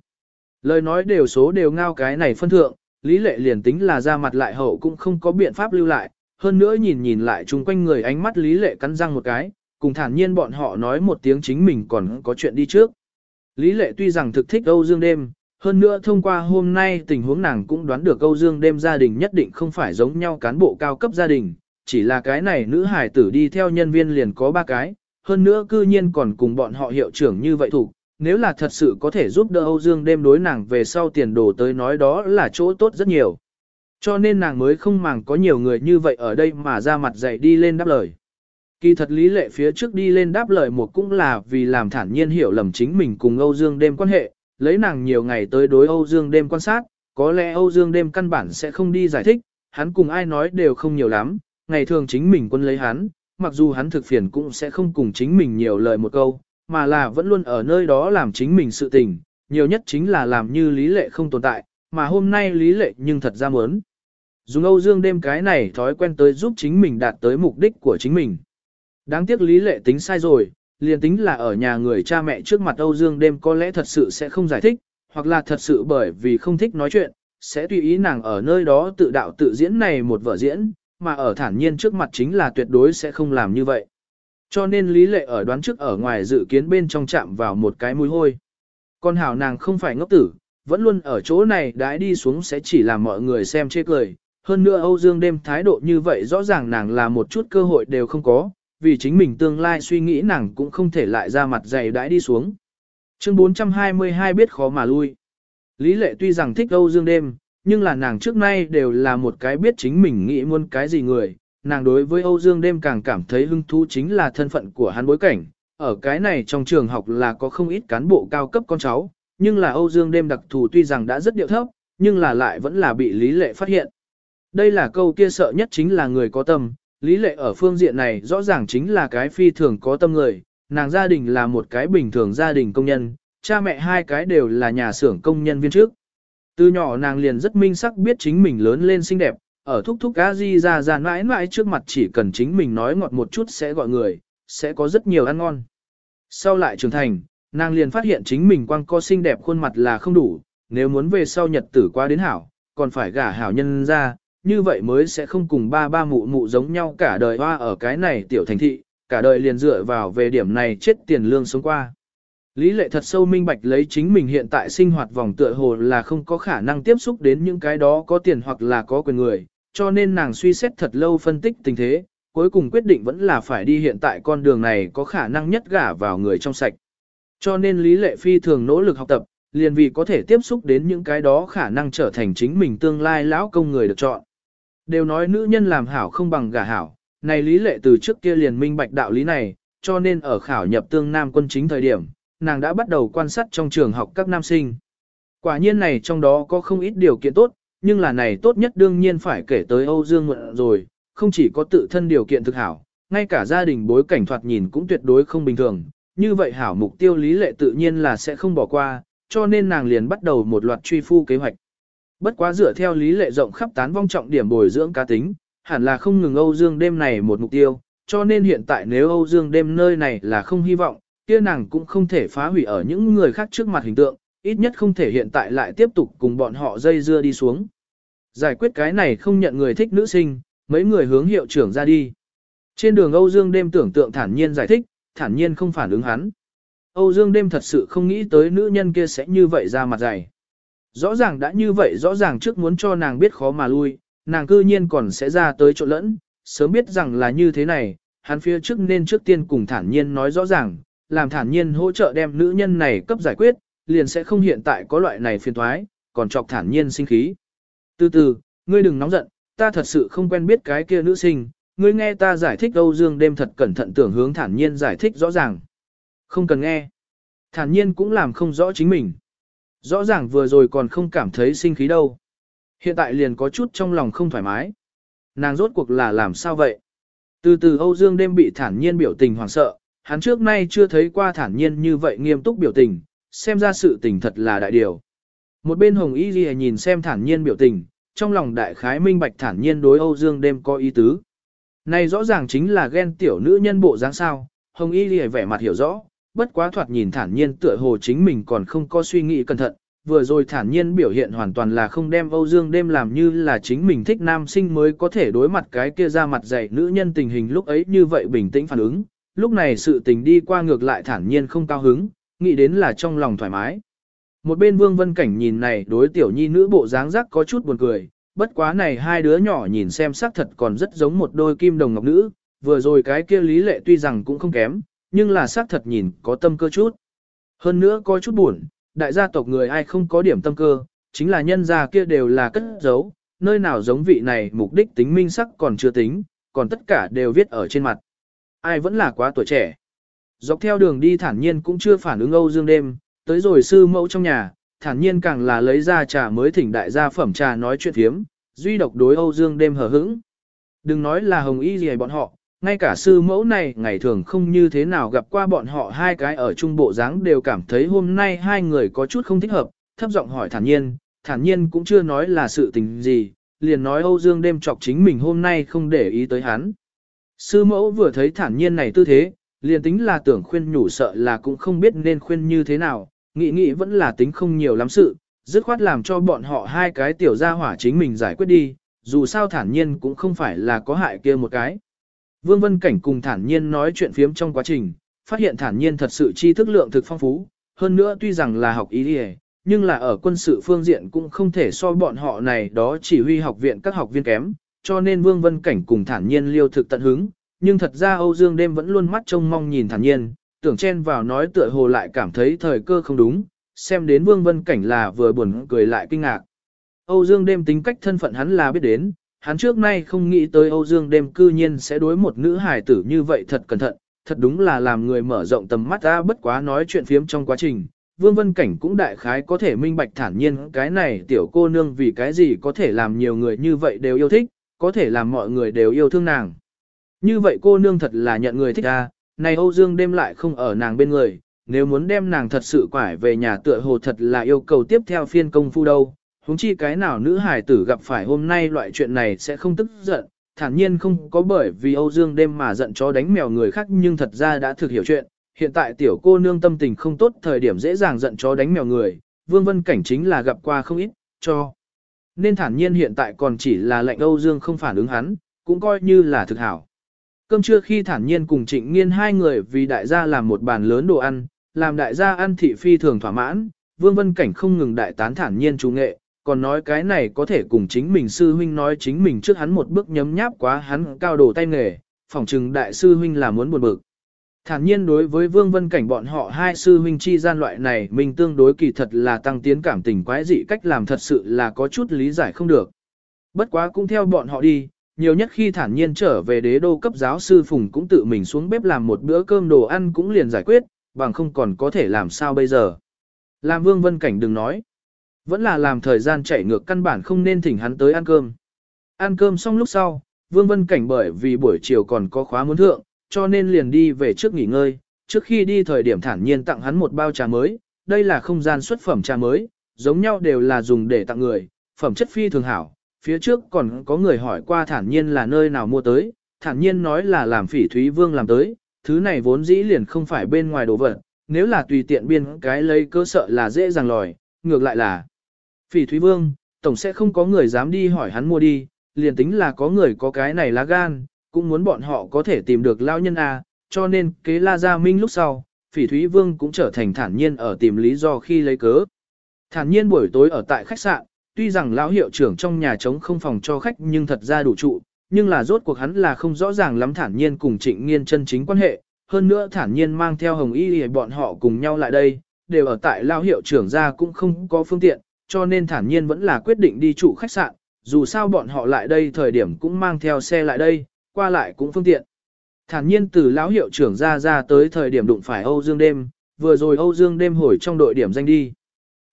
S1: Lời nói đều số đều ngao cái này phân thượng, lý lệ liền tính là da mặt lại hậu cũng không có biện pháp lưu lại, hơn nữa nhìn nhìn lại chung quanh người ánh mắt lý lệ cắn răng một cái, cùng thản nhiên bọn họ nói một tiếng chính mình còn có chuyện đi trước. Lý lệ tuy rằng thực thích Âu Dương đêm, hơn nữa thông qua hôm nay tình huống nàng cũng đoán được Âu Dương đêm gia đình nhất định không phải giống nhau cán bộ cao cấp gia đình, chỉ là cái này nữ hải tử đi theo nhân viên liền có ba cái, hơn nữa cư nhiên còn cùng bọn họ hiệu trưởng như vậy thủ, nếu là thật sự có thể giúp đỡ Âu Dương đêm đối nàng về sau tiền đồ tới nói đó là chỗ tốt rất nhiều. Cho nên nàng mới không màng có nhiều người như vậy ở đây mà ra mặt dạy đi lên đáp lời. Kỳ thật lý lệ phía trước đi lên đáp lời một cũng là vì làm thản nhiên hiểu lầm chính mình cùng Âu Dương đêm quan hệ, lấy nàng nhiều ngày tới đối Âu Dương đêm quan sát, có lẽ Âu Dương đêm căn bản sẽ không đi giải thích, hắn cùng ai nói đều không nhiều lắm, ngày thường chính mình quân lấy hắn, mặc dù hắn thực phiền cũng sẽ không cùng chính mình nhiều lời một câu, mà là vẫn luôn ở nơi đó làm chính mình sự tình, nhiều nhất chính là làm như lý lệ không tồn tại, mà hôm nay lý lệ nhưng thật ra muốn. Dùng Âu Dương đêm cái này thói quen tới giúp chính mình đạt tới mục đích của chính mình. Đáng tiếc lý lệ tính sai rồi, liền tính là ở nhà người cha mẹ trước mặt Âu Dương đêm có lẽ thật sự sẽ không giải thích, hoặc là thật sự bởi vì không thích nói chuyện, sẽ tùy ý nàng ở nơi đó tự đạo tự diễn này một vở diễn, mà ở thản nhiên trước mặt chính là tuyệt đối sẽ không làm như vậy. Cho nên lý lệ ở đoán trước ở ngoài dự kiến bên trong chạm vào một cái mùi hôi. Con hảo nàng không phải ngốc tử, vẫn luôn ở chỗ này đãi đi xuống sẽ chỉ làm mọi người xem chê cười. Hơn nữa Âu Dương đêm thái độ như vậy rõ ràng nàng là một chút cơ hội đều không có, vì chính mình tương lai suy nghĩ nàng cũng không thể lại ra mặt dày đãi đi xuống. Chương 422 biết khó mà lui. Lý lệ tuy rằng thích Âu Dương đêm, nhưng là nàng trước nay đều là một cái biết chính mình nghĩ muốn cái gì người. Nàng đối với Âu Dương đêm càng cảm thấy hứng thú chính là thân phận của hắn bối cảnh. Ở cái này trong trường học là có không ít cán bộ cao cấp con cháu, nhưng là Âu Dương đêm đặc thù tuy rằng đã rất điệu thấp, nhưng là lại vẫn là bị Lý Lệ phát hiện. Đây là câu kia sợ nhất chính là người có tâm, Lý Lệ ở phương diện này rõ ràng chính là cái phi thường có tâm người, nàng gia đình là một cái bình thường gia đình công nhân, cha mẹ hai cái đều là nhà xưởng công nhân viên trước. Từ nhỏ nàng liền rất minh sắc biết chính mình lớn lên xinh đẹp, ở thúc thúc cá di ra ra mãi mãi trước mặt chỉ cần chính mình nói ngọt một chút sẽ gọi người, sẽ có rất nhiều ăn ngon. Sau lại trưởng thành, nàng liền phát hiện chính mình quang co xinh đẹp khuôn mặt là không đủ, nếu muốn về sau nhật tử qua đến hảo, còn phải gả hảo nhân ra, như vậy mới sẽ không cùng ba ba mụ mụ giống nhau cả đời hoa ở cái này tiểu thành thị, cả đời liền dựa vào về điểm này chết tiền lương sống qua. Lý lệ thật sâu minh bạch lấy chính mình hiện tại sinh hoạt vòng tựa hồ là không có khả năng tiếp xúc đến những cái đó có tiền hoặc là có quyền người, cho nên nàng suy xét thật lâu phân tích tình thế, cuối cùng quyết định vẫn là phải đi hiện tại con đường này có khả năng nhất gả vào người trong sạch. Cho nên Lý Lệ Phi thường nỗ lực học tập, liền vì có thể tiếp xúc đến những cái đó khả năng trở thành chính mình tương lai lão công người được chọn. Đều nói nữ nhân làm hảo không bằng gả hảo, này Lý Lệ từ trước kia liền minh bạch đạo lý này, cho nên ở khảo nhập tương nam quân chính thời điểm, nàng đã bắt đầu quan sát trong trường học các nam sinh. Quả nhiên này trong đó có không ít điều kiện tốt, nhưng là này tốt nhất đương nhiên phải kể tới Âu Dương Mượn rồi, không chỉ có tự thân điều kiện thực hảo, ngay cả gia đình bối cảnh thoạt nhìn cũng tuyệt đối không bình thường, như vậy hảo mục tiêu lý lệ tự nhiên là sẽ không bỏ qua, cho nên nàng liền bắt đầu một loạt truy phu kế hoạch. Bất quá dựa theo lý lệ rộng khắp tán vong trọng điểm bồi dưỡng cá tính, hẳn là không ngừng Âu Dương đêm này một mục tiêu, cho nên hiện tại nếu Âu Dương đêm nơi này là không hy vọng, kia nàng cũng không thể phá hủy ở những người khác trước mặt hình tượng, ít nhất không thể hiện tại lại tiếp tục cùng bọn họ dây dưa đi xuống. Giải quyết cái này không nhận người thích nữ sinh, mấy người hướng hiệu trưởng ra đi. Trên đường Âu Dương đêm tưởng tượng thản nhiên giải thích, thản nhiên không phản ứng hắn. Âu Dương đêm thật sự không nghĩ tới nữ nhân kia sẽ như vậy ra mặt dày. Rõ ràng đã như vậy rõ ràng trước muốn cho nàng biết khó mà lui, nàng cư nhiên còn sẽ ra tới chỗ lẫn, sớm biết rằng là như thế này, hắn phía trước nên trước tiên cùng thản nhiên nói rõ ràng, làm thản nhiên hỗ trợ đem nữ nhân này cấp giải quyết, liền sẽ không hiện tại có loại này phiền thoái, còn chọc thản nhiên sinh khí. Từ từ, ngươi đừng nóng giận, ta thật sự không quen biết cái kia nữ sinh, ngươi nghe ta giải thích Âu Dương đêm thật cẩn thận tưởng hướng thản nhiên giải thích rõ ràng. Không cần nghe. Thản nhiên cũng làm không rõ chính mình. Rõ ràng vừa rồi còn không cảm thấy sinh khí đâu. Hiện tại liền có chút trong lòng không thoải mái. Nàng rốt cuộc là làm sao vậy? Từ từ Âu Dương đêm bị thản nhiên biểu tình hoảng sợ, hắn trước nay chưa thấy qua thản nhiên như vậy nghiêm túc biểu tình, xem ra sự tình thật là đại điều. Một bên Hồng Y Ghi nhìn xem thản nhiên biểu tình, trong lòng đại khái minh bạch thản nhiên đối Âu Dương đêm có ý tứ. Này rõ ràng chính là ghen tiểu nữ nhân bộ dáng sao, Hồng Y Ghi vẻ mặt hiểu rõ, bất quá thoạt nhìn thản nhiên tựa hồ chính mình còn không có suy nghĩ cẩn thận, vừa rồi thản nhiên biểu hiện hoàn toàn là không đem Âu Dương đêm làm như là chính mình thích nam sinh mới có thể đối mặt cái kia ra mặt dạy nữ nhân tình hình lúc ấy như vậy bình tĩnh phản ứng, lúc này sự tình đi qua ngược lại thản nhiên không cao hứng, nghĩ đến là trong lòng thoải mái. Một bên Vương Vân Cảnh nhìn này đối tiểu nhi nữ bộ dáng rắc có chút buồn cười, bất quá này hai đứa nhỏ nhìn xem sắc thật còn rất giống một đôi kim đồng ngọc nữ, vừa rồi cái kia lý lệ tuy rằng cũng không kém, nhưng là sắc thật nhìn có tâm cơ chút. Hơn nữa có chút buồn, đại gia tộc người ai không có điểm tâm cơ, chính là nhân gia kia đều là cất giấu, nơi nào giống vị này mục đích tính minh sắc còn chưa tính, còn tất cả đều viết ở trên mặt. Ai vẫn là quá tuổi trẻ. Dọc theo đường đi thản nhiên cũng chưa phản ứng Âu Dương đêm, tới rồi sư mẫu trong nhà, thản nhiên càng là lấy ra trà mới thỉnh đại gia phẩm trà nói chuyện thiếm, duy độc đối Âu Dương đêm hờ hững. Đừng nói là hồng y gì bọn họ, ngay cả sư mẫu này ngày thường không như thế nào gặp qua bọn họ hai cái ở trung bộ dáng đều cảm thấy hôm nay hai người có chút không thích hợp, thấp giọng hỏi thản nhiên, thản nhiên cũng chưa nói là sự tình gì, liền nói Âu Dương đêm chọc chính mình hôm nay không để ý tới hắn. Sư mẫu vừa thấy thản nhiên này tư thế, liền tính là tưởng khuyên nhủ sợ là cũng không biết nên khuyên như thế nào, nghĩ nghĩ vẫn là tính không nhiều lắm sự, dứt khoát làm cho bọn họ hai cái tiểu gia hỏa chính mình giải quyết đi, dù sao thản nhiên cũng không phải là có hại kia một cái. Vương Vân Cảnh cùng thản nhiên nói chuyện phiếm trong quá trình, phát hiện thản nhiên thật sự tri thức lượng thực phong phú, hơn nữa tuy rằng là học ý đi nhưng là ở quân sự phương diện cũng không thể so bọn họ này đó chỉ huy học viện các học viên kém, cho nên Vương Vân Cảnh cùng thản nhiên liêu thực tận hứng, nhưng thật ra Âu Dương đêm vẫn luôn mắt trông mong nhìn thản nhiên, tưởng chen vào nói tựa hồ lại cảm thấy thời cơ không đúng, xem đến Vương Vân Cảnh là vừa buồn cười lại kinh ngạc. Âu Dương đêm tính cách thân phận hắn là biết đến, hắn trước nay không nghĩ tới Âu Dương đêm cư nhiên sẽ đối một nữ hài tử như vậy thật cẩn thận, thật đúng là làm người mở rộng tầm mắt ra bất quá nói chuyện phiếm trong quá trình. Vương Vân Cảnh cũng đại khái có thể minh bạch thản nhiên cái này tiểu cô nương vì cái gì có thể làm nhiều người như vậy đều yêu thích, có thể làm mọi người đều yêu thương nàng. Như vậy cô nương thật là nhận người thích ra, này Âu Dương đêm lại không ở nàng bên người, nếu muốn đem nàng thật sự quải về nhà tựa hồ thật là yêu cầu tiếp theo phiên công phu đâu. Húng chi cái nào nữ hải tử gặp phải hôm nay loại chuyện này sẽ không tức giận, thản nhiên không có bởi vì Âu Dương đêm mà giận chó đánh mèo người khác nhưng thật ra đã thực hiểu chuyện. Hiện tại tiểu cô nương tâm tình không tốt thời điểm dễ dàng giận chó đánh mèo người, Vương Vân Cảnh chính là gặp qua không ít, cho. Nên thản nhiên hiện tại còn chỉ là lệnh Âu Dương không phản ứng hắn, cũng coi như là thực hảo. Cơm trưa khi thản nhiên cùng trịnh nghiên hai người vì đại gia làm một bàn lớn đồ ăn, làm đại gia ăn thị phi thường thỏa mãn, Vương Vân Cảnh không ngừng đại tán thản nhiên chú nghệ, còn nói cái này có thể cùng chính mình sư huynh nói chính mình trước hắn một bước nhấm nháp quá hắn cao đồ tay nghề, phỏng chừng đại sư huynh là muốn buồn bực. Thản nhiên đối với Vương Vân Cảnh bọn họ hai sư huynh chi gian loại này mình tương đối kỳ thật là tăng tiến cảm tình quái dị cách làm thật sự là có chút lý giải không được. Bất quá cũng theo bọn họ đi, nhiều nhất khi thản nhiên trở về đế đô cấp giáo sư Phùng cũng tự mình xuống bếp làm một bữa cơm đồ ăn cũng liền giải quyết, bằng không còn có thể làm sao bây giờ. Làm Vương Vân Cảnh đừng nói. Vẫn là làm thời gian chạy ngược căn bản không nên thỉnh hắn tới ăn cơm. Ăn cơm xong lúc sau, Vương Vân Cảnh bởi vì buổi chiều còn có khóa muốn thượng, cho nên liền đi về trước nghỉ ngơi, trước khi đi thời điểm thản nhiên tặng hắn một bao trà mới, đây là không gian xuất phẩm trà mới, giống nhau đều là dùng để tặng người, phẩm chất phi thường hảo, phía trước còn có người hỏi qua thản nhiên là nơi nào mua tới, thản nhiên nói là làm phỉ thúy vương làm tới, thứ này vốn dĩ liền không phải bên ngoài đồ vật, nếu là tùy tiện biên cái lấy cơ sợ là dễ dàng lòi, ngược lại là phỉ thúy vương, tổng sẽ không có người dám đi hỏi hắn mua đi, liền tính là có người có cái này lá gan, cũng muốn bọn họ có thể tìm được lao nhân A, cho nên kế la gia minh lúc sau, phỉ thúy vương cũng trở thành thản nhiên ở tìm lý do khi lấy cớ. Thản nhiên buổi tối ở tại khách sạn, tuy rằng lão hiệu trưởng trong nhà trống không phòng cho khách nhưng thật ra đủ trụ, nhưng là rốt cuộc hắn là không rõ ràng lắm thản nhiên cùng trịnh nghiên chân chính quan hệ, hơn nữa thản nhiên mang theo hồng y để bọn họ cùng nhau lại đây, đều ở tại lão hiệu trưởng ra cũng không có phương tiện, cho nên thản nhiên vẫn là quyết định đi trụ khách sạn, dù sao bọn họ lại đây thời điểm cũng mang theo xe lại đây, qua lại cũng phương tiện. Thản nhiên từ lão hiệu trưởng ra ra tới thời điểm đụng phải Âu Dương đêm, vừa rồi Âu Dương đêm hồi trong đội điểm danh đi.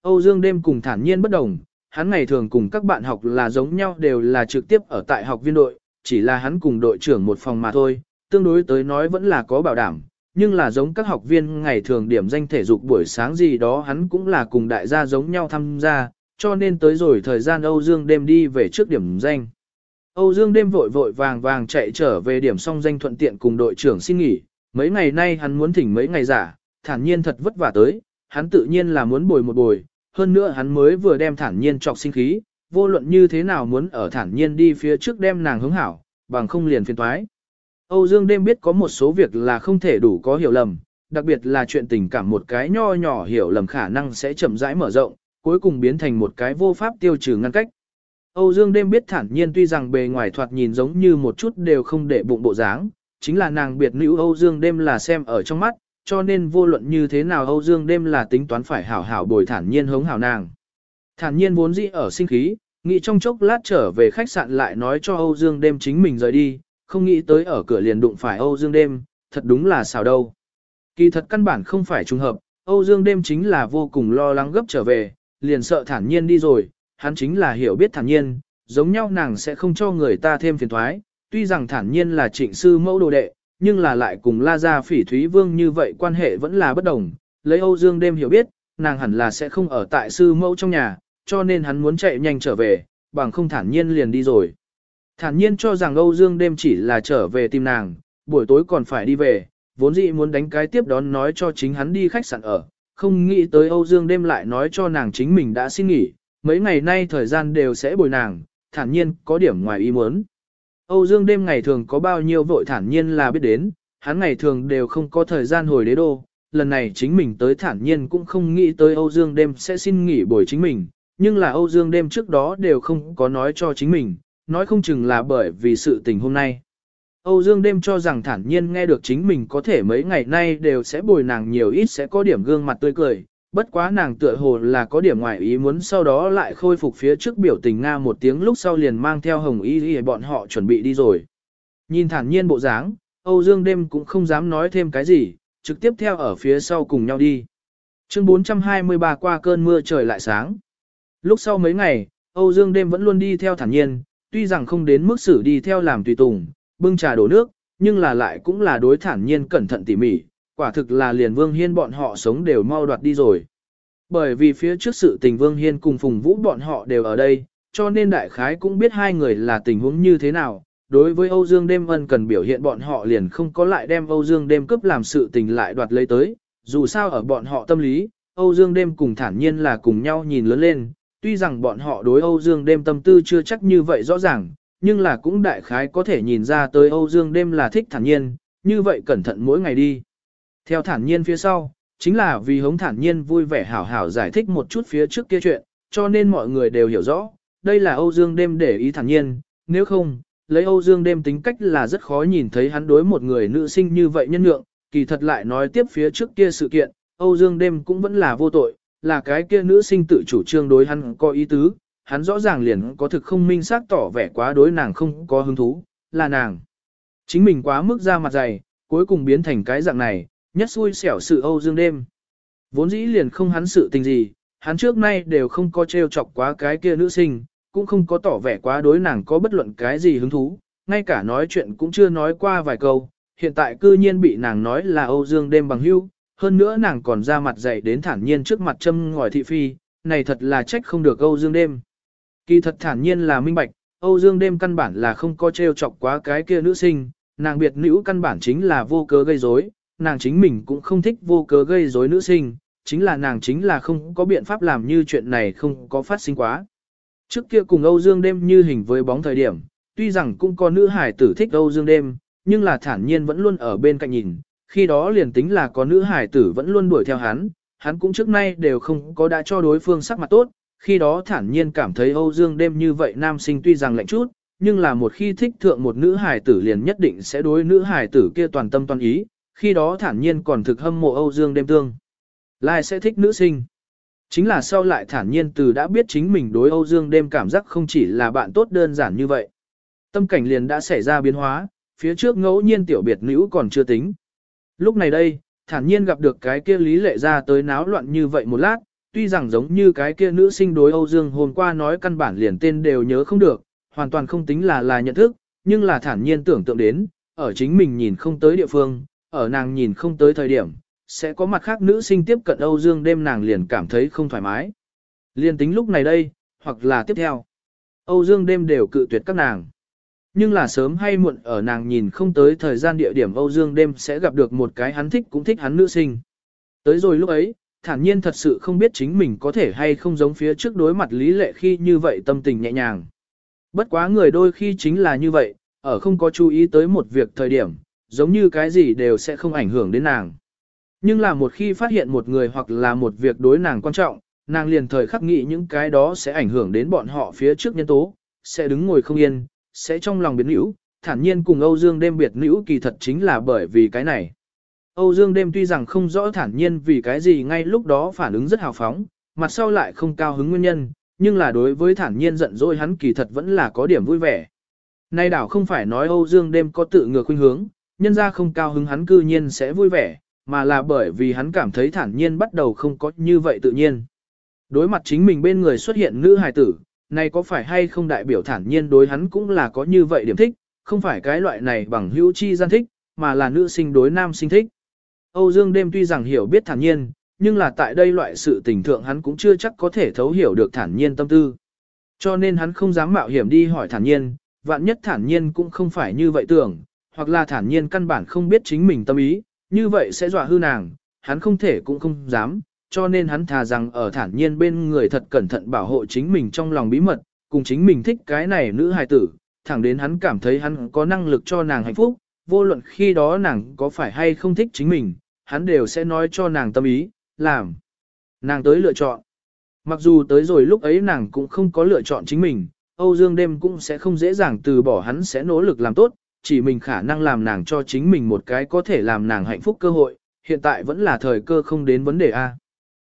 S1: Âu Dương đêm cùng thản nhiên bất đồng, hắn ngày thường cùng các bạn học là giống nhau đều là trực tiếp ở tại học viên đội, chỉ là hắn cùng đội trưởng một phòng mà thôi, tương đối tới nói vẫn là có bảo đảm, nhưng là giống các học viên ngày thường điểm danh thể dục buổi sáng gì đó hắn cũng là cùng đại gia giống nhau tham gia, cho nên tới rồi thời gian Âu Dương đêm đi về trước điểm danh. Âu Dương đêm vội vội vàng vàng chạy trở về điểm song danh thuận tiện cùng đội trưởng xin nghỉ, mấy ngày nay hắn muốn thỉnh mấy ngày giả, thản nhiên thật vất vả tới, hắn tự nhiên là muốn bồi một bồi, hơn nữa hắn mới vừa đem thản nhiên trọc sinh khí, vô luận như thế nào muốn ở thản nhiên đi phía trước đem nàng hướng hảo, bằng không liền phiền toái. Âu Dương đêm biết có một số việc là không thể đủ có hiểu lầm, đặc biệt là chuyện tình cảm một cái nho nhỏ hiểu lầm khả năng sẽ chậm rãi mở rộng, cuối cùng biến thành một cái vô pháp tiêu trừ ngăn cách. Âu Dương đêm biết thản nhiên tuy rằng bề ngoài thoạt nhìn giống như một chút đều không để bụng bộ dáng, chính là nàng biệt nữ Âu Dương đêm là xem ở trong mắt, cho nên vô luận như thế nào Âu Dương đêm là tính toán phải hảo hảo bồi thản nhiên hống hảo nàng. Thản nhiên vốn dĩ ở sinh khí, nghĩ trong chốc lát trở về khách sạn lại nói cho Âu Dương đêm chính mình rời đi, không nghĩ tới ở cửa liền đụng phải Âu Dương đêm, thật đúng là xào đâu. Kỳ thật căn bản không phải trùng hợp, Âu Dương đêm chính là vô cùng lo lắng gấp trở về, liền sợ thản nhiên đi rồi, hắn chính là hiểu biết thản nhiên, giống nhau nàng sẽ không cho người ta thêm phiền thoái, tuy rằng thản nhiên là trịnh sư mẫu đồ đệ, nhưng là lại cùng La Gia Phỉ Thúy Vương như vậy quan hệ vẫn là bất đồng. Lấy Âu Dương đêm hiểu biết, nàng hẳn là sẽ không ở tại sư mẫu trong nhà, cho nên hắn muốn chạy nhanh trở về, bằng không thản nhiên liền đi rồi. Thản nhiên cho rằng Âu Dương đêm chỉ là trở về tìm nàng, buổi tối còn phải đi về, vốn dĩ muốn đánh cái tiếp đón nói cho chính hắn đi khách sạn ở, không nghĩ tới Âu Dương đêm lại nói cho nàng chính mình đã xin nghỉ, mấy ngày nay thời gian đều sẽ bồi nàng, thản nhiên có điểm ngoài ý muốn. Âu Dương đêm ngày thường có bao nhiêu vội thản nhiên là biết đến, hắn ngày thường đều không có thời gian hồi đế đô, lần này chính mình tới thản nhiên cũng không nghĩ tới Âu Dương đêm sẽ xin nghỉ bồi chính mình, nhưng là Âu Dương đêm trước đó đều không có nói cho chính mình, nói không chừng là bởi vì sự tình hôm nay. Âu Dương đêm cho rằng thản nhiên nghe được chính mình có thể mấy ngày nay đều sẽ bồi nàng nhiều ít sẽ có điểm gương mặt tươi cười, bất quá nàng tựa hồ là có điểm ngoài ý muốn sau đó lại khôi phục phía trước biểu tình Nga một tiếng lúc sau liền mang theo hồng y y bọn họ chuẩn bị đi rồi. Nhìn thản nhiên bộ dáng, Âu Dương đêm cũng không dám nói thêm cái gì, trực tiếp theo ở phía sau cùng nhau đi. Chương 423 qua cơn mưa trời lại sáng. Lúc sau mấy ngày, Âu Dương đêm vẫn luôn đi theo thản nhiên, tuy rằng không đến mức xử đi theo làm tùy tùng, bưng trà đổ nước, nhưng là lại cũng là đối thản nhiên cẩn thận tỉ mỉ, quả thực là liền Vương Hiên bọn họ sống đều mau đoạt đi rồi. Bởi vì phía trước sự tình Vương Hiên cùng Phùng Vũ bọn họ đều ở đây, cho nên đại khái cũng biết hai người là tình huống như thế nào. Đối với Âu Dương đêm ân cần biểu hiện bọn họ liền không có lại đem Âu Dương đêm cướp làm sự tình lại đoạt lấy tới, dù sao ở bọn họ tâm lý, Âu Dương đêm cùng thản nhiên là cùng nhau nhìn lớn lên, tuy rằng bọn họ đối Âu Dương đêm tâm tư chưa chắc như vậy rõ ràng, nhưng là cũng đại khái có thể nhìn ra tới Âu Dương đêm là thích thản nhiên, như vậy cẩn thận mỗi ngày đi. Theo thản nhiên phía sau, chính là vì hống thản nhiên vui vẻ hảo hảo giải thích một chút phía trước kia chuyện, cho nên mọi người đều hiểu rõ, đây là Âu Dương đêm để ý thản nhiên, nếu không, lấy Âu Dương đêm tính cách là rất khó nhìn thấy hắn đối một người nữ sinh như vậy nhân lượng, kỳ thật lại nói tiếp phía trước kia sự kiện, Âu Dương đêm cũng vẫn là vô tội, là cái kia nữ sinh tự chủ trương đối hắn có ý tứ, hắn rõ ràng liền có thực không minh xác tỏ vẻ quá đối nàng không có hứng thú, là nàng. Chính mình quá mức ra mặt dày, cuối cùng biến thành cái dạng này, nhất xui xẻo sự Âu Dương đêm. Vốn dĩ liền không hắn sự tình gì, hắn trước nay đều không có trêu chọc quá cái kia nữ sinh, cũng không có tỏ vẻ quá đối nàng có bất luận cái gì hứng thú, ngay cả nói chuyện cũng chưa nói qua vài câu, hiện tại cư nhiên bị nàng nói là Âu Dương đêm bằng hữu, hơn nữa nàng còn ra mặt dày đến thản nhiên trước mặt châm ngòi thị phi, này thật là trách không được Âu Dương đêm. Kỳ thật thản nhiên là minh bạch, Âu Dương đêm căn bản là không có trêu chọc quá cái kia nữ sinh, nàng biệt nữ căn bản chính là vô cớ gây rối, nàng chính mình cũng không thích vô cớ gây rối nữ sinh, chính là nàng chính là không có biện pháp làm như chuyện này không có phát sinh quá. Trước kia cùng Âu Dương đêm như hình với bóng thời điểm, tuy rằng cũng có nữ hải tử thích Âu Dương đêm, nhưng là thản nhiên vẫn luôn ở bên cạnh nhìn, khi đó liền tính là có nữ hải tử vẫn luôn đuổi theo hắn, hắn cũng trước nay đều không có đã cho đối phương sắc mặt tốt, khi đó thản nhiên cảm thấy Âu Dương đêm như vậy nam sinh tuy rằng lạnh chút, nhưng là một khi thích thượng một nữ hải tử liền nhất định sẽ đối nữ hải tử kia toàn tâm toàn ý, khi đó thản nhiên còn thực hâm mộ Âu Dương đêm tương. Lai sẽ thích nữ sinh. Chính là sau lại thản nhiên từ đã biết chính mình đối Âu Dương đêm cảm giác không chỉ là bạn tốt đơn giản như vậy. Tâm cảnh liền đã xảy ra biến hóa, phía trước ngẫu nhiên tiểu biệt nữ còn chưa tính. Lúc này đây, thản nhiên gặp được cái kia lý lệ ra tới náo loạn như vậy một lát, tuy rằng giống như cái kia nữ sinh đối Âu Dương hôm qua nói căn bản liền tên đều nhớ không được, hoàn toàn không tính là là nhận thức, nhưng là thản nhiên tưởng tượng đến, ở chính mình nhìn không tới địa phương, ở nàng nhìn không tới thời điểm, sẽ có mặt khác nữ sinh tiếp cận Âu Dương đêm nàng liền cảm thấy không thoải mái. Liên tính lúc này đây, hoặc là tiếp theo. Âu Dương đêm đều cự tuyệt các nàng. Nhưng là sớm hay muộn ở nàng nhìn không tới thời gian địa điểm Âu Dương đêm sẽ gặp được một cái hắn thích cũng thích hắn nữ sinh. Tới rồi lúc ấy, thản nhiên thật sự không biết chính mình có thể hay không giống phía trước đối mặt lý lệ khi như vậy tâm tình nhẹ nhàng. Bất quá người đôi khi chính là như vậy, ở không có chú ý tới một việc thời điểm, giống như cái gì đều sẽ không ảnh hưởng đến nàng. Nhưng là một khi phát hiện một người hoặc là một việc đối nàng quan trọng, nàng liền thời khắc nghĩ những cái đó sẽ ảnh hưởng đến bọn họ phía trước nhân tố, sẽ đứng ngồi không yên, sẽ trong lòng biến nữ, thản nhiên cùng Âu Dương đêm biệt nữ kỳ thật chính là bởi vì cái này. Âu Dương đêm tuy rằng không rõ thản nhiên vì cái gì ngay lúc đó phản ứng rất hào phóng, mặt sau lại không cao hứng nguyên nhân, nhưng là đối với thản nhiên giận dỗi hắn kỳ thật vẫn là có điểm vui vẻ. Nay đảo không phải nói Âu Dương đêm có tự ngược khuynh hướng, nhân ra không cao hứng hắn cư nhiên sẽ vui vẻ, mà là bởi vì hắn cảm thấy thản nhiên bắt đầu không có như vậy tự nhiên. Đối mặt chính mình bên người xuất hiện nữ hài tử, này có phải hay không đại biểu thản nhiên đối hắn cũng là có như vậy điểm thích, không phải cái loại này bằng hữu chi gian thích, mà là nữ sinh đối nam sinh thích. Âu Dương đêm tuy rằng hiểu biết thản nhiên, nhưng là tại đây loại sự tình thượng hắn cũng chưa chắc có thể thấu hiểu được thản nhiên tâm tư. Cho nên hắn không dám mạo hiểm đi hỏi thản nhiên, vạn nhất thản nhiên cũng không phải như vậy tưởng, hoặc là thản nhiên căn bản không biết chính mình tâm ý, như vậy sẽ dọa hư nàng, hắn không thể cũng không dám, cho nên hắn thà rằng ở thản nhiên bên người thật cẩn thận bảo hộ chính mình trong lòng bí mật, cùng chính mình thích cái này nữ hài tử, thẳng đến hắn cảm thấy hắn có năng lực cho nàng hạnh phúc, vô luận khi đó nàng có phải hay không thích chính mình, hắn đều sẽ nói cho nàng tâm ý, làm. Nàng tới lựa chọn. Mặc dù tới rồi lúc ấy nàng cũng không có lựa chọn chính mình, Âu Dương đêm cũng sẽ không dễ dàng từ bỏ hắn sẽ nỗ lực làm tốt, chỉ mình khả năng làm nàng cho chính mình một cái có thể làm nàng hạnh phúc cơ hội, hiện tại vẫn là thời cơ không đến vấn đề A.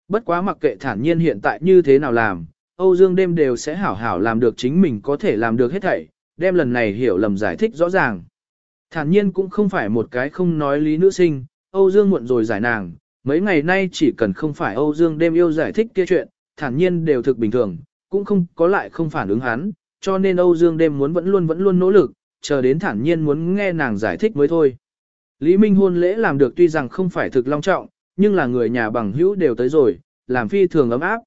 S1: Bất quá mặc kệ thản nhiên hiện tại như thế nào làm, Âu Dương đêm đều sẽ hảo hảo làm được chính mình có thể làm được hết thảy, đem lần này hiểu lầm giải thích rõ ràng. Thản nhiên cũng không phải một cái không nói lý nữ sinh, Âu Dương muộn rồi giải nàng, mấy ngày nay chỉ cần không phải Âu Dương đêm yêu giải thích kia chuyện, thản nhiên đều thực bình thường, cũng không có lại không phản ứng hắn, cho nên Âu Dương đêm muốn vẫn luôn vẫn luôn nỗ lực, chờ đến thản nhiên muốn nghe nàng giải thích mới thôi. Lý Minh hôn lễ làm được tuy rằng không phải thực long trọng, nhưng là người nhà bằng hữu đều tới rồi, làm phi thường ấm áp.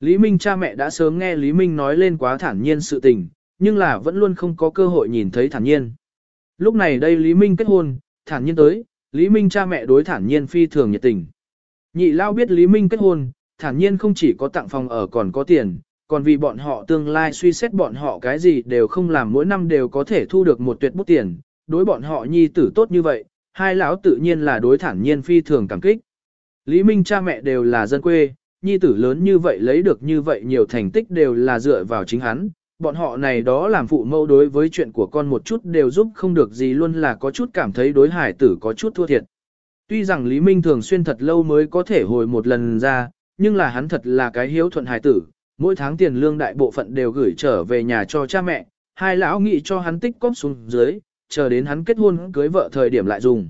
S1: Lý Minh cha mẹ đã sớm nghe Lý Minh nói lên quá thản nhiên sự tình, nhưng là vẫn luôn không có cơ hội nhìn thấy thản nhiên. Lúc này đây Lý Minh kết hôn, thản nhiên tới, Lý Minh cha mẹ đối thản nhiên phi thường nhiệt tình. Nhị lao biết Lý Minh kết hôn, thản nhiên không chỉ có tặng phòng ở còn có tiền, còn vì bọn họ tương lai suy xét bọn họ cái gì đều không làm mỗi năm đều có thể thu được một tuyệt bút tiền, đối bọn họ nhi tử tốt như vậy, hai lão tự nhiên là đối thản nhiên phi thường cảm kích. Lý Minh cha mẹ đều là dân quê, nhi tử lớn như vậy lấy được như vậy nhiều thành tích đều là dựa vào chính hắn, bọn họ này đó làm phụ mẫu đối với chuyện của con một chút đều giúp không được gì luôn là có chút cảm thấy đối hải tử có chút thua thiệt. Tuy rằng Lý Minh thường xuyên thật lâu mới có thể hồi một lần ra, nhưng là hắn thật là cái hiếu thuận hải tử, mỗi tháng tiền lương đại bộ phận đều gửi trở về nhà cho cha mẹ, hai lão nghĩ cho hắn tích cóp xuống dưới, chờ đến hắn kết hôn cưới vợ thời điểm lại dùng.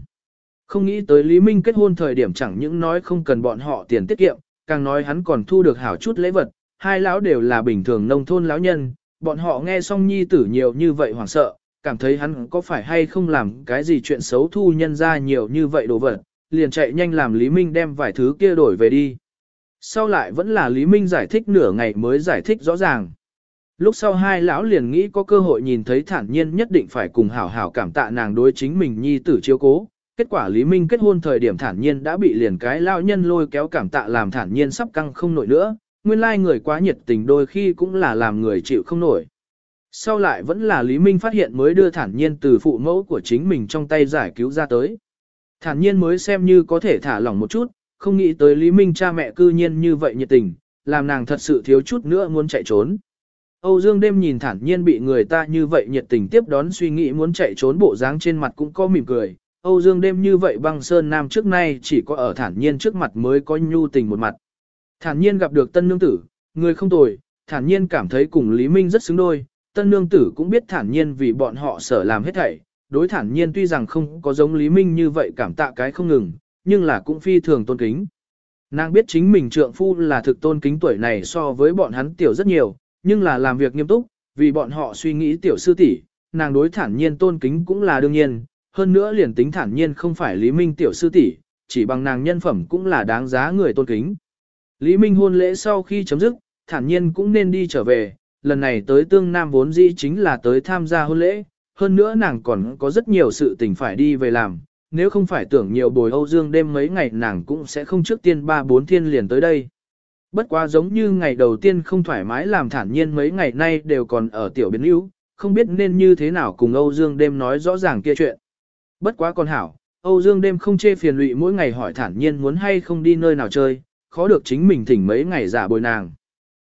S1: Không nghĩ tới Lý Minh kết hôn thời điểm chẳng những nói không cần bọn họ tiền tiết kiệm, càng nói hắn còn thu được hảo chút lễ vật, hai lão đều là bình thường nông thôn lão nhân, bọn họ nghe xong nhi tử nhiều như vậy hoảng sợ, cảm thấy hắn có phải hay không làm cái gì chuyện xấu thu nhân ra nhiều như vậy đồ vật, liền chạy nhanh làm Lý Minh đem vài thứ kia đổi về đi. Sau lại vẫn là Lý Minh giải thích nửa ngày mới giải thích rõ ràng. Lúc sau hai lão liền nghĩ có cơ hội nhìn thấy thản nhiên nhất định phải cùng hảo hảo cảm tạ nàng đối chính mình nhi tử chiếu cố. Kết quả Lý Minh kết hôn thời điểm thản nhiên đã bị liền cái lão nhân lôi kéo cảm tạ làm thản nhiên sắp căng không nổi nữa, nguyên lai người quá nhiệt tình đôi khi cũng là làm người chịu không nổi. Sau lại vẫn là Lý Minh phát hiện mới đưa thản nhiên từ phụ mẫu của chính mình trong tay giải cứu ra tới. Thản nhiên mới xem như có thể thả lỏng một chút, không nghĩ tới Lý Minh cha mẹ cư nhiên như vậy nhiệt tình, làm nàng thật sự thiếu chút nữa muốn chạy trốn. Âu Dương đêm nhìn thản nhiên bị người ta như vậy nhiệt tình tiếp đón suy nghĩ muốn chạy trốn bộ dáng trên mặt cũng có mỉm cười. Âu Dương đêm như vậy băng sơn nam trước nay chỉ có ở thản nhiên trước mặt mới có nhu tình một mặt. Thản nhiên gặp được tân nương tử, người không tồi, thản nhiên cảm thấy cùng Lý Minh rất xứng đôi, tân nương tử cũng biết thản nhiên vì bọn họ sở làm hết thảy, đối thản nhiên tuy rằng không có giống Lý Minh như vậy cảm tạ cái không ngừng, nhưng là cũng phi thường tôn kính. Nàng biết chính mình trượng phu là thực tôn kính tuổi này so với bọn hắn tiểu rất nhiều, nhưng là làm việc nghiêm túc, vì bọn họ suy nghĩ tiểu sư tỷ, nàng đối thản nhiên tôn kính cũng là đương nhiên, hơn nữa liền tính thản nhiên không phải Lý Minh tiểu sư tỷ, chỉ bằng nàng nhân phẩm cũng là đáng giá người tôn kính. Lý Minh hôn lễ sau khi chấm dứt, thản nhiên cũng nên đi trở về, lần này tới tương nam vốn dĩ chính là tới tham gia hôn lễ, hơn nữa nàng còn có rất nhiều sự tình phải đi về làm, nếu không phải tưởng nhiều bồi Âu Dương đêm mấy ngày nàng cũng sẽ không trước tiên ba bốn thiên liền tới đây. Bất quá giống như ngày đầu tiên không thoải mái làm thản nhiên mấy ngày nay đều còn ở tiểu biến yếu, không biết nên như thế nào cùng Âu Dương đêm nói rõ ràng kia chuyện. Bất quá còn hảo, Âu Dương đêm không chê phiền lụy mỗi ngày hỏi thản nhiên muốn hay không đi nơi nào chơi, khó được chính mình thỉnh mấy ngày giả bồi nàng.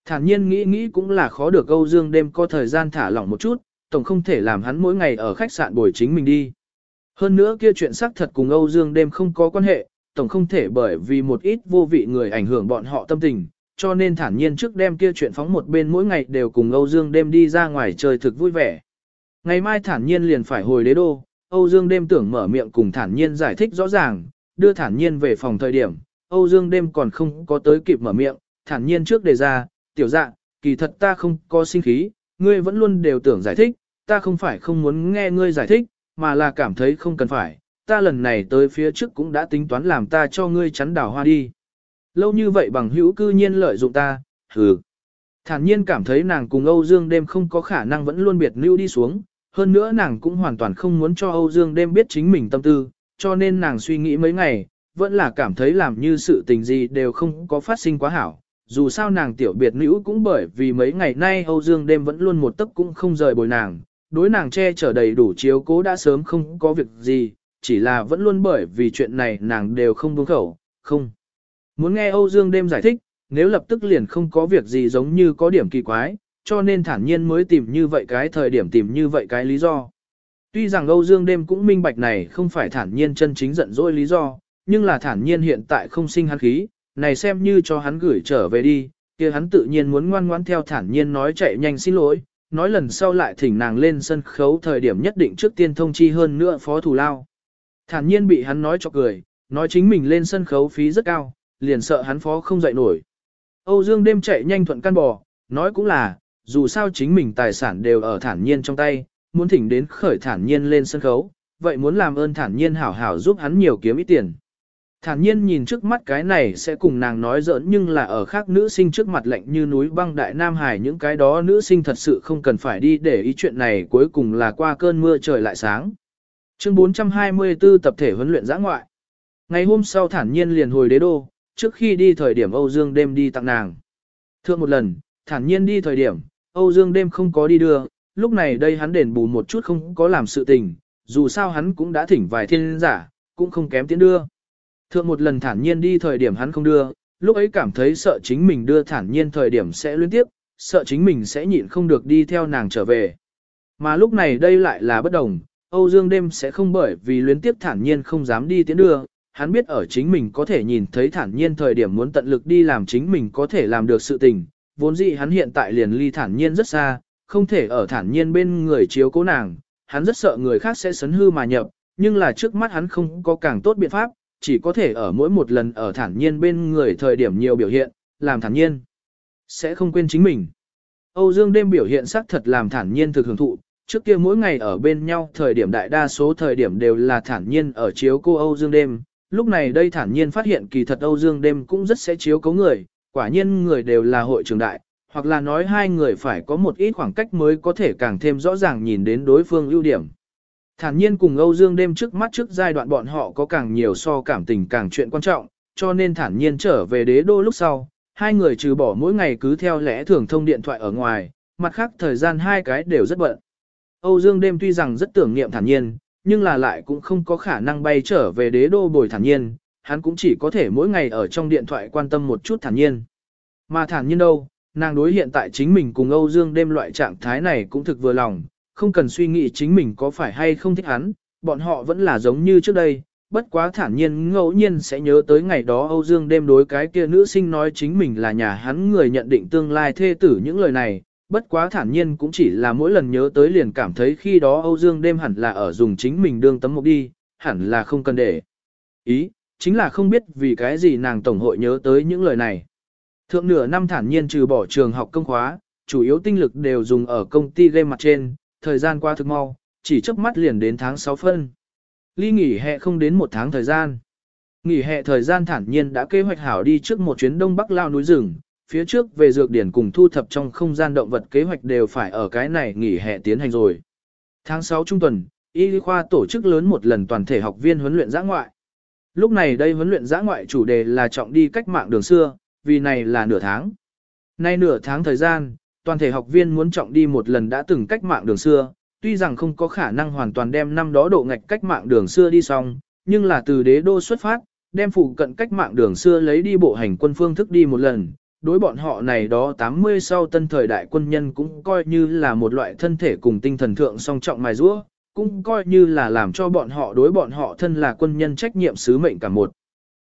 S1: Thản nhiên nghĩ nghĩ cũng là khó được Âu Dương đêm có thời gian thả lỏng một chút, tổng không thể làm hắn mỗi ngày ở khách sạn bồi chính mình đi. Hơn nữa kia chuyện xác thật cùng Âu Dương đêm không có quan hệ, tổng không thể bởi vì một ít vô vị người ảnh hưởng bọn họ tâm tình, cho nên thản nhiên trước đêm kia chuyện phóng một bên mỗi ngày đều cùng Âu Dương đêm đi ra ngoài chơi thực vui vẻ. Ngày mai thản nhiên liền phải hồi đế đô, Âu Dương đêm tưởng mở miệng cùng thản nhiên giải thích rõ ràng, đưa thản nhiên về phòng thời điểm, Âu Dương đêm còn không có tới kịp mở miệng, thản nhiên trước đề ra, tiểu dạ, kỳ thật ta không có sinh khí, ngươi vẫn luôn đều tưởng giải thích, ta không phải không muốn nghe ngươi giải thích, mà là cảm thấy không cần phải, ta lần này tới phía trước cũng đã tính toán làm ta cho ngươi chắn đào hoa đi. Lâu như vậy bằng hữu cư nhiên lợi dụng ta, hừ. Thản nhiên cảm thấy nàng cùng Âu Dương đêm không có khả năng vẫn luôn biệt lưu đi xuống, hơn nữa nàng cũng hoàn toàn không muốn cho Âu Dương đêm biết chính mình tâm tư, cho nên nàng suy nghĩ mấy ngày, vẫn là cảm thấy làm như sự tình gì đều không có phát sinh quá hảo. Dù sao nàng tiểu biệt nữ cũng bởi vì mấy ngày nay Âu Dương đêm vẫn luôn một tấc cũng không rời bồi nàng, đối nàng che chở đầy đủ chiếu cố đã sớm không có việc gì, chỉ là vẫn luôn bởi vì chuyện này nàng đều không buông khẩu, không. Muốn nghe Âu Dương đêm giải thích, nếu lập tức liền không có việc gì giống như có điểm kỳ quái, cho nên thản nhiên mới tìm như vậy cái thời điểm tìm như vậy cái lý do. Tuy rằng Âu Dương đêm cũng minh bạch này không phải thản nhiên chân chính giận dỗi lý do, nhưng là thản nhiên hiện tại không sinh hắn khí, này xem như cho hắn gửi trở về đi, kia hắn tự nhiên muốn ngoan ngoãn theo thản nhiên nói chạy nhanh xin lỗi, nói lần sau lại thỉnh nàng lên sân khấu thời điểm nhất định trước tiên thông chi hơn nữa phó thủ lao. Thản nhiên bị hắn nói cho cười, nói chính mình lên sân khấu phí rất cao, liền sợ hắn phó không dậy nổi. Âu Dương đêm chạy nhanh thuận căn bò, nói cũng là, dù sao chính mình tài sản đều ở thản nhiên trong tay, muốn thỉnh đến khởi thản nhiên lên sân khấu, vậy muốn làm ơn thản nhiên hảo hảo giúp hắn nhiều kiếm ít tiền. Thản nhiên nhìn trước mắt cái này sẽ cùng nàng nói giỡn nhưng là ở khác nữ sinh trước mặt lạnh như núi băng đại Nam Hải những cái đó nữ sinh thật sự không cần phải đi để ý chuyện này cuối cùng là qua cơn mưa trời lại sáng. Chương 424 tập thể huấn luyện giã ngoại. Ngày hôm sau thản nhiên liền hồi đế đô, trước khi đi thời điểm Âu Dương đêm đi tặng nàng. Thượng một lần, thản nhiên đi thời điểm, Âu Dương đêm không có đi đưa, lúc này đây hắn đền bù một chút không có làm sự tình, dù sao hắn cũng đã thỉnh vài thiên giả, cũng không kém tiến đưa. Thượng một lần thản nhiên đi thời điểm hắn không đưa, lúc ấy cảm thấy sợ chính mình đưa thản nhiên thời điểm sẽ luyến tiếp, sợ chính mình sẽ nhịn không được đi theo nàng trở về. Mà lúc này đây lại là bất đồng, Âu Dương đêm sẽ không bởi vì luyến tiếp thản nhiên không dám đi tiến đưa, hắn biết ở chính mình có thể nhìn thấy thản nhiên thời điểm muốn tận lực đi làm chính mình có thể làm được sự tình, vốn dĩ hắn hiện tại liền ly thản nhiên rất xa, không thể ở thản nhiên bên người chiếu cố nàng, hắn rất sợ người khác sẽ sấn hư mà nhập, nhưng là trước mắt hắn không có càng tốt biện pháp, chỉ có thể ở mỗi một lần ở thản nhiên bên người thời điểm nhiều biểu hiện, làm thản nhiên. Sẽ không quên chính mình. Âu Dương đêm biểu hiện sắc thật làm thản nhiên thực hưởng thụ, trước kia mỗi ngày ở bên nhau thời điểm đại đa số thời điểm đều là thản nhiên ở chiếu cô Âu Dương đêm. Lúc này đây thản nhiên phát hiện kỳ thật Âu Dương đêm cũng rất sẽ chiếu cố người, quả nhiên người đều là hội trường đại, hoặc là nói hai người phải có một ít khoảng cách mới có thể càng thêm rõ ràng nhìn đến đối phương ưu điểm. Thản nhiên cùng Âu Dương đêm trước mắt trước giai đoạn bọn họ có càng nhiều so cảm tình càng chuyện quan trọng, cho nên thản nhiên trở về đế đô lúc sau, hai người trừ bỏ mỗi ngày cứ theo lẽ thường thông điện thoại ở ngoài, mặt khác thời gian hai cái đều rất bận. Âu Dương đêm tuy rằng rất tưởng niệm thản nhiên, nhưng là lại cũng không có khả năng bay trở về đế đô bồi thản nhiên, hắn cũng chỉ có thể mỗi ngày ở trong điện thoại quan tâm một chút thản nhiên. Mà thản nhiên đâu, nàng đối hiện tại chính mình cùng Âu Dương đêm loại trạng thái này cũng thực vừa lòng, không cần suy nghĩ chính mình có phải hay không thích hắn, bọn họ vẫn là giống như trước đây, bất quá thản nhiên ngẫu nhiên sẽ nhớ tới ngày đó Âu Dương đêm đối cái kia nữ sinh nói chính mình là nhà hắn người nhận định tương lai thê tử những lời này, bất quá thản nhiên cũng chỉ là mỗi lần nhớ tới liền cảm thấy khi đó Âu Dương đêm hẳn là ở dùng chính mình đương tấm mục đi, hẳn là không cần để ý, chính là không biết vì cái gì nàng tổng hội nhớ tới những lời này. Thượng nửa năm thản nhiên trừ bỏ trường học công khóa, chủ yếu tinh lực đều dùng ở công ty game mặt trên, thời gian qua thực mau, chỉ chớp mắt liền đến tháng 6 phân. Ly nghỉ hè không đến một tháng thời gian. Nghỉ hè thời gian thản nhiên đã kế hoạch hảo đi trước một chuyến đông bắc lao núi rừng, phía trước về dược điển cùng thu thập trong không gian động vật kế hoạch đều phải ở cái này nghỉ hè tiến hành rồi. Tháng 6 trung tuần, y khoa tổ chức lớn một lần toàn thể học viên huấn luyện giã ngoại. Lúc này đây huấn luyện giã ngoại chủ đề là trọng đi cách mạng đường xưa, vì này là nửa tháng. Nay nửa tháng thời gian, toàn thể học viên muốn trọng đi một lần đã từng cách mạng đường xưa, tuy rằng không có khả năng hoàn toàn đem năm đó độ ngạch cách mạng đường xưa đi xong, nhưng là từ đế đô xuất phát, đem phụ cận cách mạng đường xưa lấy đi bộ hành quân phương thức đi một lần. Đối bọn họ này đó 80 sau tân thời đại quân nhân cũng coi như là một loại thân thể cùng tinh thần thượng song trọng mài rũa, cũng coi như là làm cho bọn họ đối bọn họ thân là quân nhân trách nhiệm sứ mệnh cả một.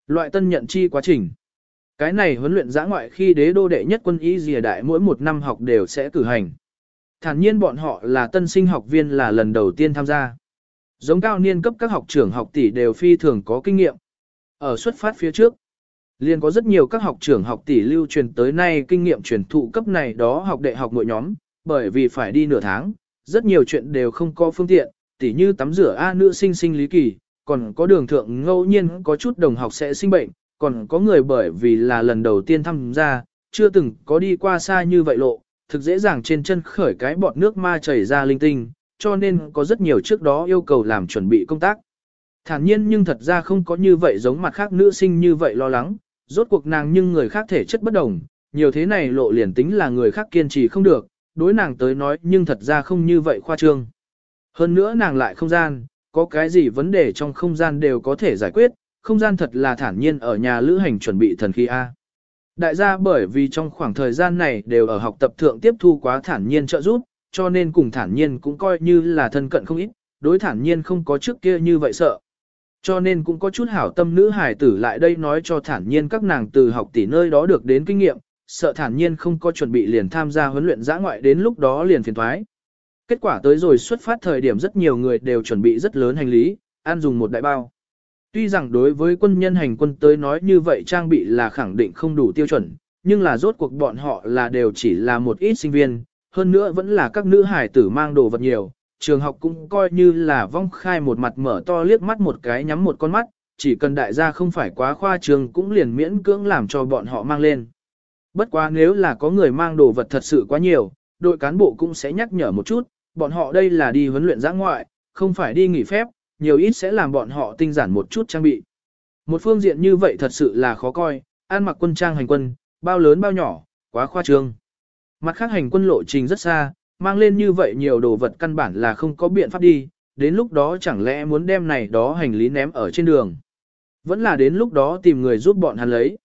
S1: Loại tân nhận chi quá trình. Cái này huấn luyện giã ngoại khi đế đô đệ nhất quân y dìa đại mỗi một năm học đều sẽ cử hành. Thản nhiên bọn họ là tân sinh học viên là lần đầu tiên tham gia. Giống cao niên cấp các học trưởng học tỷ đều phi thường có kinh nghiệm. Ở xuất phát phía trước, liền có rất nhiều các học trưởng học tỷ lưu truyền tới nay kinh nghiệm truyền thụ cấp này đó học đệ học mỗi nhóm, bởi vì phải đi nửa tháng, rất nhiều chuyện đều không có phương tiện, tỷ như tắm rửa A nữ sinh sinh lý kỳ, còn có đường thượng ngẫu nhiên có chút đồng học sẽ sinh bệnh, còn có người bởi vì là lần đầu tiên tham gia, chưa từng có đi qua xa như vậy lộ, thực dễ dàng trên chân khởi cái bọt nước ma chảy ra linh tinh, cho nên có rất nhiều trước đó yêu cầu làm chuẩn bị công tác. Thản nhiên nhưng thật ra không có như vậy giống mặt khác nữ sinh như vậy lo lắng, rốt cuộc nàng nhưng người khác thể chất bất đồng, nhiều thế này lộ liền tính là người khác kiên trì không được, đối nàng tới nói nhưng thật ra không như vậy khoa trương. Hơn nữa nàng lại không gian, có cái gì vấn đề trong không gian đều có thể giải quyết, không gian thật là thản nhiên ở nhà lữ hành chuẩn bị thần khí A. Đại gia bởi vì trong khoảng thời gian này đều ở học tập thượng tiếp thu quá thản nhiên trợ giúp, cho nên cùng thản nhiên cũng coi như là thân cận không ít, đối thản nhiên không có trước kia như vậy sợ. Cho nên cũng có chút hảo tâm nữ hải tử lại đây nói cho thản nhiên các nàng từ học tỷ nơi đó được đến kinh nghiệm, sợ thản nhiên không có chuẩn bị liền tham gia huấn luyện giã ngoại đến lúc đó liền phiền thoái. Kết quả tới rồi xuất phát thời điểm rất nhiều người đều chuẩn bị rất lớn hành lý, ăn dùng một đại bao. Tuy rằng đối với quân nhân hành quân tới nói như vậy trang bị là khẳng định không đủ tiêu chuẩn, nhưng là rốt cuộc bọn họ là đều chỉ là một ít sinh viên, hơn nữa vẫn là các nữ hải tử mang đồ vật nhiều, trường học cũng coi như là vong khai một mặt mở to liếc mắt một cái nhắm một con mắt, chỉ cần đại gia không phải quá khoa trường cũng liền miễn cưỡng làm cho bọn họ mang lên. Bất quá nếu là có người mang đồ vật thật sự quá nhiều, đội cán bộ cũng sẽ nhắc nhở một chút, bọn họ đây là đi huấn luyện giã ngoại, không phải đi nghỉ phép, nhiều ít sẽ làm bọn họ tinh giản một chút trang bị. Một phương diện như vậy thật sự là khó coi, ăn mặc quân trang hành quân, bao lớn bao nhỏ, quá khoa trương. Mặt khác hành quân lộ trình rất xa, mang lên như vậy nhiều đồ vật căn bản là không có biện pháp đi, đến lúc đó chẳng lẽ muốn đem này đó hành lý ném ở trên đường. Vẫn là đến lúc đó tìm người giúp bọn hắn lấy.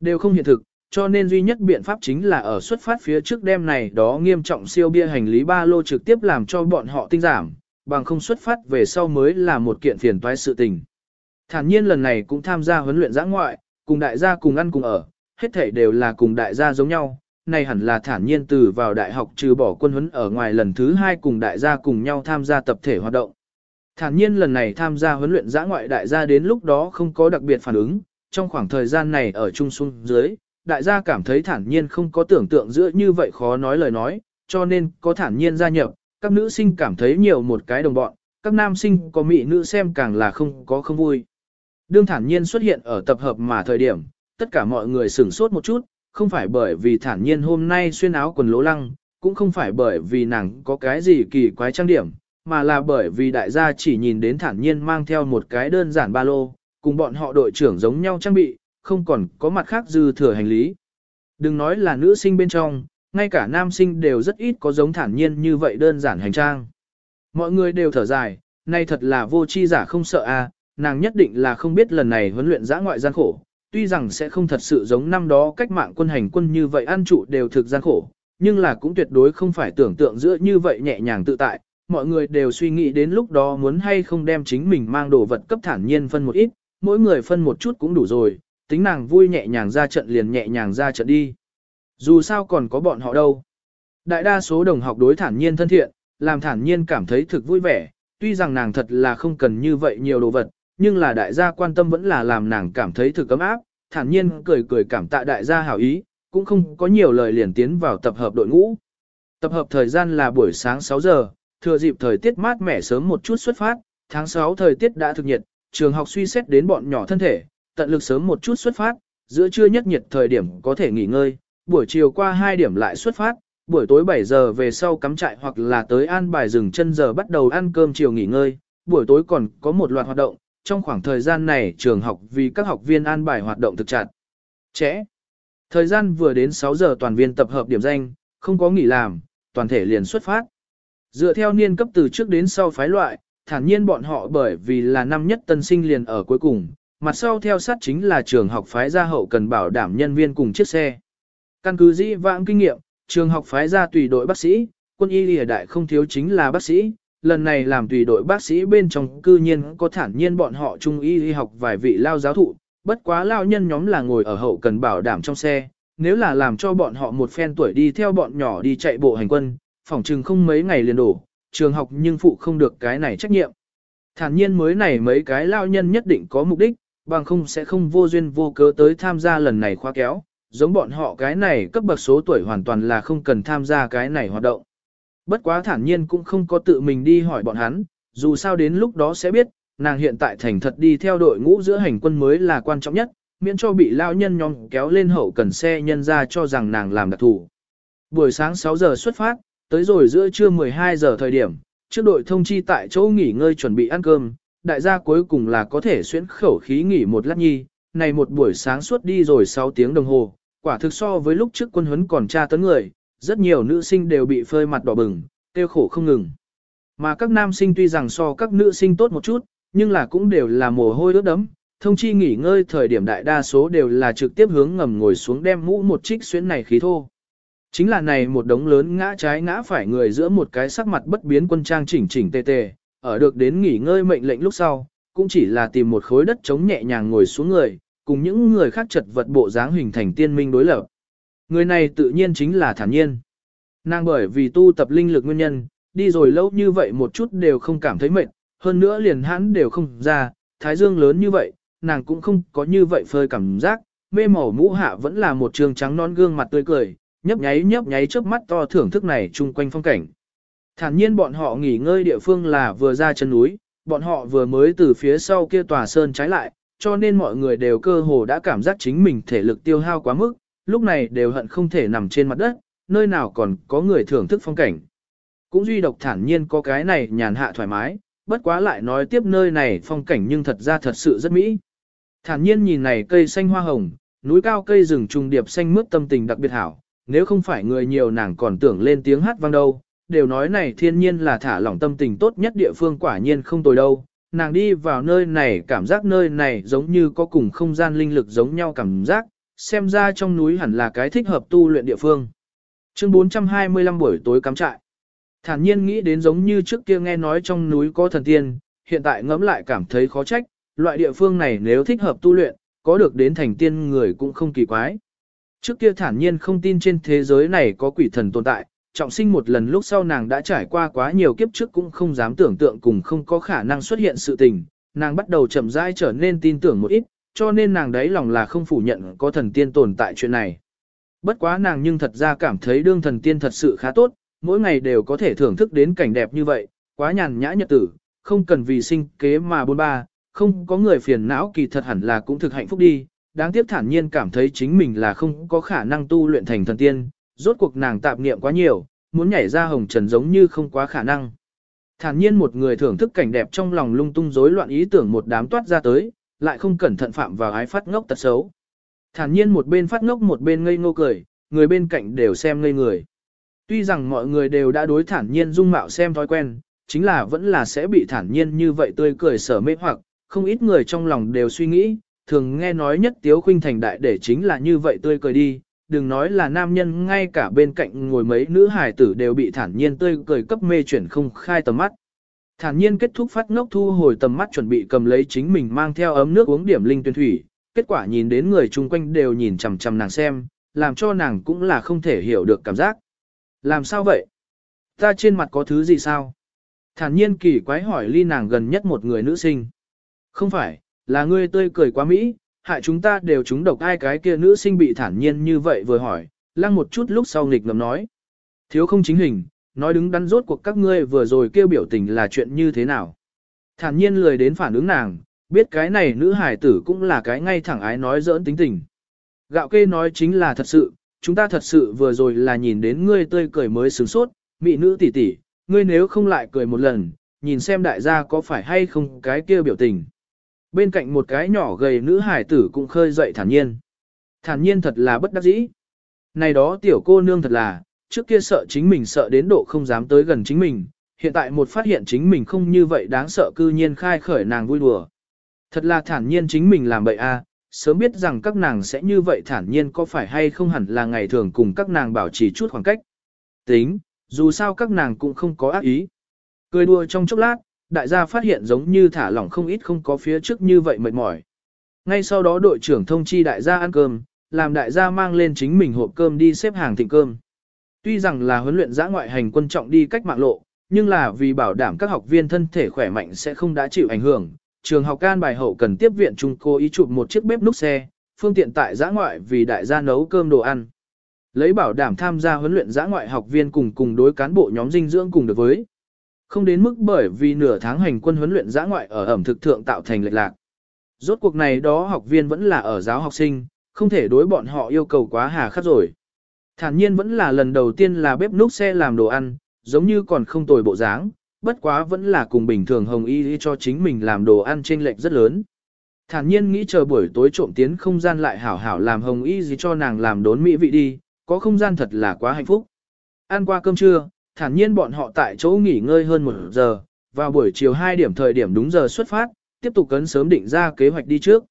S1: Đều không hiện thực, cho nên duy nhất biện pháp chính là ở xuất phát phía trước đêm này đó nghiêm trọng siêu bia hành lý ba lô trực tiếp làm cho bọn họ tinh giảm, bằng không xuất phát về sau mới là một kiện phiền toái sự tình. Thản nhiên lần này cũng tham gia huấn luyện giã ngoại, cùng đại gia cùng ăn cùng ở, hết thảy đều là cùng đại gia giống nhau, này hẳn là thản nhiên từ vào đại học trừ bỏ quân huấn ở ngoài lần thứ hai cùng đại gia cùng nhau tham gia tập thể hoạt động. Thản nhiên lần này tham gia huấn luyện giã ngoại đại gia đến lúc đó không có đặc biệt phản ứng, trong khoảng thời gian này ở trung xuân dưới, đại gia cảm thấy thản nhiên không có tưởng tượng giữa như vậy khó nói lời nói, cho nên có thản nhiên gia nhập, các nữ sinh cảm thấy nhiều một cái đồng bọn, các nam sinh có mỹ nữ xem càng là không có không vui. Đương thản nhiên xuất hiện ở tập hợp mà thời điểm, tất cả mọi người sửng sốt một chút, không phải bởi vì thản nhiên hôm nay xuyên áo quần lỗ lăng, cũng không phải bởi vì nàng có cái gì kỳ quái trang điểm, mà là bởi vì đại gia chỉ nhìn đến thản nhiên mang theo một cái đơn giản ba lô, cùng bọn họ đội trưởng giống nhau trang bị, không còn có mặt khác dư thừa hành lý. Đừng nói là nữ sinh bên trong, ngay cả nam sinh đều rất ít có giống thản nhiên như vậy đơn giản hành trang. Mọi người đều thở dài, nay thật là vô chi giả không sợ a, nàng nhất định là không biết lần này huấn luyện giã ngoại gian khổ, tuy rằng sẽ không thật sự giống năm đó cách mạng quân hành quân như vậy ăn trụ đều thực gian khổ, nhưng là cũng tuyệt đối không phải tưởng tượng giữa như vậy nhẹ nhàng tự tại, mọi người đều suy nghĩ đến lúc đó muốn hay không đem chính mình mang đồ vật cấp thản nhiên phân một ít, mỗi người phân một chút cũng đủ rồi, tính nàng vui nhẹ nhàng ra trận liền nhẹ nhàng ra trận đi. Dù sao còn có bọn họ đâu. Đại đa số đồng học đối thản nhiên thân thiện, làm thản nhiên cảm thấy thực vui vẻ, tuy rằng nàng thật là không cần như vậy nhiều đồ vật, nhưng là đại gia quan tâm vẫn là làm nàng cảm thấy thực ấm áp, thản nhiên cười cười cảm tạ đại gia hảo ý, cũng không có nhiều lời liền tiến vào tập hợp đội ngũ. Tập hợp thời gian là buổi sáng 6 giờ, thừa dịp thời tiết mát mẻ sớm một chút xuất phát, tháng 6 thời tiết đã thực nhiệt, trường học suy xét đến bọn nhỏ thân thể, tận lực sớm một chút xuất phát, giữa trưa nhất nhiệt thời điểm có thể nghỉ ngơi, buổi chiều qua 2 điểm lại xuất phát, buổi tối 7 giờ về sau cắm trại hoặc là tới an bài rừng chân giờ bắt đầu ăn cơm chiều nghỉ ngơi, buổi tối còn có một loạt hoạt động, trong khoảng thời gian này trường học vì các học viên an bài hoạt động thực chặt. Trễ. Thời gian vừa đến 6 giờ toàn viên tập hợp điểm danh, không có nghỉ làm, toàn thể liền xuất phát. Dựa theo niên cấp từ trước đến sau phái loại, thản nhiên bọn họ bởi vì là năm nhất tân sinh liền ở cuối cùng, mặt sau theo sát chính là trường học phái gia hậu cần bảo đảm nhân viên cùng chiếc xe. Căn cứ dĩ vãng kinh nghiệm, trường học phái ra tùy đội bác sĩ, quân y lìa đại không thiếu chính là bác sĩ, lần này làm tùy đội bác sĩ bên trong cư nhiên có thản nhiên bọn họ trung y y học vài vị lao giáo thụ, bất quá lao nhân nhóm là ngồi ở hậu cần bảo đảm trong xe, nếu là làm cho bọn họ một phen tuổi đi theo bọn nhỏ đi chạy bộ hành quân, phỏng chừng không mấy ngày liền đổ, trường học nhưng phụ không được cái này trách nhiệm. Thản nhiên mới này mấy cái lao nhân nhất định có mục đích, bằng không sẽ không vô duyên vô cớ tới tham gia lần này khoa kéo, giống bọn họ cái này cấp bậc số tuổi hoàn toàn là không cần tham gia cái này hoạt động. Bất quá thản nhiên cũng không có tự mình đi hỏi bọn hắn, dù sao đến lúc đó sẽ biết, nàng hiện tại thành thật đi theo đội ngũ giữa hành quân mới là quan trọng nhất, miễn cho bị lao nhân nhóm kéo lên hậu cần xe nhân ra cho rằng nàng làm đặc thủ. Buổi sáng 6 giờ xuất phát, tới rồi giữa trưa 12 giờ thời điểm, trước đội thông chi tại chỗ nghỉ ngơi chuẩn bị ăn cơm, đại gia cuối cùng là có thể xuyến khẩu khí nghỉ một lát nhi, này một buổi sáng suốt đi rồi 6 tiếng đồng hồ, quả thực so với lúc trước quân huấn còn tra tấn người, rất nhiều nữ sinh đều bị phơi mặt đỏ bừng, tiêu khổ không ngừng. Mà các nam sinh tuy rằng so các nữ sinh tốt một chút, nhưng là cũng đều là mồ hôi ướt đấm, thông chi nghỉ ngơi thời điểm đại đa số đều là trực tiếp hướng ngầm ngồi xuống đem mũ một trích xuyến này khí thô. Chính là này một đống lớn ngã trái ngã phải người giữa một cái sắc mặt bất biến quân trang chỉnh chỉnh tề tề, ở được đến nghỉ ngơi mệnh lệnh lúc sau, cũng chỉ là tìm một khối đất trống nhẹ nhàng ngồi xuống người, cùng những người khác chật vật bộ dáng hình thành tiên minh đối lập. Người này tự nhiên chính là thản nhiên. Nàng bởi vì tu tập linh lực nguyên nhân, đi rồi lâu như vậy một chút đều không cảm thấy mệt, hơn nữa liền hãn đều không ra, thái dương lớn như vậy, nàng cũng không có như vậy phơi cảm giác, mê màu mũ hạ vẫn là một trường trắng non gương mặt tươi cười, nhấp nháy nhấp nháy trước mắt to thưởng thức này chung quanh phong cảnh. Thản nhiên bọn họ nghỉ ngơi địa phương là vừa ra chân núi, bọn họ vừa mới từ phía sau kia tòa sơn trái lại, cho nên mọi người đều cơ hồ đã cảm giác chính mình thể lực tiêu hao quá mức, lúc này đều hận không thể nằm trên mặt đất, nơi nào còn có người thưởng thức phong cảnh. Cũng duy độc thản nhiên có cái này nhàn hạ thoải mái, bất quá lại nói tiếp nơi này phong cảnh nhưng thật ra thật sự rất mỹ. Thản nhiên nhìn này cây xanh hoa hồng, núi cao cây rừng trùng điệp xanh mướt tâm tình đặc biệt hảo, nếu không phải người nhiều nàng còn tưởng lên tiếng hát vang đâu, đều nói này thiên nhiên là thả lỏng tâm tình tốt nhất địa phương quả nhiên không tồi đâu. Nàng đi vào nơi này cảm giác nơi này giống như có cùng không gian linh lực giống nhau cảm giác, xem ra trong núi hẳn là cái thích hợp tu luyện địa phương. Chương 425 buổi tối cắm trại. Thản nhiên nghĩ đến giống như trước kia nghe nói trong núi có thần tiên, hiện tại ngẫm lại cảm thấy khó trách, loại địa phương này nếu thích hợp tu luyện, có được đến thành tiên người cũng không kỳ quái. Trước kia thản nhiên không tin trên thế giới này có quỷ thần tồn tại, trọng sinh một lần lúc sau nàng đã trải qua quá nhiều kiếp trước cũng không dám tưởng tượng cùng không có khả năng xuất hiện sự tình, nàng bắt đầu chậm rãi trở nên tin tưởng một ít, cho nên nàng đấy lòng là không phủ nhận có thần tiên tồn tại chuyện này. Bất quá nàng nhưng thật ra cảm thấy đương thần tiên thật sự khá tốt, mỗi ngày đều có thể thưởng thức đến cảnh đẹp như vậy, quá nhàn nhã nhật tử, không cần vì sinh kế mà bôn ba, không có người phiền não kỳ thật hẳn là cũng thực hạnh phúc đi, đáng tiếc thản nhiên cảm thấy chính mình là không có khả năng tu luyện thành thần tiên, rốt cuộc nàng tạp niệm quá nhiều, muốn nhảy ra hồng trần giống như không quá khả năng. Thản nhiên một người thưởng thức cảnh đẹp trong lòng lung tung rối loạn ý tưởng một đám toát ra tới, lại không cẩn thận phạm vào ái phát ngốc tật xấu. Thản nhiên một bên phát ngốc một bên ngây ngô cười, người bên cạnh đều xem ngây người. Tuy rằng mọi người đều đã đối thản nhiên dung mạo xem thói quen, chính là vẫn là sẽ bị thản nhiên như vậy tươi cười sở mê hoặc, không ít người trong lòng đều suy nghĩ, thường nghe nói nhất tiếu khuynh thành đại để chính là như vậy tươi cười đi, đừng nói là nam nhân ngay cả bên cạnh ngồi mấy nữ hài tử đều bị thản nhiên tươi cười cấp mê chuyển không khai tầm mắt. Thản nhiên kết thúc phát ngốc thu hồi tầm mắt chuẩn bị cầm lấy chính mình mang theo ấm nước uống điểm linh tuyên thủy, kết quả nhìn đến người chung quanh đều nhìn chằm chằm nàng xem, làm cho nàng cũng là không thể hiểu được cảm giác. Làm sao vậy? Ta trên mặt có thứ gì sao? Thản nhiên kỳ quái hỏi ly nàng gần nhất một người nữ sinh. Không phải, là ngươi tươi cười quá mỹ, hại chúng ta đều chúng độc ai cái kia nữ sinh bị thản nhiên như vậy vừa hỏi, lăng một chút lúc sau nghịch ngầm nói. Thiếu không chính hình, nói đứng đắn rốt cuộc các ngươi vừa rồi kêu biểu tình là chuyện như thế nào. Thản nhiên lười đến phản ứng nàng, biết cái này nữ hải tử cũng là cái ngay thẳng ái nói giỡn tính tình. Gạo kê nói chính là thật sự, chúng ta thật sự vừa rồi là nhìn đến ngươi tươi cười mới sướng sốt, mị nữ tỷ tỷ, ngươi nếu không lại cười một lần, nhìn xem đại gia có phải hay không cái kia biểu tình. Bên cạnh một cái nhỏ gầy nữ hải tử cũng khơi dậy thản nhiên. Thản nhiên thật là bất đắc dĩ. Này đó tiểu cô nương thật là, trước kia sợ chính mình sợ đến độ không dám tới gần chính mình, hiện tại một phát hiện chính mình không như vậy đáng sợ cư nhiên khai khởi nàng vui đùa. Thật là thản nhiên chính mình làm bậy a, sớm biết rằng các nàng sẽ như vậy thản nhiên có phải hay không hẳn là ngày thường cùng các nàng bảo trì chút khoảng cách. Tính, dù sao các nàng cũng không có ác ý. Cười đùa trong chốc lát, đại gia phát hiện giống như thả lỏng không ít không có phía trước như vậy mệt mỏi. Ngay sau đó đội trưởng thông chi đại gia ăn cơm, làm đại gia mang lên chính mình hộp cơm đi xếp hàng thịnh cơm. Tuy rằng là huấn luyện giã ngoại hành quân trọng đi cách mạng lộ, nhưng là vì bảo đảm các học viên thân thể khỏe mạnh sẽ không đã chịu ảnh hưởng, trường học can bài hậu cần tiếp viện trung cô ý chụp một chiếc bếp núc xe, phương tiện tại giã ngoại vì đại gia nấu cơm đồ ăn. Lấy bảo đảm tham gia huấn luyện giã ngoại học viên cùng cùng đối cán bộ nhóm dinh dưỡng cùng được với. Không đến mức bởi vì nửa tháng hành quân huấn luyện giã ngoại ở ẩm thực thượng tạo thành lệch lạc. Rốt cuộc này đó học viên vẫn là ở giáo học sinh, không thể đối bọn họ yêu cầu quá hà khắc rồi. Thản nhiên vẫn là lần đầu tiên là bếp núc xe làm đồ ăn, giống như còn không tồi bộ dáng, bất quá vẫn là cùng bình thường hồng y cho chính mình làm đồ ăn trên lệch rất lớn. Thản nhiên nghĩ chờ buổi tối trộm tiến không gian lại hảo hảo làm hồng y gì cho nàng làm đốn mỹ vị đi, có không gian thật là quá hạnh phúc. Ăn qua cơm trưa, thản nhiên bọn họ tại chỗ nghỉ ngơi hơn một giờ, vào buổi chiều 2 điểm thời điểm đúng giờ xuất phát, tiếp tục cấn sớm định ra kế hoạch đi trước.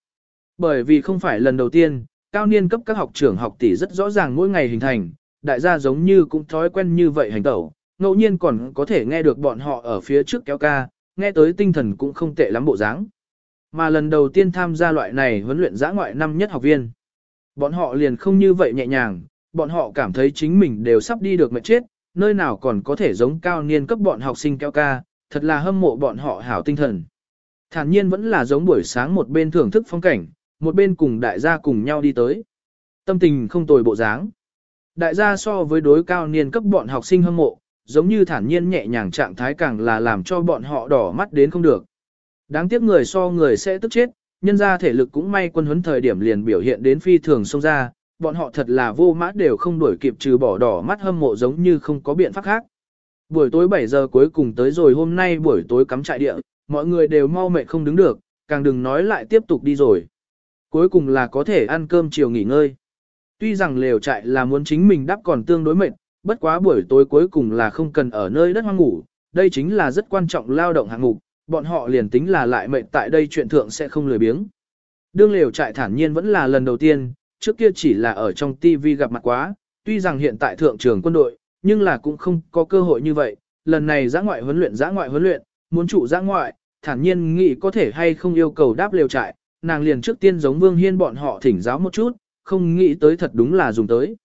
S1: Bởi vì không phải lần đầu tiên, cao niên cấp các học trưởng học tỷ rất rõ ràng mỗi ngày hình thành, đại gia giống như cũng thói quen như vậy hành tẩu, ngẫu nhiên còn có thể nghe được bọn họ ở phía trước kéo ca, nghe tới tinh thần cũng không tệ lắm bộ dáng. Mà lần đầu tiên tham gia loại này huấn luyện giã ngoại năm nhất học viên. Bọn họ liền không như vậy nhẹ nhàng, bọn họ cảm thấy chính mình đều sắp đi được mệt chết, nơi nào còn có thể giống cao niên cấp bọn học sinh keo ca, thật là hâm mộ bọn họ hảo tinh thần. Thản nhiên vẫn là giống buổi sáng một bên thưởng thức phong cảnh, một bên cùng đại gia cùng nhau đi tới. Tâm tình không tồi bộ dáng. Đại gia so với đối cao niên cấp bọn học sinh hâm mộ, giống như thản nhiên nhẹ nhàng trạng thái càng là làm cho bọn họ đỏ mắt đến không được. Đáng tiếc người so người sẽ tức chết, nhân ra thể lực cũng may quân huấn thời điểm liền biểu hiện đến phi thường xông ra, bọn họ thật là vô mã đều không đuổi kịp trừ bỏ đỏ mắt hâm mộ giống như không có biện pháp khác. Buổi tối 7 giờ cuối cùng tới rồi hôm nay buổi tối cắm trại địa, mọi người đều mau mệt không đứng được, càng đừng nói lại tiếp tục đi rồi. Cuối cùng là có thể ăn cơm chiều nghỉ ngơi. Tuy rằng lều trại là muốn chính mình đắp còn tương đối mệt, bất quá buổi tối cuối cùng là không cần ở nơi đất hoang ngủ, đây chính là rất quan trọng lao động hạng mục, bọn họ liền tính là lại mệt tại đây chuyện thượng sẽ không lười biếng. Đương lều trại thản nhiên vẫn là lần đầu tiên, trước kia chỉ là ở trong TV gặp mặt quá, tuy rằng hiện tại thượng trường quân đội, nhưng là cũng không có cơ hội như vậy, lần này giã ngoại huấn luyện giã ngoại huấn luyện, muốn trụ giã ngoại, thản nhiên nghĩ có thể hay không yêu cầu đáp lều trại, nàng liền trước tiên giống Vương Hiên bọn họ thỉnh giáo một chút, không nghĩ tới thật đúng là dùng tới.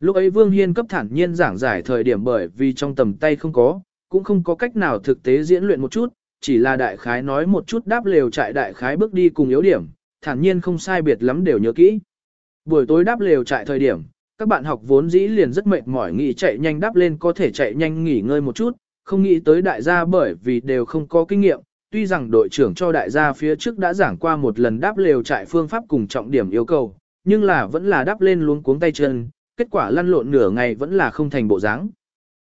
S1: Lúc ấy Vương Hiên cấp thản nhiên giảng giải thời điểm bởi vì trong tầm tay không có, cũng không có cách nào thực tế diễn luyện một chút, chỉ là đại khái nói một chút đáp lều trại đại khái bước đi cùng yếu điểm, thản nhiên không sai biệt lắm đều nhớ kỹ. Buổi tối đáp lều trại thời điểm, các bạn học vốn dĩ liền rất mệt mỏi nghĩ chạy nhanh đáp lên có thể chạy nhanh nghỉ ngơi một chút, không nghĩ tới đại gia bởi vì đều không có kinh nghiệm, tuy rằng đội trưởng cho đại gia phía trước đã giảng qua một lần đáp lều trại phương pháp cùng trọng điểm yêu cầu, nhưng là vẫn là đáp lên luống cuống tay chân, kết quả lăn lộn nửa ngày vẫn là không thành bộ dáng.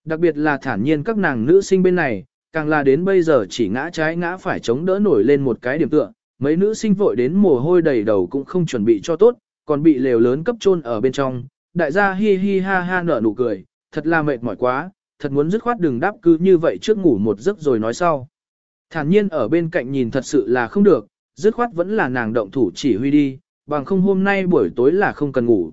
S1: Đặc biệt là thản nhiên các nàng nữ sinh bên này, càng là đến bây giờ chỉ ngã trái ngã phải chống đỡ nổi lên một cái điểm tựa, mấy nữ sinh vội đến mồ hôi đầy đầu cũng không chuẩn bị cho tốt, còn bị lều lớn cấp chôn ở bên trong, đại gia hi hi ha ha nở nụ cười, thật là mệt mỏi quá, thật muốn dứt khoát đừng đáp cứ như vậy trước ngủ một giấc rồi nói sau. Thản nhiên ở bên cạnh nhìn thật sự là không được, dứt khoát vẫn là nàng động thủ chỉ huy đi, bằng không hôm nay buổi tối là không cần ngủ.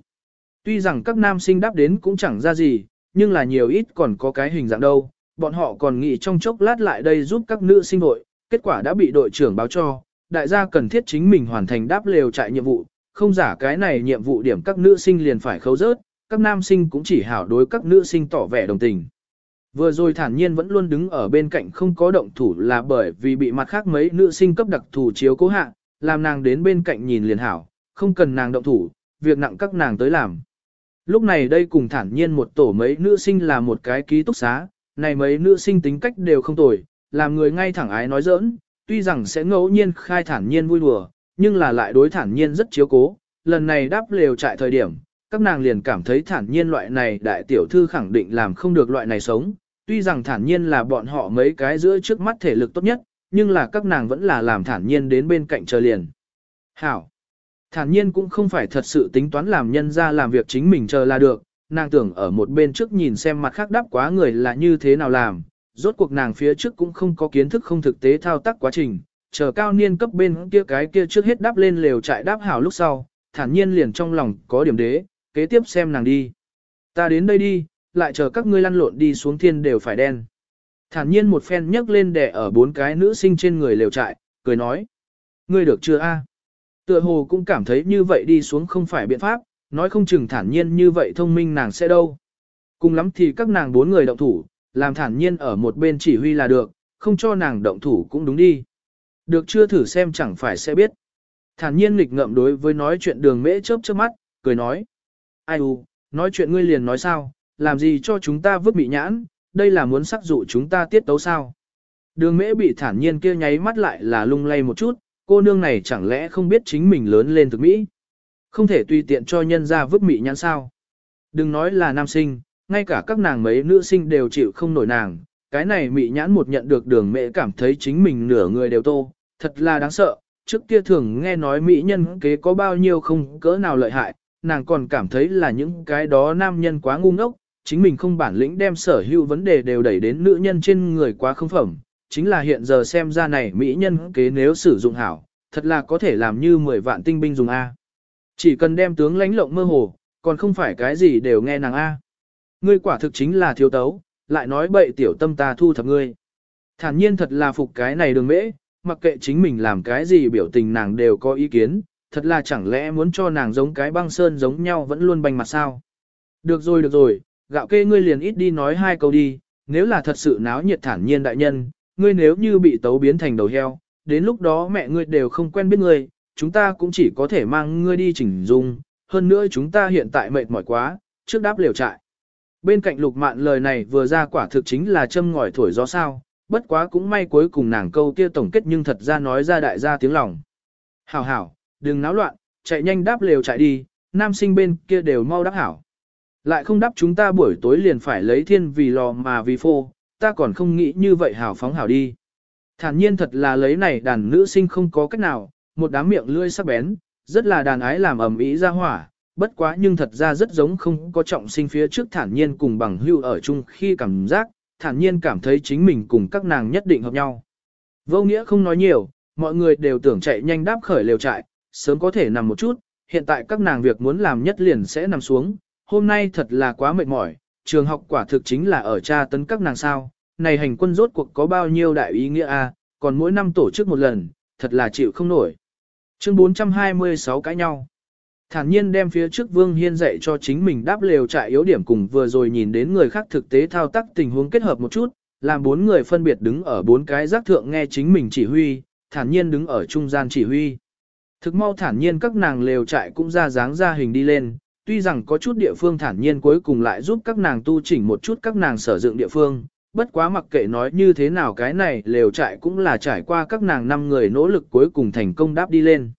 S1: Tuy rằng các nam sinh đáp đến cũng chẳng ra gì, nhưng là nhiều ít còn có cái hình dạng đâu, bọn họ còn nghĩ trong chốc lát lại đây giúp các nữ sinh đội, kết quả đã bị đội trưởng báo cho, đại gia cần thiết chính mình hoàn thành đáp lều trại nhiệm vụ, không giả cái này nhiệm vụ điểm các nữ sinh liền phải khấu rớt, các nam sinh cũng chỉ hảo đối các nữ sinh tỏ vẻ đồng tình. Vừa rồi thản nhiên vẫn luôn đứng ở bên cạnh không có động thủ là bởi vì bị mặt khác mấy nữ sinh cấp đặc thù chiếu cố hạ, làm nàng đến bên cạnh nhìn liền hảo, không cần nàng động thủ, việc nặng các nàng tới làm. Lúc này đây cùng thản nhiên một tổ mấy nữ sinh là một cái ký túc xá, này mấy nữ sinh tính cách đều không tồi, làm người ngay thẳng ái nói giỡn, tuy rằng sẽ ngẫu nhiên khai thản nhiên vui đùa, nhưng là lại đối thản nhiên rất chiếu cố, lần này đáp lều trại thời điểm, các nàng liền cảm thấy thản nhiên loại này đại tiểu thư khẳng định làm không được loại này sống, tuy rằng thản nhiên là bọn họ mấy cái giữa trước mắt thể lực tốt nhất, nhưng là các nàng vẫn là làm thản nhiên đến bên cạnh chờ liền. Hảo! Thản nhiên cũng không phải thật sự tính toán làm nhân ra làm việc chính mình chờ là được, nàng tưởng ở một bên trước nhìn xem mặt khác đáp quá người là như thế nào làm, rốt cuộc nàng phía trước cũng không có kiến thức không thực tế thao tác quá trình, chờ cao niên cấp bên kia cái kia trước hết đáp lên lều trại đáp hảo lúc sau, thản nhiên liền trong lòng có điểm đế, kế tiếp xem nàng đi. Ta đến đây đi, lại chờ các ngươi lăn lộn đi xuống thiên đều phải đen. Thản nhiên một phen nhấc lên đè ở bốn cái nữ sinh trên người lều trại, cười nói. Ngươi được chưa a? Tựa hồ cũng cảm thấy như vậy đi xuống không phải biện pháp, nói không chừng thản nhiên như vậy thông minh nàng sẽ đâu. Cùng lắm thì các nàng bốn người động thủ, làm thản nhiên ở một bên chỉ huy là được, không cho nàng động thủ cũng đúng đi. Được chưa thử xem chẳng phải sẽ biết. Thản nhiên nghịch ngậm đối với nói chuyện đường mễ chớp chớp mắt, cười nói. Ai u, nói chuyện ngươi liền nói sao, làm gì cho chúng ta vứt bị nhãn, đây là muốn sắc dụ chúng ta tiết tấu sao. Đường mễ bị thản nhiên kia nháy mắt lại là lung lay một chút, cô nương này chẳng lẽ không biết chính mình lớn lên thực mỹ. Không thể tùy tiện cho nhân ra vứt mị nhãn sao. Đừng nói là nam sinh, ngay cả các nàng mấy nữ sinh đều chịu không nổi nàng. Cái này mị nhãn một nhận được đường mễ cảm thấy chính mình nửa người đều tô, thật là đáng sợ. Trước kia thường nghe nói mỹ nhân kế có bao nhiêu không cỡ nào lợi hại, nàng còn cảm thấy là những cái đó nam nhân quá ngu ngốc, chính mình không bản lĩnh đem sở hữu vấn đề đều đẩy đến nữ nhân trên người quá không phẩm. Chính là hiện giờ xem ra này mỹ nhân kế nếu sử dụng hảo, thật là có thể làm như 10 vạn tinh binh dùng A. Chỉ cần đem tướng lãnh lộng mơ hồ, còn không phải cái gì đều nghe nàng A. Ngươi quả thực chính là thiếu tấu, lại nói bậy tiểu tâm ta thu thập ngươi. Thản nhiên thật là phục cái này đường mễ, mặc kệ chính mình làm cái gì biểu tình nàng đều có ý kiến, thật là chẳng lẽ muốn cho nàng giống cái băng sơn giống nhau vẫn luôn banh mặt sao. Được rồi được rồi, gạo kê ngươi liền ít đi nói hai câu đi, nếu là thật sự náo nhiệt thản nhiên đại nhân, ngươi nếu như bị tấu biến thành đầu heo, đến lúc đó mẹ ngươi đều không quen biết ngươi, chúng ta cũng chỉ có thể mang ngươi đi chỉnh dung, hơn nữa chúng ta hiện tại mệt mỏi quá, trước đáp liều trại. Bên cạnh lục mạn lời này vừa ra quả thực chính là châm ngòi thổi gió sao, bất quá cũng may cuối cùng nàng câu kia tổng kết nhưng thật ra nói ra đại gia tiếng lòng. Hảo hảo, đừng náo loạn, chạy nhanh đáp lều chạy đi, nam sinh bên kia đều mau đáp hảo. Lại không đáp chúng ta buổi tối liền phải lấy thiên vì lò mà vì phô, ta còn không nghĩ như vậy hảo phóng hảo đi. Thản nhiên thật là lấy này đàn nữ sinh không có cách nào, một đám miệng lưỡi sắc bén, rất là đàn ái làm ầm ĩ ra hỏa, bất quá nhưng thật ra rất giống không có trọng sinh phía trước thản nhiên cùng bằng hưu ở chung khi cảm giác, thản nhiên cảm thấy chính mình cùng các nàng nhất định hợp nhau. Vô nghĩa không nói nhiều, mọi người đều tưởng chạy nhanh đáp khởi lều trại, sớm có thể nằm một chút, hiện tại các nàng việc muốn làm nhất liền sẽ nằm xuống, hôm nay thật là quá mệt mỏi, trường học quả thực chính là ở tra tấn các nàng sao, này hành quân rốt cuộc có bao nhiêu đại ý nghĩa a, còn mỗi năm tổ chức một lần, thật là chịu không nổi. Chương 426 cãi nhau. Thản nhiên đem phía trước Vương Hiên dạy cho chính mình đáp lều trại yếu điểm cùng vừa rồi nhìn đến người khác thực tế thao tác tình huống kết hợp một chút, làm bốn người phân biệt đứng ở bốn cái giác thượng nghe chính mình chỉ huy, thản nhiên đứng ở trung gian chỉ huy. Thực mau thản nhiên các nàng lều trại cũng ra dáng ra hình đi lên, tuy rằng có chút địa phương thản nhiên cuối cùng lại giúp các nàng tu chỉnh một chút các nàng sở dựng địa phương, bất quá mặc kệ nói như thế nào cái này lều trại cũng là trải qua các nàng năm người nỗ lực cuối cùng thành công đáp đi lên.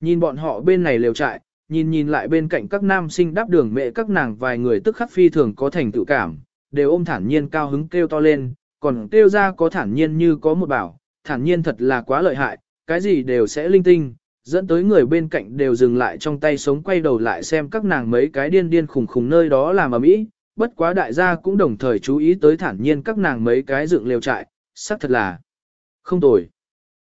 S1: Nhìn bọn họ bên này lều trại, nhìn nhìn lại bên cạnh các nam sinh đáp đường mẹ các nàng vài người tức khắc phi thường có thành tựu cảm, đều ôm thản nhiên cao hứng kêu to lên, còn kêu ra có thản nhiên như có một bảo, thản nhiên thật là quá lợi hại, cái gì đều sẽ linh tinh, dẫn tới người bên cạnh đều dừng lại trong tay sống quay đầu lại xem các nàng mấy cái điên điên khùng khùng nơi đó làm ở mỹ, bất quá đại gia cũng đồng thời chú ý tới thản nhiên các nàng mấy cái dựng lều trại, sắc thật là không tồi.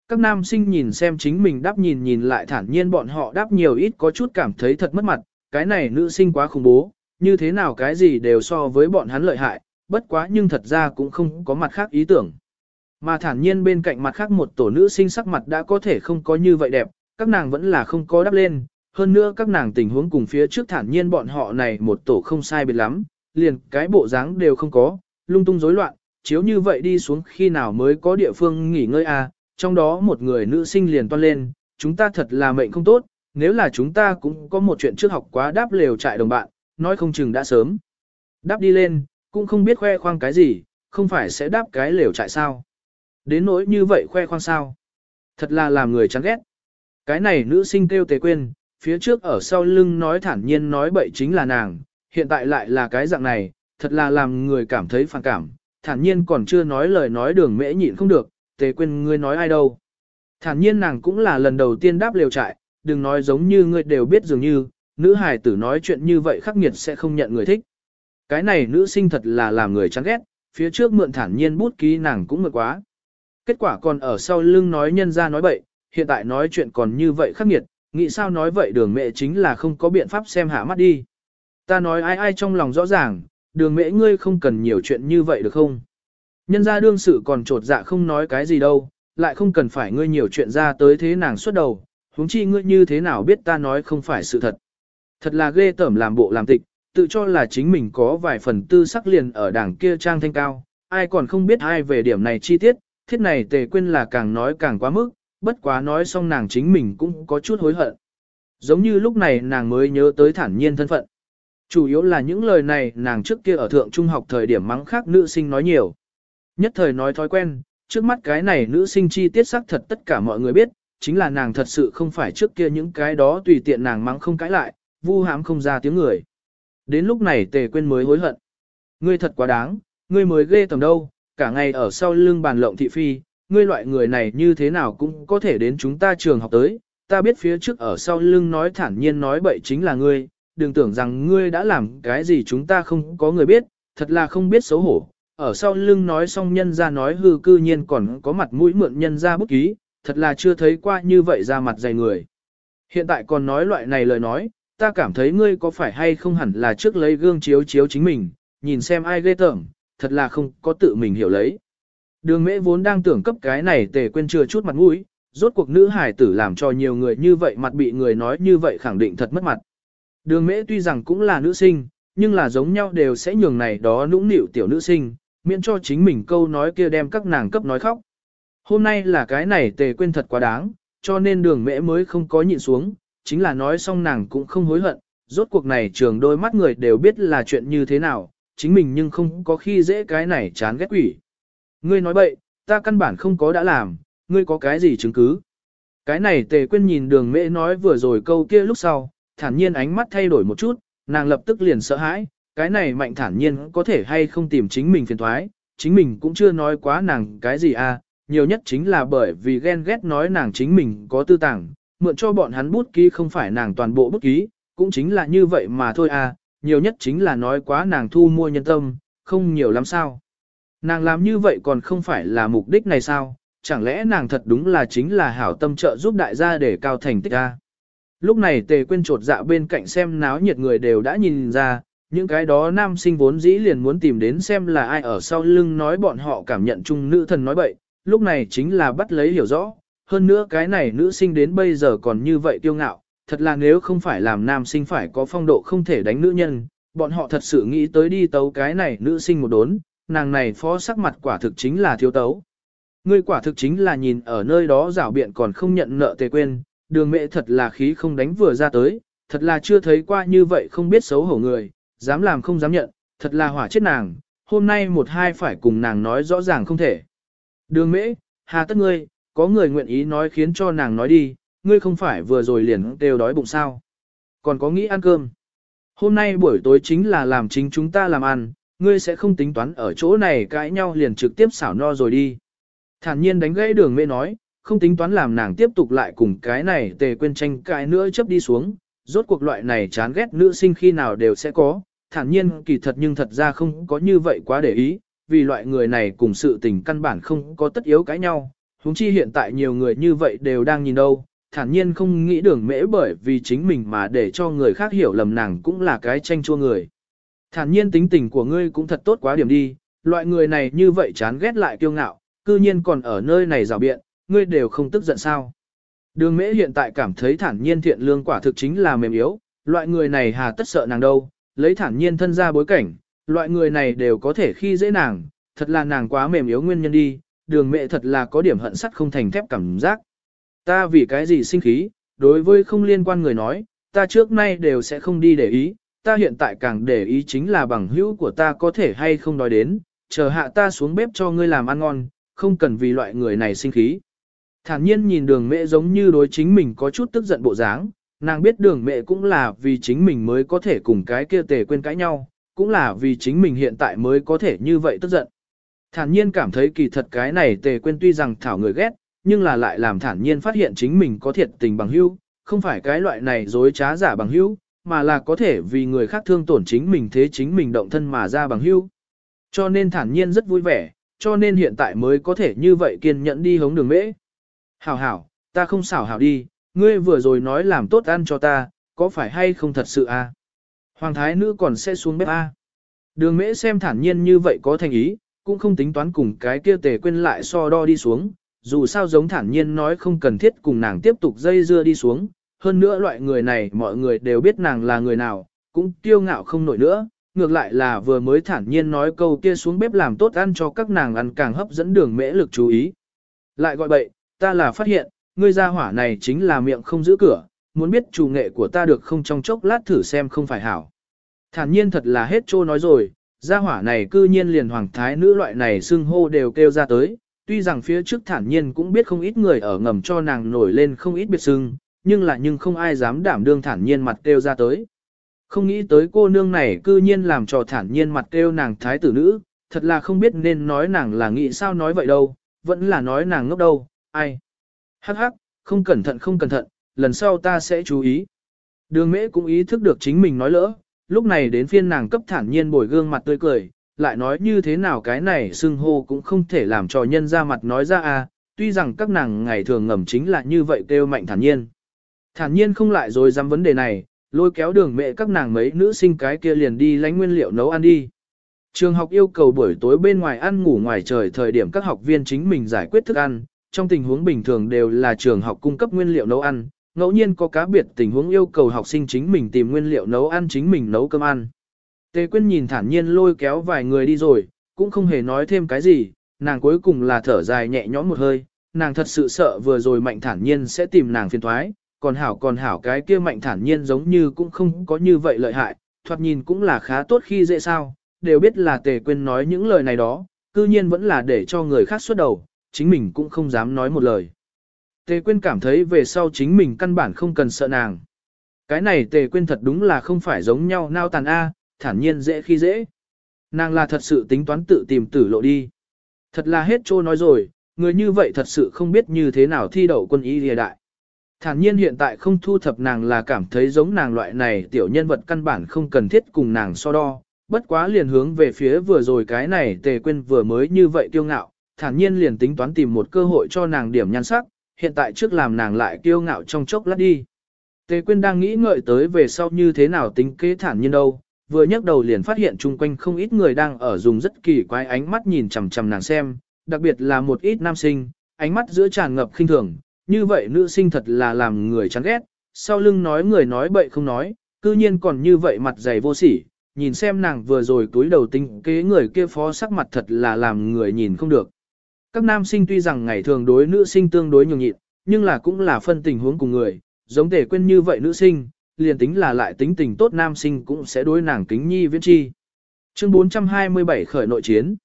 S1: Các nam sinh nhìn xem chính mình đáp nhìn nhìn lại thản nhiên bọn họ đáp nhiều ít có chút cảm thấy thật mất mặt, cái này nữ sinh quá khủng bố, như thế nào cái gì đều so với bọn hắn lợi hại, bất quá nhưng thật ra cũng không có mặt khác ý tưởng. Mà thản nhiên bên cạnh mặt khác một tổ nữ sinh sắc mặt đã có thể không có như vậy đẹp, các nàng vẫn là không có đáp lên, hơn nữa các nàng tình huống cùng phía trước thản nhiên bọn họ này một tổ không sai biệt lắm, liền cái bộ dáng đều không có, lung tung rối loạn, chiếu như vậy đi xuống khi nào mới có địa phương nghỉ ngơi à, trong đó một người nữ sinh liền toan lên, chúng ta thật là mệnh không tốt, nếu là chúng ta cũng có một chuyện trước học quá đáp lều trại đồng bạn, nói không chừng đã sớm. Đáp đi lên, cũng không biết khoe khoang cái gì, không phải sẽ đáp cái lều trại sao. Đến nỗi như vậy khoe khoang sao. Thật là làm người chán ghét. Cái này nữ sinh kêu tề quên, phía trước ở sau lưng nói thản nhiên nói bậy chính là nàng, hiện tại lại là cái dạng này, thật là làm người cảm thấy phản cảm, thản nhiên còn chưa nói lời nói đường mễ nhịn không được, tề quên ngươi nói ai đâu. Thản nhiên nàng cũng là lần đầu tiên đáp liều trại, đừng nói giống như ngươi đều biết dường như, nữ hài tử nói chuyện như vậy khắc nghiệt sẽ không nhận người thích. Cái này nữ sinh thật là làm người chán ghét, phía trước mượn thản nhiên bút ký nàng cũng mượn quá. Kết quả còn ở sau lưng nói nhân ra nói bậy, hiện tại nói chuyện còn như vậy khắc nghiệt, nghĩ sao nói vậy đường mẹ chính là không có biện pháp xem hạ mắt đi. Ta nói ai ai trong lòng rõ ràng, đường mẹ ngươi không cần nhiều chuyện như vậy được không? Nhân ra đương sự còn trột dạ không nói cái gì đâu, lại không cần phải ngươi nhiều chuyện ra tới thế nàng xuất đầu, huống chi ngươi như thế nào biết ta nói không phải sự thật. Thật là ghê tởm làm bộ làm tịch, tự cho là chính mình có vài phần tư sắc liền ở đảng kia trang thanh cao, ai còn không biết ai về điểm này chi tiết, thiết này tề quên là càng nói càng quá mức, bất quá nói xong nàng chính mình cũng có chút hối hận. Giống như lúc này nàng mới nhớ tới thản nhiên thân phận. Chủ yếu là những lời này nàng trước kia ở thượng trung học thời điểm mắng khác nữ sinh nói nhiều. Nhất thời nói thói quen, trước mắt cái này nữ sinh chi tiết sắc thật tất cả mọi người biết, chính là nàng thật sự không phải trước kia những cái đó tùy tiện nàng mắng không cãi lại, vu hãm không ra tiếng người. Đến lúc này tề quên mới hối hận. Ngươi thật quá đáng, ngươi mới ghê tầm đâu, cả ngày ở sau lưng bàn lộng thị phi, ngươi loại người này như thế nào cũng có thể đến chúng ta trường học tới, ta biết phía trước ở sau lưng nói thản nhiên nói bậy chính là ngươi, đừng tưởng rằng ngươi đã làm cái gì chúng ta không có người biết, thật là không biết xấu hổ. Ở sau lưng nói xong nhân ra nói hư cư nhiên còn có mặt mũi mượn nhân ra bút ký, thật là chưa thấy qua như vậy ra mặt dày người. Hiện tại còn nói loại này lời nói, ta cảm thấy ngươi có phải hay không hẳn là trước lấy gương chiếu chiếu chính mình, nhìn xem ai ghê tởm, thật là không có tự mình hiểu lấy. Đường mễ vốn đang tưởng cấp cái này tề quên chưa chút mặt mũi, rốt cuộc nữ hải tử làm cho nhiều người như vậy mặt bị người nói như vậy khẳng định thật mất mặt. Đường mễ tuy rằng cũng là nữ sinh, nhưng là giống nhau đều sẽ nhường này đó nũng nịu tiểu nữ sinh, miễn cho chính mình câu nói kia đem các nàng cấp nói khóc. Hôm nay là cái này tề quên thật quá đáng, cho nên đường mễ mới không có nhịn xuống, chính là nói xong nàng cũng không hối hận, rốt cuộc này trường đôi mắt người đều biết là chuyện như thế nào, chính mình nhưng không có khi dễ cái này chán ghét quỷ. Ngươi nói bậy, ta căn bản không có đã làm, ngươi có cái gì chứng cứ? Cái này tề quên nhìn đường mễ nói vừa rồi câu kia lúc sau, thản nhiên ánh mắt thay đổi một chút, nàng lập tức liền sợ hãi, cái này mạnh thản nhiên có thể hay không tìm chính mình phiền thoái, chính mình cũng chưa nói quá nàng cái gì à, nhiều nhất chính là bởi vì ghen ghét nói nàng chính mình có tư tàng, mượn cho bọn hắn bút ký không phải nàng toàn bộ bút ký, cũng chính là như vậy mà thôi à, nhiều nhất chính là nói quá nàng thu mua nhân tâm, không nhiều lắm sao. Nàng làm như vậy còn không phải là mục đích này sao, chẳng lẽ nàng thật đúng là chính là hảo tâm trợ giúp đại gia để cao thành tích à Lúc này tề quên trột dạ bên cạnh xem náo nhiệt người đều đã nhìn ra, những cái đó nam sinh vốn dĩ liền muốn tìm đến xem là ai ở sau lưng nói bọn họ cảm nhận chung nữ thần nói bậy, lúc này chính là bắt lấy hiểu rõ, hơn nữa cái này nữ sinh đến bây giờ còn như vậy kiêu ngạo, thật là nếu không phải làm nam sinh phải có phong độ không thể đánh nữ nhân, bọn họ thật sự nghĩ tới đi tấu cái này nữ sinh một đốn, nàng này phó sắc mặt quả thực chính là thiếu tấu. Ngươi quả thực chính là nhìn ở nơi đó rảo biện còn không nhận nợ tề quên, đường mẹ thật là khí không đánh vừa ra tới, thật là chưa thấy qua như vậy không biết xấu hổ người, dám làm không dám nhận, thật là hỏa chết nàng, hôm nay một hai phải cùng nàng nói rõ ràng không thể. Đường mễ, hà tất ngươi, có người nguyện ý nói khiến cho nàng nói đi, ngươi không phải vừa rồi liền đều đói bụng sao. Còn có nghĩ ăn cơm. Hôm nay buổi tối chính là làm chính chúng ta làm ăn, ngươi sẽ không tính toán ở chỗ này cãi nhau liền trực tiếp xảo no rồi đi. Thản nhiên đánh gãy đường mê nói, không tính toán làm nàng tiếp tục lại cùng cái này tề quên tranh cãi nữa chấp đi xuống, rốt cuộc loại này chán ghét nữ sinh khi nào đều sẽ có, thản nhiên kỳ thật nhưng thật ra không có như vậy quá để ý, vì loại người này cùng sự tình căn bản không có tất yếu cãi nhau, huống chi hiện tại nhiều người như vậy đều đang nhìn đâu, thản nhiên không nghĩ đường mễ bởi vì chính mình mà để cho người khác hiểu lầm nàng cũng là cái tranh chua người. Thản nhiên tính tình của ngươi cũng thật tốt quá điểm đi, loại người này như vậy chán ghét lại kiêu ngạo, cư nhiên còn ở nơi này rào biện, ngươi đều không tức giận sao. Đường mễ hiện tại cảm thấy thản nhiên thiện lương quả thực chính là mềm yếu, loại người này hà tất sợ nàng đâu, lấy thản nhiên thân ra bối cảnh, loại người này đều có thể khi dễ nàng, thật là nàng quá mềm yếu nguyên nhân đi, đường mẹ thật là có điểm hận sắt không thành thép cảm giác. Ta vì cái gì sinh khí, đối với không liên quan người nói, ta trước nay đều sẽ không đi để ý, ta hiện tại càng để ý chính là bằng hữu của ta có thể hay không nói đến, chờ hạ ta xuống bếp cho ngươi làm ăn ngon, không cần vì loại người này sinh khí. Thản nhiên nhìn đường mẹ giống như đối chính mình có chút tức giận bộ dáng, nàng biết đường mẹ cũng là vì chính mình mới có thể cùng cái kia tề quên cãi nhau, cũng là vì chính mình hiện tại mới có thể như vậy tức giận. Thản nhiên cảm thấy kỳ thật cái này tề quên tuy rằng thảo người ghét, nhưng là lại làm thản nhiên phát hiện chính mình có thiệt tình bằng hữu, không phải cái loại này dối trá giả bằng hữu, mà là có thể vì người khác thương tổn chính mình thế chính mình động thân mà ra bằng hữu. Cho nên thản nhiên rất vui vẻ, cho nên hiện tại mới có thể như vậy kiên nhẫn đi hống đường mễ. Hảo hảo, ta không xảo hảo đi, ngươi vừa rồi nói làm tốt ăn cho ta, có phải hay không thật sự à? Hoàng thái nữ còn sẽ xuống bếp à? Đường mễ xem thản nhiên như vậy có thành ý, cũng không tính toán cùng cái kia tề quên lại so đo đi xuống, dù sao giống thản nhiên nói không cần thiết cùng nàng tiếp tục dây dưa đi xuống, hơn nữa loại người này mọi người đều biết nàng là người nào, cũng kiêu ngạo không nổi nữa, ngược lại là vừa mới thản nhiên nói câu kia xuống bếp làm tốt ăn cho các nàng ăn càng hấp dẫn đường mễ lực chú ý. Lại gọi bậy, ta là phát hiện, ngươi ra hỏa này chính là miệng không giữ cửa, muốn biết chủ nghệ của ta được không trong chốc lát thử xem không phải hảo. Thản nhiên thật là hết trô nói rồi, gia hỏa này cư nhiên liền hoàng thái nữ loại này xưng hô đều kêu ra tới, tuy rằng phía trước thản nhiên cũng biết không ít người ở ngầm cho nàng nổi lên không ít biệt xưng, nhưng là nhưng không ai dám đảm đương thản nhiên mặt kêu ra tới. Không nghĩ tới cô nương này cư nhiên làm cho thản nhiên mặt kêu nàng thái tử nữ, thật là không biết nên nói nàng là nghĩ sao nói vậy đâu, vẫn là nói nàng ngốc đâu, ai. Hắc hắc, không cẩn thận không cẩn thận, lần sau ta sẽ chú ý. Đường mễ cũng ý thức được chính mình nói lỡ, lúc này đến phiên nàng cấp thản nhiên bồi gương mặt tươi cười, lại nói như thế nào cái này xưng hô cũng không thể làm cho nhân ra mặt nói ra à, tuy rằng các nàng ngày thường ngầm chính là như vậy kêu mạnh thản nhiên. Thản nhiên không lại rồi dám vấn đề này, lôi kéo đường mẹ các nàng mấy nữ sinh cái kia liền đi lấy nguyên liệu nấu ăn đi. Trường học yêu cầu buổi tối bên ngoài ăn ngủ ngoài trời thời điểm các học viên chính mình giải quyết thức ăn, trong tình huống bình thường đều là trường học cung cấp nguyên liệu nấu ăn, ngẫu nhiên có cá biệt tình huống yêu cầu học sinh chính mình tìm nguyên liệu nấu ăn chính mình nấu cơm ăn. Tề Quyên nhìn thản nhiên lôi kéo vài người đi rồi, cũng không hề nói thêm cái gì, nàng cuối cùng là thở dài nhẹ nhõm một hơi, nàng thật sự sợ vừa rồi mạnh thản nhiên sẽ tìm nàng phiền thoái, còn hảo còn hảo cái kia mạnh thản nhiên giống như cũng không có như vậy lợi hại, thoạt nhìn cũng là khá tốt khi dễ sao, đều biết là tề Quyên nói những lời này đó, cư nhiên vẫn là để cho người khác xuất đầu, chính mình cũng không dám nói một lời. Tề Quyên cảm thấy về sau chính mình căn bản không cần sợ nàng. Cái này tề Quyên thật đúng là không phải giống nhau nao tàn A, thản nhiên dễ khi dễ. Nàng là thật sự tính toán tự tìm tử lộ đi. Thật là hết trô nói rồi, người như vậy thật sự không biết như thế nào thi đậu quân y lìa đại. Thản nhiên hiện tại không thu thập nàng là cảm thấy giống nàng loại này tiểu nhân vật căn bản không cần thiết cùng nàng so đo, bất quá liền hướng về phía vừa rồi cái này tề quên vừa mới như vậy kiêu ngạo, thản nhiên liền tính toán tìm một cơ hội cho nàng điểm nhan sắc, hiện tại trước làm nàng lại kiêu ngạo trong chốc lát đi. Tề Quyên đang nghĩ ngợi tới về sau như thế nào tính kế thản nhiên đâu, vừa nhấc đầu liền phát hiện chung quanh không ít người đang ở dùng rất kỳ quái ánh mắt nhìn chằm chằm nàng xem, đặc biệt là một ít nam sinh, ánh mắt giữa tràn ngập khinh thường, như vậy nữ sinh thật là làm người chán ghét, sau lưng nói người nói bậy không nói, cư nhiên còn như vậy mặt dày vô sỉ, nhìn xem nàng vừa rồi túi đầu tính kế người kia phó sắc mặt thật là làm người nhìn không được. Các nam sinh tuy rằng ngày thường đối nữ sinh tương đối nhường nhịn, nhưng là cũng là phân tình huống cùng người, giống Tề quên như vậy nữ sinh, liền tính là lại tính tình tốt nam sinh cũng sẽ đối nàng kính nhi viễn chi. Chương 427 khởi nội chiến.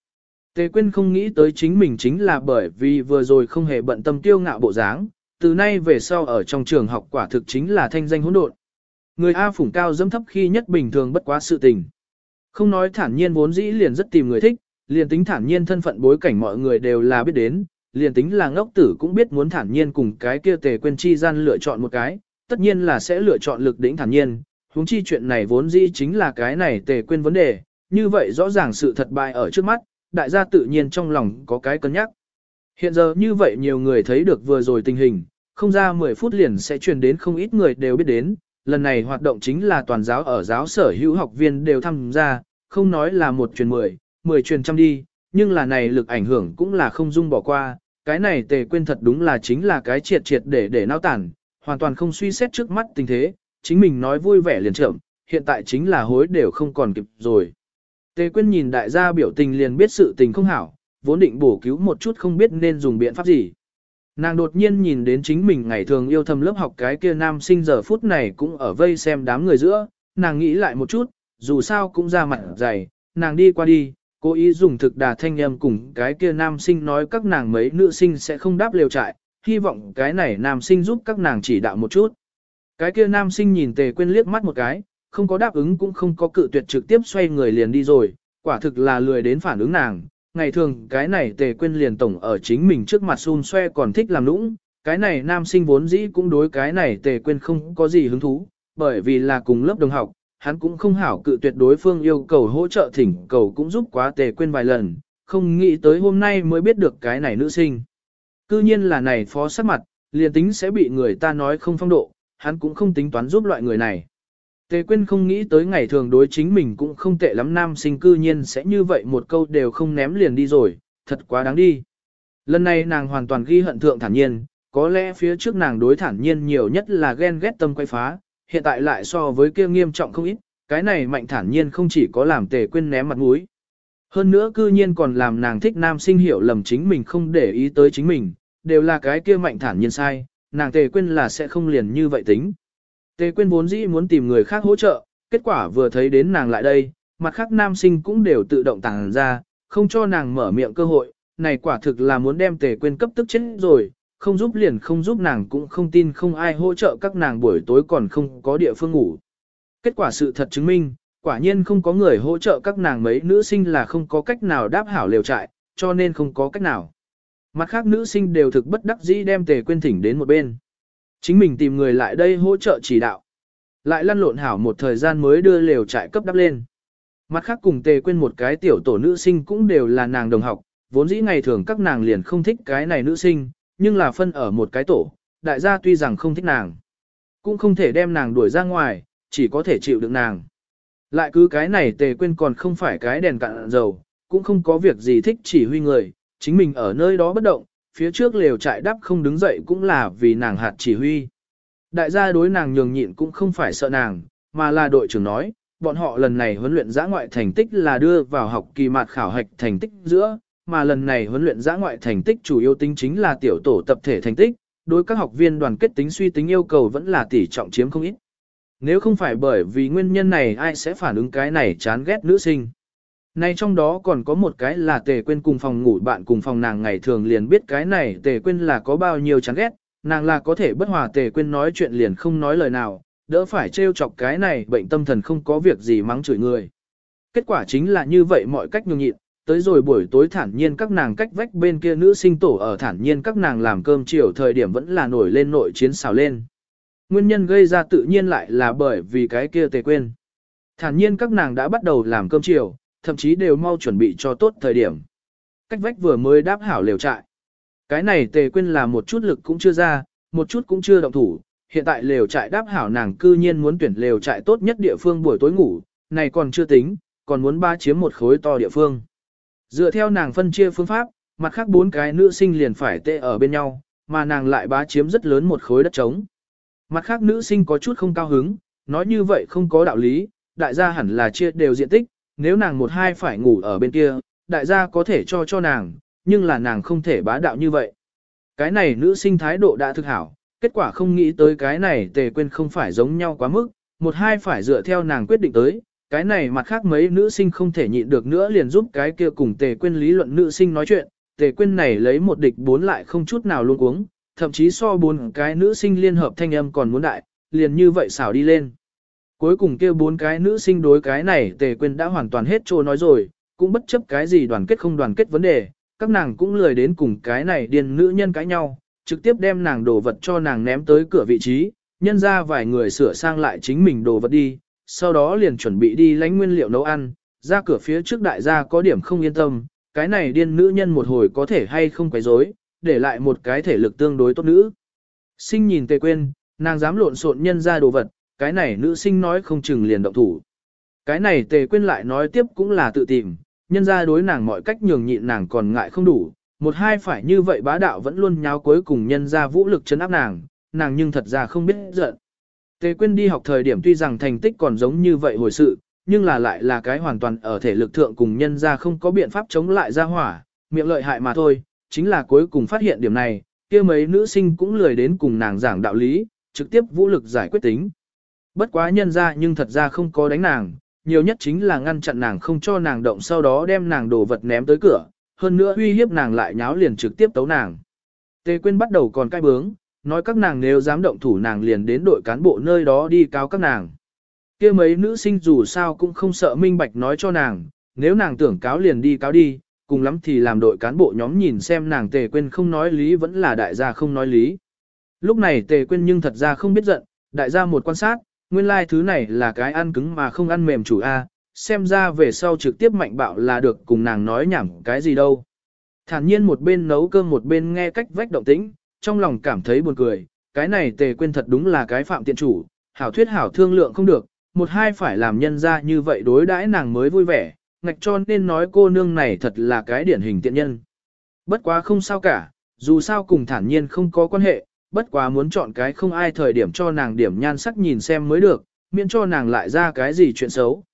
S1: Tề Quyên không nghĩ tới chính mình chính là bởi vì vừa rồi không hề bận tâm tiêu ngạo bộ dáng, từ nay về sau ở trong trường học quả thực chính là thanh danh hỗn độn. Người A phủng cao dâm thấp khi nhất bình thường bất quá sự tình. Không nói thản nhiên vốn dĩ liền rất tìm người thích, liền tính thản nhiên thân phận bối cảnh mọi người đều là biết đến, liền tính là ngốc tử cũng biết muốn thản nhiên cùng cái kia tề quên chi gian lựa chọn một cái, tất nhiên là sẽ lựa chọn lực đỉnh thản nhiên, huống chi chuyện này vốn dĩ chính là cái này tề quên vấn đề, như vậy rõ ràng sự thật bại ở trước mắt, đại gia tự nhiên trong lòng có cái cân nhắc. Hiện giờ như vậy nhiều người thấy được vừa rồi tình hình, không ra 10 phút liền sẽ truyền đến không ít người đều biết đến, lần này hoạt động chính là toàn giáo ở giáo sở hữu học viên đều tham gia, không nói là một truyền 10, 10 truyền trăm đi, nhưng là này lực ảnh hưởng cũng là không dung bỏ qua, cái này tề quên thật đúng là chính là cái triệt triệt để để nao tản, hoàn toàn không suy xét trước mắt tình thế, chính mình nói vui vẻ liền trộm, hiện tại chính là hối đều không còn kịp rồi. Tề Quyên nhìn đại gia biểu tình liền biết sự tình không hảo, vốn định bổ cứu một chút không biết nên dùng biện pháp gì. Nàng đột nhiên nhìn đến chính mình ngày thường yêu thầm lớp học cái kia nam sinh giờ phút này cũng ở vây xem đám người giữa, nàng nghĩ lại một chút, dù sao cũng ra mặt dày, nàng đi qua đi, cố ý dùng thực đà thanh âm cùng cái kia nam sinh nói các nàng mấy nữ sinh sẽ không đáp liều trại, hy vọng cái này nam sinh giúp các nàng chỉ đạo một chút. Cái kia nam sinh nhìn tề quên liếc mắt một cái, không có đáp ứng cũng không có cự tuyệt trực tiếp xoay người liền đi rồi, quả thực là lười đến phản ứng nàng. Ngày thường cái này tề quên liền tổng ở chính mình trước mặt xun xoe còn thích làm nũng, cái này nam sinh vốn dĩ cũng đối cái này tề quên không có gì hứng thú, bởi vì là cùng lớp đồng học, hắn cũng không hảo cự tuyệt đối phương yêu cầu hỗ trợ thỉnh cầu cũng giúp quá tề quên vài lần, không nghĩ tới hôm nay mới biết được cái này nữ sinh. Cư nhiên là này phó sắc mặt, liền tính sẽ bị người ta nói không phong độ, hắn cũng không tính toán giúp loại người này. Tề quên không nghĩ tới ngày thường đối chính mình cũng không tệ lắm nam sinh cư nhiên sẽ như vậy một câu đều không ném liền đi rồi, thật quá đáng đi. Lần này nàng hoàn toàn ghi hận thượng thản nhiên, có lẽ phía trước nàng đối thản nhiên nhiều nhất là ghen ghét tâm quay phá, hiện tại lại so với kia nghiêm trọng không ít, cái này mạnh thản nhiên không chỉ có làm Tề Quyên ném mặt mũi. Hơn nữa cư nhiên còn làm nàng thích nam sinh hiểu lầm chính mình không để ý tới chính mình, đều là cái kia mạnh thản nhiên sai, nàng Tề Quyên là sẽ không liền như vậy tính. Tề Quyên vốn dĩ muốn tìm người khác hỗ trợ, kết quả vừa thấy đến nàng lại đây, mặt khác nam sinh cũng đều tự động tàng ra, không cho nàng mở miệng cơ hội, này quả thực là muốn đem Tề Quyên cấp tức chết rồi, không giúp liền không giúp nàng cũng không tin không ai hỗ trợ các nàng buổi tối còn không có địa phương ngủ. Kết quả sự thật chứng minh, quả nhiên không có người hỗ trợ các nàng mấy nữ sinh là không có cách nào đáp hảo liều trại, cho nên không có cách nào. Mặt khác nữ sinh đều thực bất đắc dĩ đem Tề Quyên thỉnh đến một bên. Chính mình tìm người lại đây hỗ trợ chỉ đạo. Lại lăn lộn hảo một thời gian mới đưa lều trại cấp đắp lên. Mặt khác cùng tề quên một cái tiểu tổ nữ sinh cũng đều là nàng đồng học, vốn dĩ ngày thường các nàng liền không thích cái này nữ sinh, nhưng là phân ở một cái tổ, đại gia tuy rằng không thích nàng, cũng không thể đem nàng đuổi ra ngoài, chỉ có thể chịu đựng nàng. Lại cứ cái này tề quên còn không phải cái đèn cạn dầu, cũng không có việc gì thích chỉ huy người, chính mình ở nơi đó bất động, phía trước lều trại đắp không đứng dậy cũng là vì nàng hạt chỉ huy. Đại gia đối nàng nhường nhịn cũng không phải sợ nàng, mà là đội trưởng nói, bọn họ lần này huấn luyện giã ngoại thành tích là đưa vào học kỳ mạt khảo hạch thành tích giữa, mà lần này huấn luyện giã ngoại thành tích chủ yếu tính chính là tiểu tổ tập thể thành tích, đối các học viên đoàn kết tính suy tính yêu cầu vẫn là tỷ trọng chiếm không ít. Nếu không phải bởi vì nguyên nhân này ai sẽ phản ứng cái này chán ghét nữ sinh. Này trong đó còn có một cái là tề quên cùng phòng ngủ bạn cùng phòng nàng ngày thường liền biết cái này tề quên là có bao nhiêu chán ghét, nàng là có thể bất hòa tề quên nói chuyện liền không nói lời nào, đỡ phải trêu chọc cái này bệnh tâm thần không có việc gì mắng chửi người. Kết quả chính là như vậy mọi cách nhường nhịn, tới rồi buổi tối thản nhiên các nàng cách vách bên kia nữ sinh tổ ở thản nhiên các nàng làm cơm chiều thời điểm vẫn là nổi lên nội chiến xào lên. Nguyên nhân gây ra tự nhiên lại là bởi vì cái kia tề quên. Thản nhiên các nàng đã bắt đầu làm cơm chiều, thậm chí đều mau chuẩn bị cho tốt thời điểm. Cách vách vừa mới đáp hảo lều trại. Cái này tề quên là một chút lực cũng chưa ra, một chút cũng chưa động thủ. Hiện tại lều trại đáp hảo nàng cư nhiên muốn tuyển lều trại tốt nhất địa phương buổi tối ngủ, này còn chưa tính, còn muốn ba chiếm một khối to địa phương. Dựa theo nàng phân chia phương pháp, mặt khác bốn cái nữ sinh liền phải tê ở bên nhau, mà nàng lại bá chiếm rất lớn một khối đất trống. Mặt khác nữ sinh có chút không cao hứng, nói như vậy không có đạo lý, đại gia hẳn là chia đều diện tích, nếu nàng một hai phải ngủ ở bên kia, đại gia có thể cho cho nàng, nhưng là nàng không thể bá đạo như vậy. Cái này nữ sinh thái độ đã thực hảo, kết quả không nghĩ tới cái này tề quên không phải giống nhau quá mức, một hai phải dựa theo nàng quyết định tới, cái này mặt khác mấy nữ sinh không thể nhịn được nữa liền giúp cái kia cùng tề quên lý luận nữ sinh nói chuyện, tề quên này lấy một địch bốn lại không chút nào luôn uống, thậm chí so bốn cái nữ sinh liên hợp thanh âm còn muốn đại, liền như vậy xảo đi lên. Cuối cùng kia bốn cái nữ sinh đối cái này tề quên đã hoàn toàn hết trô nói rồi, cũng bất chấp cái gì đoàn kết không đoàn kết vấn đề, các nàng cũng lười đến cùng cái này điên nữ nhân cãi nhau, trực tiếp đem nàng đồ vật cho nàng ném tới cửa vị trí, nhân ra vài người sửa sang lại chính mình đồ vật đi, sau đó liền chuẩn bị đi lấy nguyên liệu nấu ăn, ra cửa phía trước đại gia có điểm không yên tâm, cái này điên nữ nhân một hồi có thể hay không quấy rối, để lại một cái thể lực tương đối tốt nữ. Sinh nhìn tề quên, nàng dám lộn xộn nhân ra đồ vật, cái này nữ sinh nói không chừng liền động thủ. Cái này tề quên lại nói tiếp cũng là tự tìm, nhân ra đối nàng mọi cách nhường nhịn nàng còn ngại không đủ, một hai phải như vậy bá đạo vẫn luôn nháo cuối cùng nhân ra vũ lực chấn áp nàng, nàng nhưng thật ra không biết giận. Tề Quyên đi học thời điểm tuy rằng thành tích còn giống như vậy hồi sự, nhưng là lại là cái hoàn toàn ở thể lực thượng cùng nhân ra không có biện pháp chống lại ra hỏa, miệng lợi hại mà thôi, chính là cuối cùng phát hiện điểm này, kia mấy nữ sinh cũng lười đến cùng nàng giảng đạo lý, trực tiếp vũ lực giải quyết tính. Bất quá nhân ra nhưng thật ra không có đánh nàng, nhiều nhất chính là ngăn chặn nàng không cho nàng động sau đó đem nàng đồ vật ném tới cửa, hơn nữa uy hiếp nàng lại nháo liền trực tiếp tấu nàng. Tề Quyên bắt đầu còn cai bướng, nói các nàng nếu dám động thủ nàng liền đến đội cán bộ nơi đó đi cáo các nàng. kia mấy nữ sinh dù sao cũng không sợ minh bạch nói cho nàng, nếu nàng tưởng cáo liền đi cáo đi, cùng lắm thì làm đội cán bộ nhóm nhìn xem nàng tề quên không nói lý vẫn là đại gia không nói lý. Lúc này tề quên nhưng thật ra không biết giận, đại gia một quan sát, nguyên lai like thứ này là cái ăn cứng mà không ăn mềm chủ A, xem ra về sau trực tiếp mạnh bạo là được cùng nàng nói nhảm cái gì đâu. Thản nhiên một bên nấu cơm một bên nghe cách vách động tĩnh, trong lòng cảm thấy buồn cười, cái này tề quên thật đúng là cái phạm tiện chủ, hảo thuyết hảo thương lượng không được, một hai phải làm nhân ra như vậy đối đãi nàng mới vui vẻ, ngạch cho nên nói cô nương này thật là cái điển hình tiện nhân. Bất quá không sao cả, dù sao cùng thản nhiên không có quan hệ, bất quá muốn chọn cái không ai thời điểm cho nàng điểm nhan sắc nhìn xem mới được, miễn cho nàng lại ra cái gì chuyện xấu.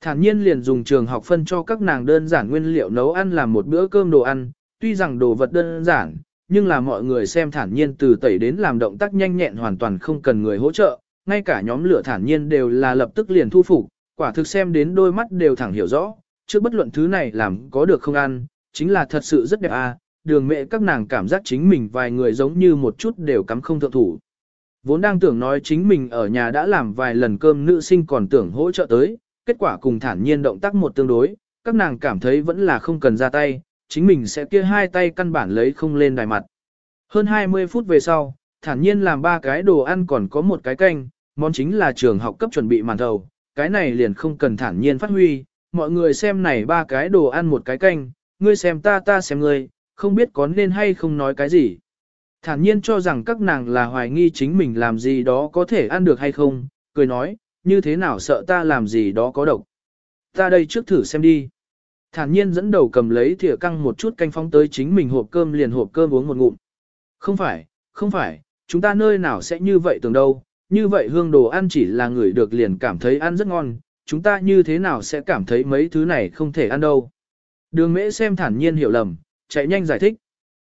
S1: Thản nhiên liền dùng trường học phân cho các nàng đơn giản nguyên liệu nấu ăn làm một bữa cơm đồ ăn, tuy rằng đồ vật đơn giản, nhưng là mọi người xem thản nhiên từ tẩy đến làm động tác nhanh nhẹn hoàn toàn không cần người hỗ trợ, ngay cả nhóm lửa thản nhiên đều là lập tức liền thu phục, quả thực xem đến đôi mắt đều thẳng hiểu rõ, trước bất luận thứ này làm có được không ăn, chính là thật sự rất đẹp à, đường mẹ các nàng cảm giác chính mình vài người giống như một chút đều cắm không thượng thủ. Vốn đang tưởng nói chính mình ở nhà đã làm vài lần cơm nữ sinh còn tưởng hỗ trợ tới, kết quả cùng thản nhiên động tác một tương đối, các nàng cảm thấy vẫn là không cần ra tay, chính mình sẽ kia hai tay căn bản lấy không lên đài mặt. Hơn 20 phút về sau, thản nhiên làm ba cái đồ ăn còn có một cái canh, món chính là trường học cấp chuẩn bị màn thầu, cái này liền không cần thản nhiên phát huy, mọi người xem này ba cái đồ ăn một cái canh, ngươi xem ta ta xem ngươi, không biết có nên hay không nói cái gì. Thản nhiên cho rằng các nàng là hoài nghi chính mình làm gì đó có thể ăn được hay không, cười nói, như thế nào sợ ta làm gì đó có độc. Ta đây trước thử xem đi. Thản nhiên dẫn đầu cầm lấy thìa căng một chút canh phóng tới chính mình hộp cơm liền hộp cơm uống một ngụm. Không phải, không phải, chúng ta nơi nào sẽ như vậy tưởng đâu, như vậy hương đồ ăn chỉ là người được liền cảm thấy ăn rất ngon, chúng ta như thế nào sẽ cảm thấy mấy thứ này không thể ăn đâu. Đường mễ xem thản nhiên hiểu lầm, chạy nhanh giải thích.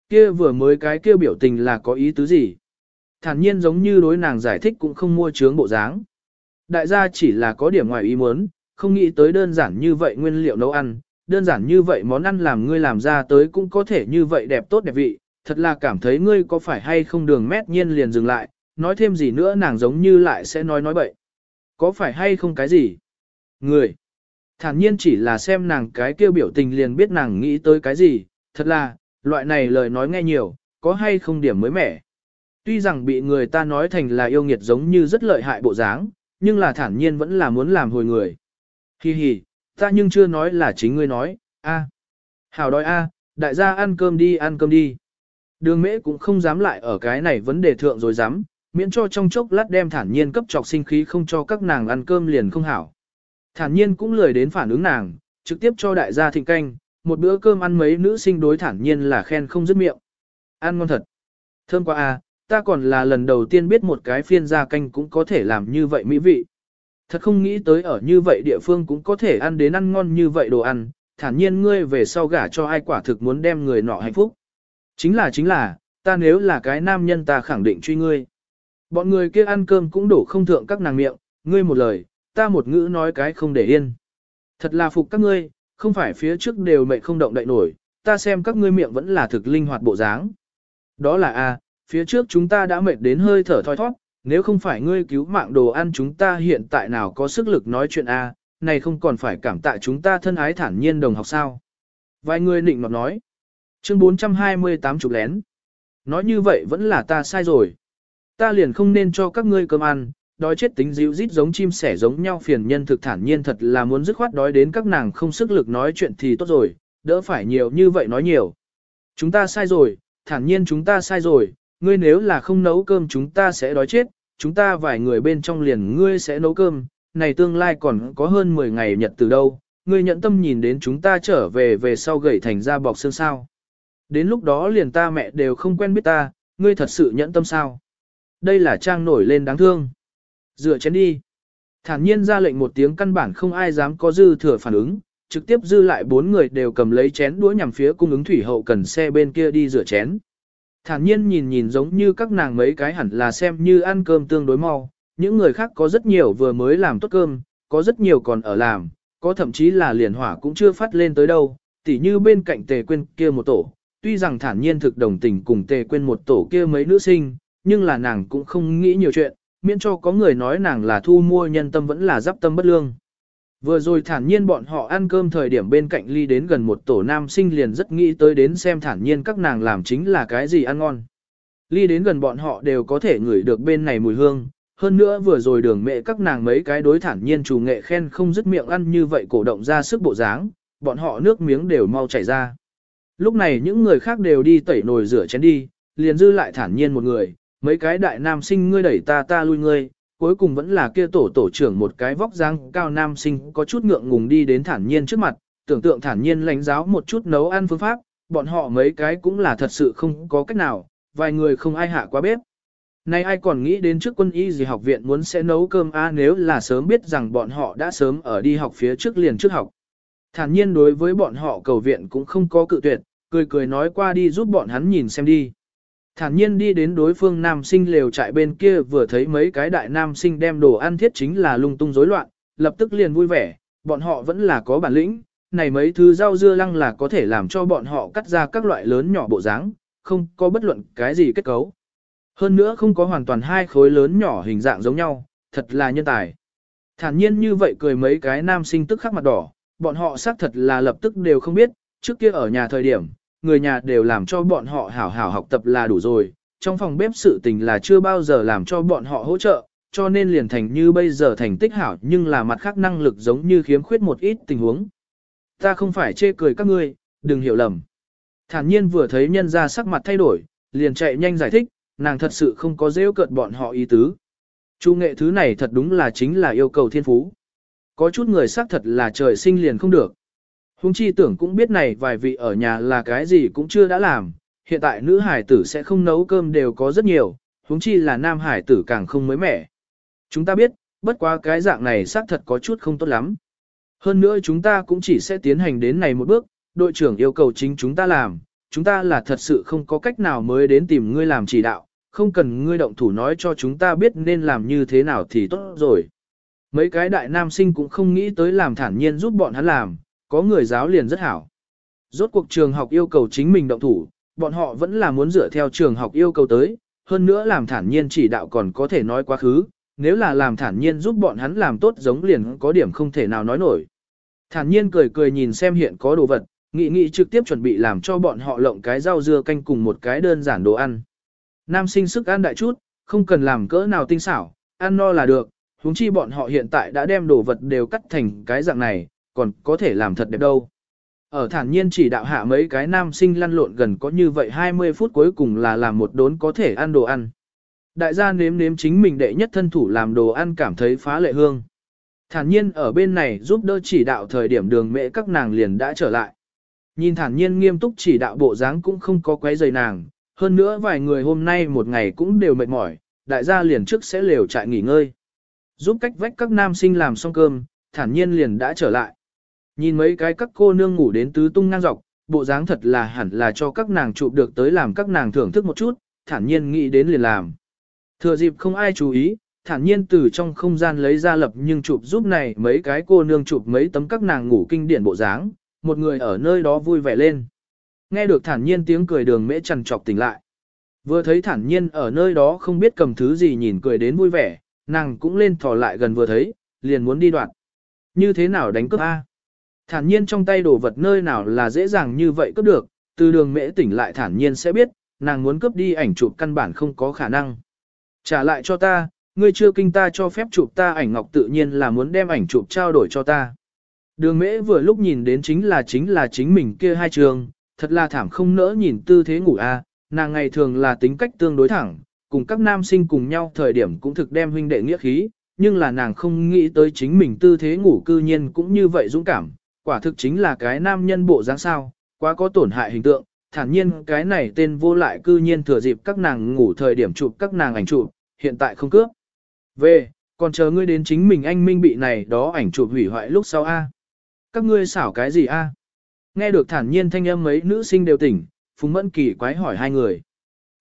S1: Kia vừa mới cái kia biểu tình là có ý tứ gì? Thản nhiên giống như đối nàng giải thích cũng không mua chướng bộ dáng. Đại gia chỉ là có điểm ngoài ý muốn, không nghĩ tới đơn giản như vậy nguyên liệu nấu ăn, đơn giản như vậy món ăn làm ngươi làm ra tới cũng có thể như vậy đẹp tốt đẹp vị, thật là cảm thấy ngươi có phải hay không đường mét nhiên liền dừng lại, nói thêm gì nữa nàng giống như lại sẽ nói nói bậy. Có phải hay không cái gì? Người. Thản nhiên chỉ là xem nàng cái kêu biểu tình liền biết nàng nghĩ tới cái gì, thật là, loại này lời nói nghe nhiều, có hay không điểm mới mẻ. Tuy rằng bị người ta nói thành là yêu nghiệt giống như rất lợi hại bộ dáng, nhưng là thản nhiên vẫn là muốn làm hồi người. Hi hi, ta nhưng chưa nói là chính ngươi nói, a. Hảo đói a, đại gia ăn cơm đi ăn cơm đi. Đường mễ cũng không dám lại ở cái này vấn đề thượng rồi dám, miễn cho trong chốc lát đem thản nhiên cấp trọc sinh khí không cho các nàng ăn cơm liền không hảo. Thản nhiên cũng lười đến phản ứng nàng, trực tiếp cho đại gia thịnh canh, một bữa cơm ăn mấy nữ sinh đối thản nhiên là khen không dứt miệng. Ăn ngon thật. Thơm quá à, ta còn là lần đầu tiên biết một cái phiên gia canh cũng có thể làm như vậy mỹ vị. Thật không nghĩ tới ở như vậy địa phương cũng có thể ăn đến ăn ngon như vậy đồ ăn, thản nhiên ngươi về sau gả cho ai quả thực muốn đem người nọ hạnh phúc. Chính là chính là, ta nếu là cái nam nhân ta khẳng định truy ngươi. Bọn người kia ăn cơm cũng đổ không thượng các nàng miệng, ngươi một lời, ta một ngữ nói cái không để yên. Thật là phục các ngươi, không phải phía trước đều mệnh không động đậy nổi, ta xem các ngươi miệng vẫn là thực linh hoạt bộ dáng. Đó là a, phía trước chúng ta đã mệt đến hơi thở thoi thoát, nếu không phải ngươi cứu mạng đồ ăn chúng ta hiện tại nào có sức lực nói chuyện a, này không còn phải cảm tạ chúng ta thân ái thản nhiên đồng học sao. Vài người định nọt nói. Chương 428 chục lén. Nói như vậy vẫn là ta sai rồi. Ta liền không nên cho các ngươi cơm ăn, đói chết tính dịu rít giống chim sẻ giống nhau phiền nhân thực thản nhiên thật là muốn dứt khoát đói đến các nàng không sức lực nói chuyện thì tốt rồi, đỡ phải nhiều như vậy nói nhiều. Chúng ta sai rồi, thản nhiên chúng ta sai rồi, ngươi nếu là không nấu cơm chúng ta sẽ đói chết, chúng ta vài người bên trong liền ngươi sẽ nấu cơm, này tương lai còn có hơn 10 ngày nhật từ đâu, ngươi nhận tâm nhìn đến chúng ta trở về về sau gầy thành ra bọc xương sao. Đến lúc đó liền ta mẹ đều không quen biết ta, ngươi thật sự nhẫn tâm sao. Đây là trang nổi lên đáng thương. Dựa chén đi. Thản nhiên ra lệnh một tiếng căn bản không ai dám có dư thừa phản ứng, trực tiếp dư lại bốn người đều cầm lấy chén đũa nhằm phía cung ứng thủy hậu cần xe bên kia đi rửa chén. Thản nhiên nhìn nhìn giống như các nàng mấy cái hẳn là xem như ăn cơm tương đối mau, những người khác có rất nhiều vừa mới làm tốt cơm, có rất nhiều còn ở làm, có thậm chí là liền hỏa cũng chưa phát lên tới đâu, tỉ như bên cạnh tề quên kia một tổ, tuy rằng thản nhiên thực đồng tình cùng tề quên một tổ kia mấy nữ sinh, nhưng là nàng cũng không nghĩ nhiều chuyện, miễn cho có người nói nàng là thu mua nhân tâm vẫn là giáp tâm bất lương. Vừa rồi thản nhiên bọn họ ăn cơm thời điểm bên cạnh ly đến gần một tổ nam sinh liền rất nghĩ tới đến xem thản nhiên các nàng làm chính là cái gì ăn ngon. Ly đến gần bọn họ đều có thể ngửi được bên này mùi hương, hơn nữa vừa rồi đường mẹ các nàng mấy cái đối thản nhiên chủ nghệ khen không dứt miệng ăn như vậy cổ động ra sức bộ dáng, bọn họ nước miếng đều mau chảy ra. Lúc này những người khác đều đi tẩy nồi rửa chén đi, liền dư lại thản nhiên một người, mấy cái đại nam sinh ngươi đẩy ta ta lui ngươi, cuối cùng vẫn là kia tổ tổ trưởng một cái vóc dáng cao nam sinh có chút ngượng ngùng đi đến thản nhiên trước mặt, tưởng tượng thản nhiên lãnh giáo một chút nấu ăn phương pháp, bọn họ mấy cái cũng là thật sự không có cách nào, vài người không ai hạ qua bếp. Này ai còn nghĩ đến trước quân y gì học viện muốn sẽ nấu cơm a nếu là sớm biết rằng bọn họ đã sớm ở đi học phía trước liền trước học. Thản nhiên đối với bọn họ cầu viện cũng không có cự tuyệt, cười cười nói qua đi giúp bọn hắn nhìn xem đi. Thản nhiên đi đến đối phương nam sinh lều trại bên kia vừa thấy mấy cái đại nam sinh đem đồ ăn thiết chính là lung tung rối loạn, lập tức liền vui vẻ, bọn họ vẫn là có bản lĩnh, này mấy thứ rau dưa lăng là có thể làm cho bọn họ cắt ra các loại lớn nhỏ bộ dáng, không có bất luận cái gì kết cấu. Hơn nữa không có hoàn toàn hai khối lớn nhỏ hình dạng giống nhau, thật là nhân tài. Thản nhiên như vậy cười mấy cái nam sinh tức khắc mặt đỏ, bọn họ xác thật là lập tức đều không biết, trước kia ở nhà thời điểm, người nhà đều làm cho bọn họ hảo hảo học tập là đủ rồi, trong phòng bếp sự tình là chưa bao giờ làm cho bọn họ hỗ trợ, cho nên liền thành như bây giờ thành tích hảo nhưng là mặt khác năng lực giống như khiếm khuyết một ít tình huống. Ta không phải chê cười các ngươi, đừng hiểu lầm. Thản nhiên vừa thấy nhân ra sắc mặt thay đổi, liền chạy nhanh giải thích, nàng thật sự không có dễ cợt bọn họ ý tứ. Chu nghệ thứ này thật đúng là chính là yêu cầu thiên phú. Có chút người xác thật là trời sinh liền không được. Hùng chi tưởng cũng biết này vài vị ở nhà là cái gì cũng chưa đã làm, hiện tại nữ hải tử sẽ không nấu cơm đều có rất nhiều, huống chi là nam hải tử càng không mới mẻ. Chúng ta biết, bất quá cái dạng này xác thật có chút không tốt lắm. Hơn nữa chúng ta cũng chỉ sẽ tiến hành đến này một bước, đội trưởng yêu cầu chính chúng ta làm, chúng ta là thật sự không có cách nào mới đến tìm ngươi làm chỉ đạo, không cần ngươi động thủ nói cho chúng ta biết nên làm như thế nào thì tốt rồi. Mấy cái đại nam sinh cũng không nghĩ tới làm thản nhiên giúp bọn hắn làm, có người giáo liền rất hảo. Rốt cuộc trường học yêu cầu chính mình động thủ, bọn họ vẫn là muốn dựa theo trường học yêu cầu tới, hơn nữa làm thản nhiên chỉ đạo còn có thể nói quá khứ, nếu là làm thản nhiên giúp bọn hắn làm tốt giống liền có điểm không thể nào nói nổi. Thản nhiên cười cười nhìn xem hiện có đồ vật, nghị nghị trực tiếp chuẩn bị làm cho bọn họ lộng cái rau dưa canh cùng một cái đơn giản đồ ăn. Nam sinh sức ăn đại chút, không cần làm cỡ nào tinh xảo, ăn no là được, huống chi bọn họ hiện tại đã đem đồ vật đều cắt thành cái dạng này, còn có thể làm thật đẹp đâu. Ở thản nhiên chỉ đạo hạ mấy cái nam sinh lăn lộn gần có như vậy 20 phút cuối cùng là làm một đốn có thể ăn đồ ăn. Đại gia nếm nếm chính mình đệ nhất thân thủ làm đồ ăn cảm thấy phá lệ hương. Thản nhiên ở bên này giúp đỡ chỉ đạo thời điểm đường mẹ các nàng liền đã trở lại. Nhìn thản nhiên nghiêm túc chỉ đạo bộ dáng cũng không có quấy rầy nàng, hơn nữa vài người hôm nay một ngày cũng đều mệt mỏi, đại gia liền trước sẽ lều trại nghỉ ngơi. Giúp cách vách các nam sinh làm xong cơm, thản nhiên liền đã trở lại. Nhìn mấy cái các cô nương ngủ đến tứ tung ngang dọc, bộ dáng thật là hẳn là cho các nàng chụp được tới làm các nàng thưởng thức một chút, thản nhiên nghĩ đến liền làm. Thừa dịp không ai chú ý, thản nhiên từ trong không gian lấy ra lập nhưng chụp giúp này mấy cái cô nương chụp mấy tấm các nàng ngủ kinh điển bộ dáng, một người ở nơi đó vui vẻ lên. Nghe được thản nhiên tiếng cười đường mễ trằn trọc tỉnh lại. Vừa thấy thản nhiên ở nơi đó không biết cầm thứ gì nhìn cười đến vui vẻ, nàng cũng lên thò lại gần vừa thấy, liền muốn đi đoạn. Như thế nào đánh cướp A? Thản nhiên trong tay đồ vật nơi nào là dễ dàng như vậy cướp được, từ đường mễ tỉnh lại thản nhiên sẽ biết, nàng muốn cướp đi ảnh chụp căn bản không có khả năng. Trả lại cho ta, ngươi chưa kinh ta cho phép chụp ta ảnh ngọc tự nhiên là muốn đem ảnh chụp trao đổi cho ta. Đường mễ vừa lúc nhìn đến chính là chính là chính mình kia hai trường, thật là thảm không nỡ nhìn tư thế ngủ a, nàng ngày thường là tính cách tương đối thẳng, cùng các nam sinh cùng nhau thời điểm cũng thực đem huynh đệ nghĩa khí, nhưng là nàng không nghĩ tới chính mình tư thế ngủ cư nhiên cũng như vậy dũng cảm, quả thực chính là cái nam nhân bộ dáng sao, quá có tổn hại hình tượng, thản nhiên cái này tên vô lại cư nhiên thừa dịp các nàng ngủ thời điểm chụp các nàng ảnh chụp, hiện tại không cướp. Về, còn chờ ngươi đến chính mình anh minh bị này đó ảnh chụp hủy hoại lúc sau a. Các ngươi xảo cái gì a? Nghe được thản nhiên thanh âm mấy nữ sinh đều tỉnh, Phùng Mẫn kỳ quái hỏi hai người.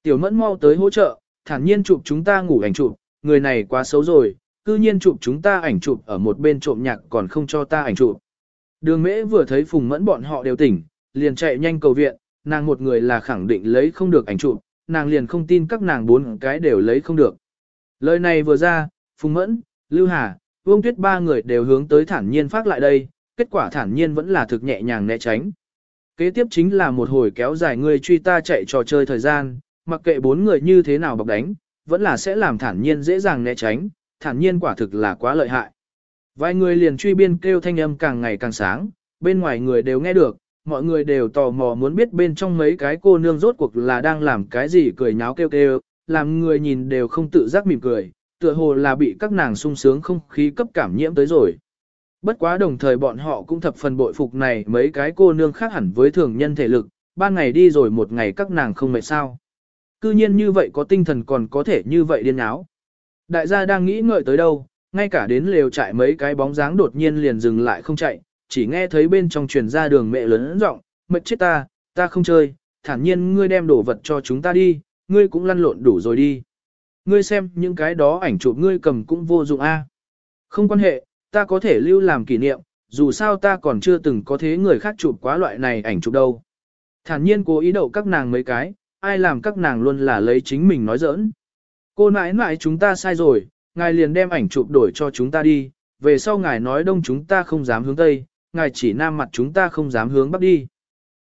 S1: Tiểu Mẫn mau tới hỗ trợ, thản nhiên chụp chúng ta ngủ ảnh chụp, người này quá xấu rồi, cư nhiên chụp chúng ta ảnh chụp ở một bên trộm nhạc còn không cho ta ảnh chụp. Đường mễ vừa thấy Phùng Mẫn bọn họ đều tỉnh, liền chạy nhanh cầu viện, nàng một người là khẳng định lấy không được ảnh chụp, nàng liền không tin các nàng bốn cái đều lấy không được. Lời này vừa ra, Phùng Mẫn, Lưu Hà, Vương Tuyết ba người đều hướng tới thản nhiên phát lại đây, kết quả thản nhiên vẫn là thực nhẹ nhàng né tránh. Kế tiếp chính là một hồi kéo dài người truy ta chạy trò chơi thời gian, mặc kệ bốn người như thế nào bọc đánh, vẫn là sẽ làm thản nhiên dễ dàng né tránh, thản nhiên quả thực là quá lợi hại. Vài người liền truy biên kêu thanh âm càng ngày càng sáng, bên ngoài người đều nghe được, mọi người đều tò mò muốn biết bên trong mấy cái cô nương rốt cuộc là đang làm cái gì cười nháo kêu kêu, làm người nhìn đều không tự giác mỉm cười, tựa hồ là bị các nàng sung sướng không khí cấp cảm nhiễm tới rồi. Bất quá đồng thời bọn họ cũng thập phần bội phục này mấy cái cô nương khác hẳn với thường nhân thể lực, ban ngày đi rồi một ngày các nàng không mệt sao. Cư nhiên như vậy có tinh thần còn có thể như vậy điên áo. Đại gia đang nghĩ ngợi tới đâu, ngay cả đến lều trại mấy cái bóng dáng đột nhiên liền dừng lại không chạy, chỉ nghe thấy bên trong truyền ra đường mẹ lớn giọng, mệt chết ta, ta không chơi, thản nhiên ngươi đem đồ vật cho chúng ta đi, ngươi cũng lăn lộn đủ rồi đi. Ngươi xem những cái đó ảnh chụp ngươi cầm cũng vô dụng a. Không quan hệ, ta có thể lưu làm kỷ niệm, dù sao ta còn chưa từng có thế người khác chụp quá loại này ảnh chụp đâu. Thản nhiên cố ý đậu các nàng mấy cái, ai làm các nàng luôn là lấy chính mình nói giỡn. Cô nãi nãi chúng ta sai rồi, ngài liền đem ảnh chụp đổi cho chúng ta đi, về sau ngài nói đông chúng ta không dám hướng tây, ngài chỉ nam mặt chúng ta không dám hướng bắc đi.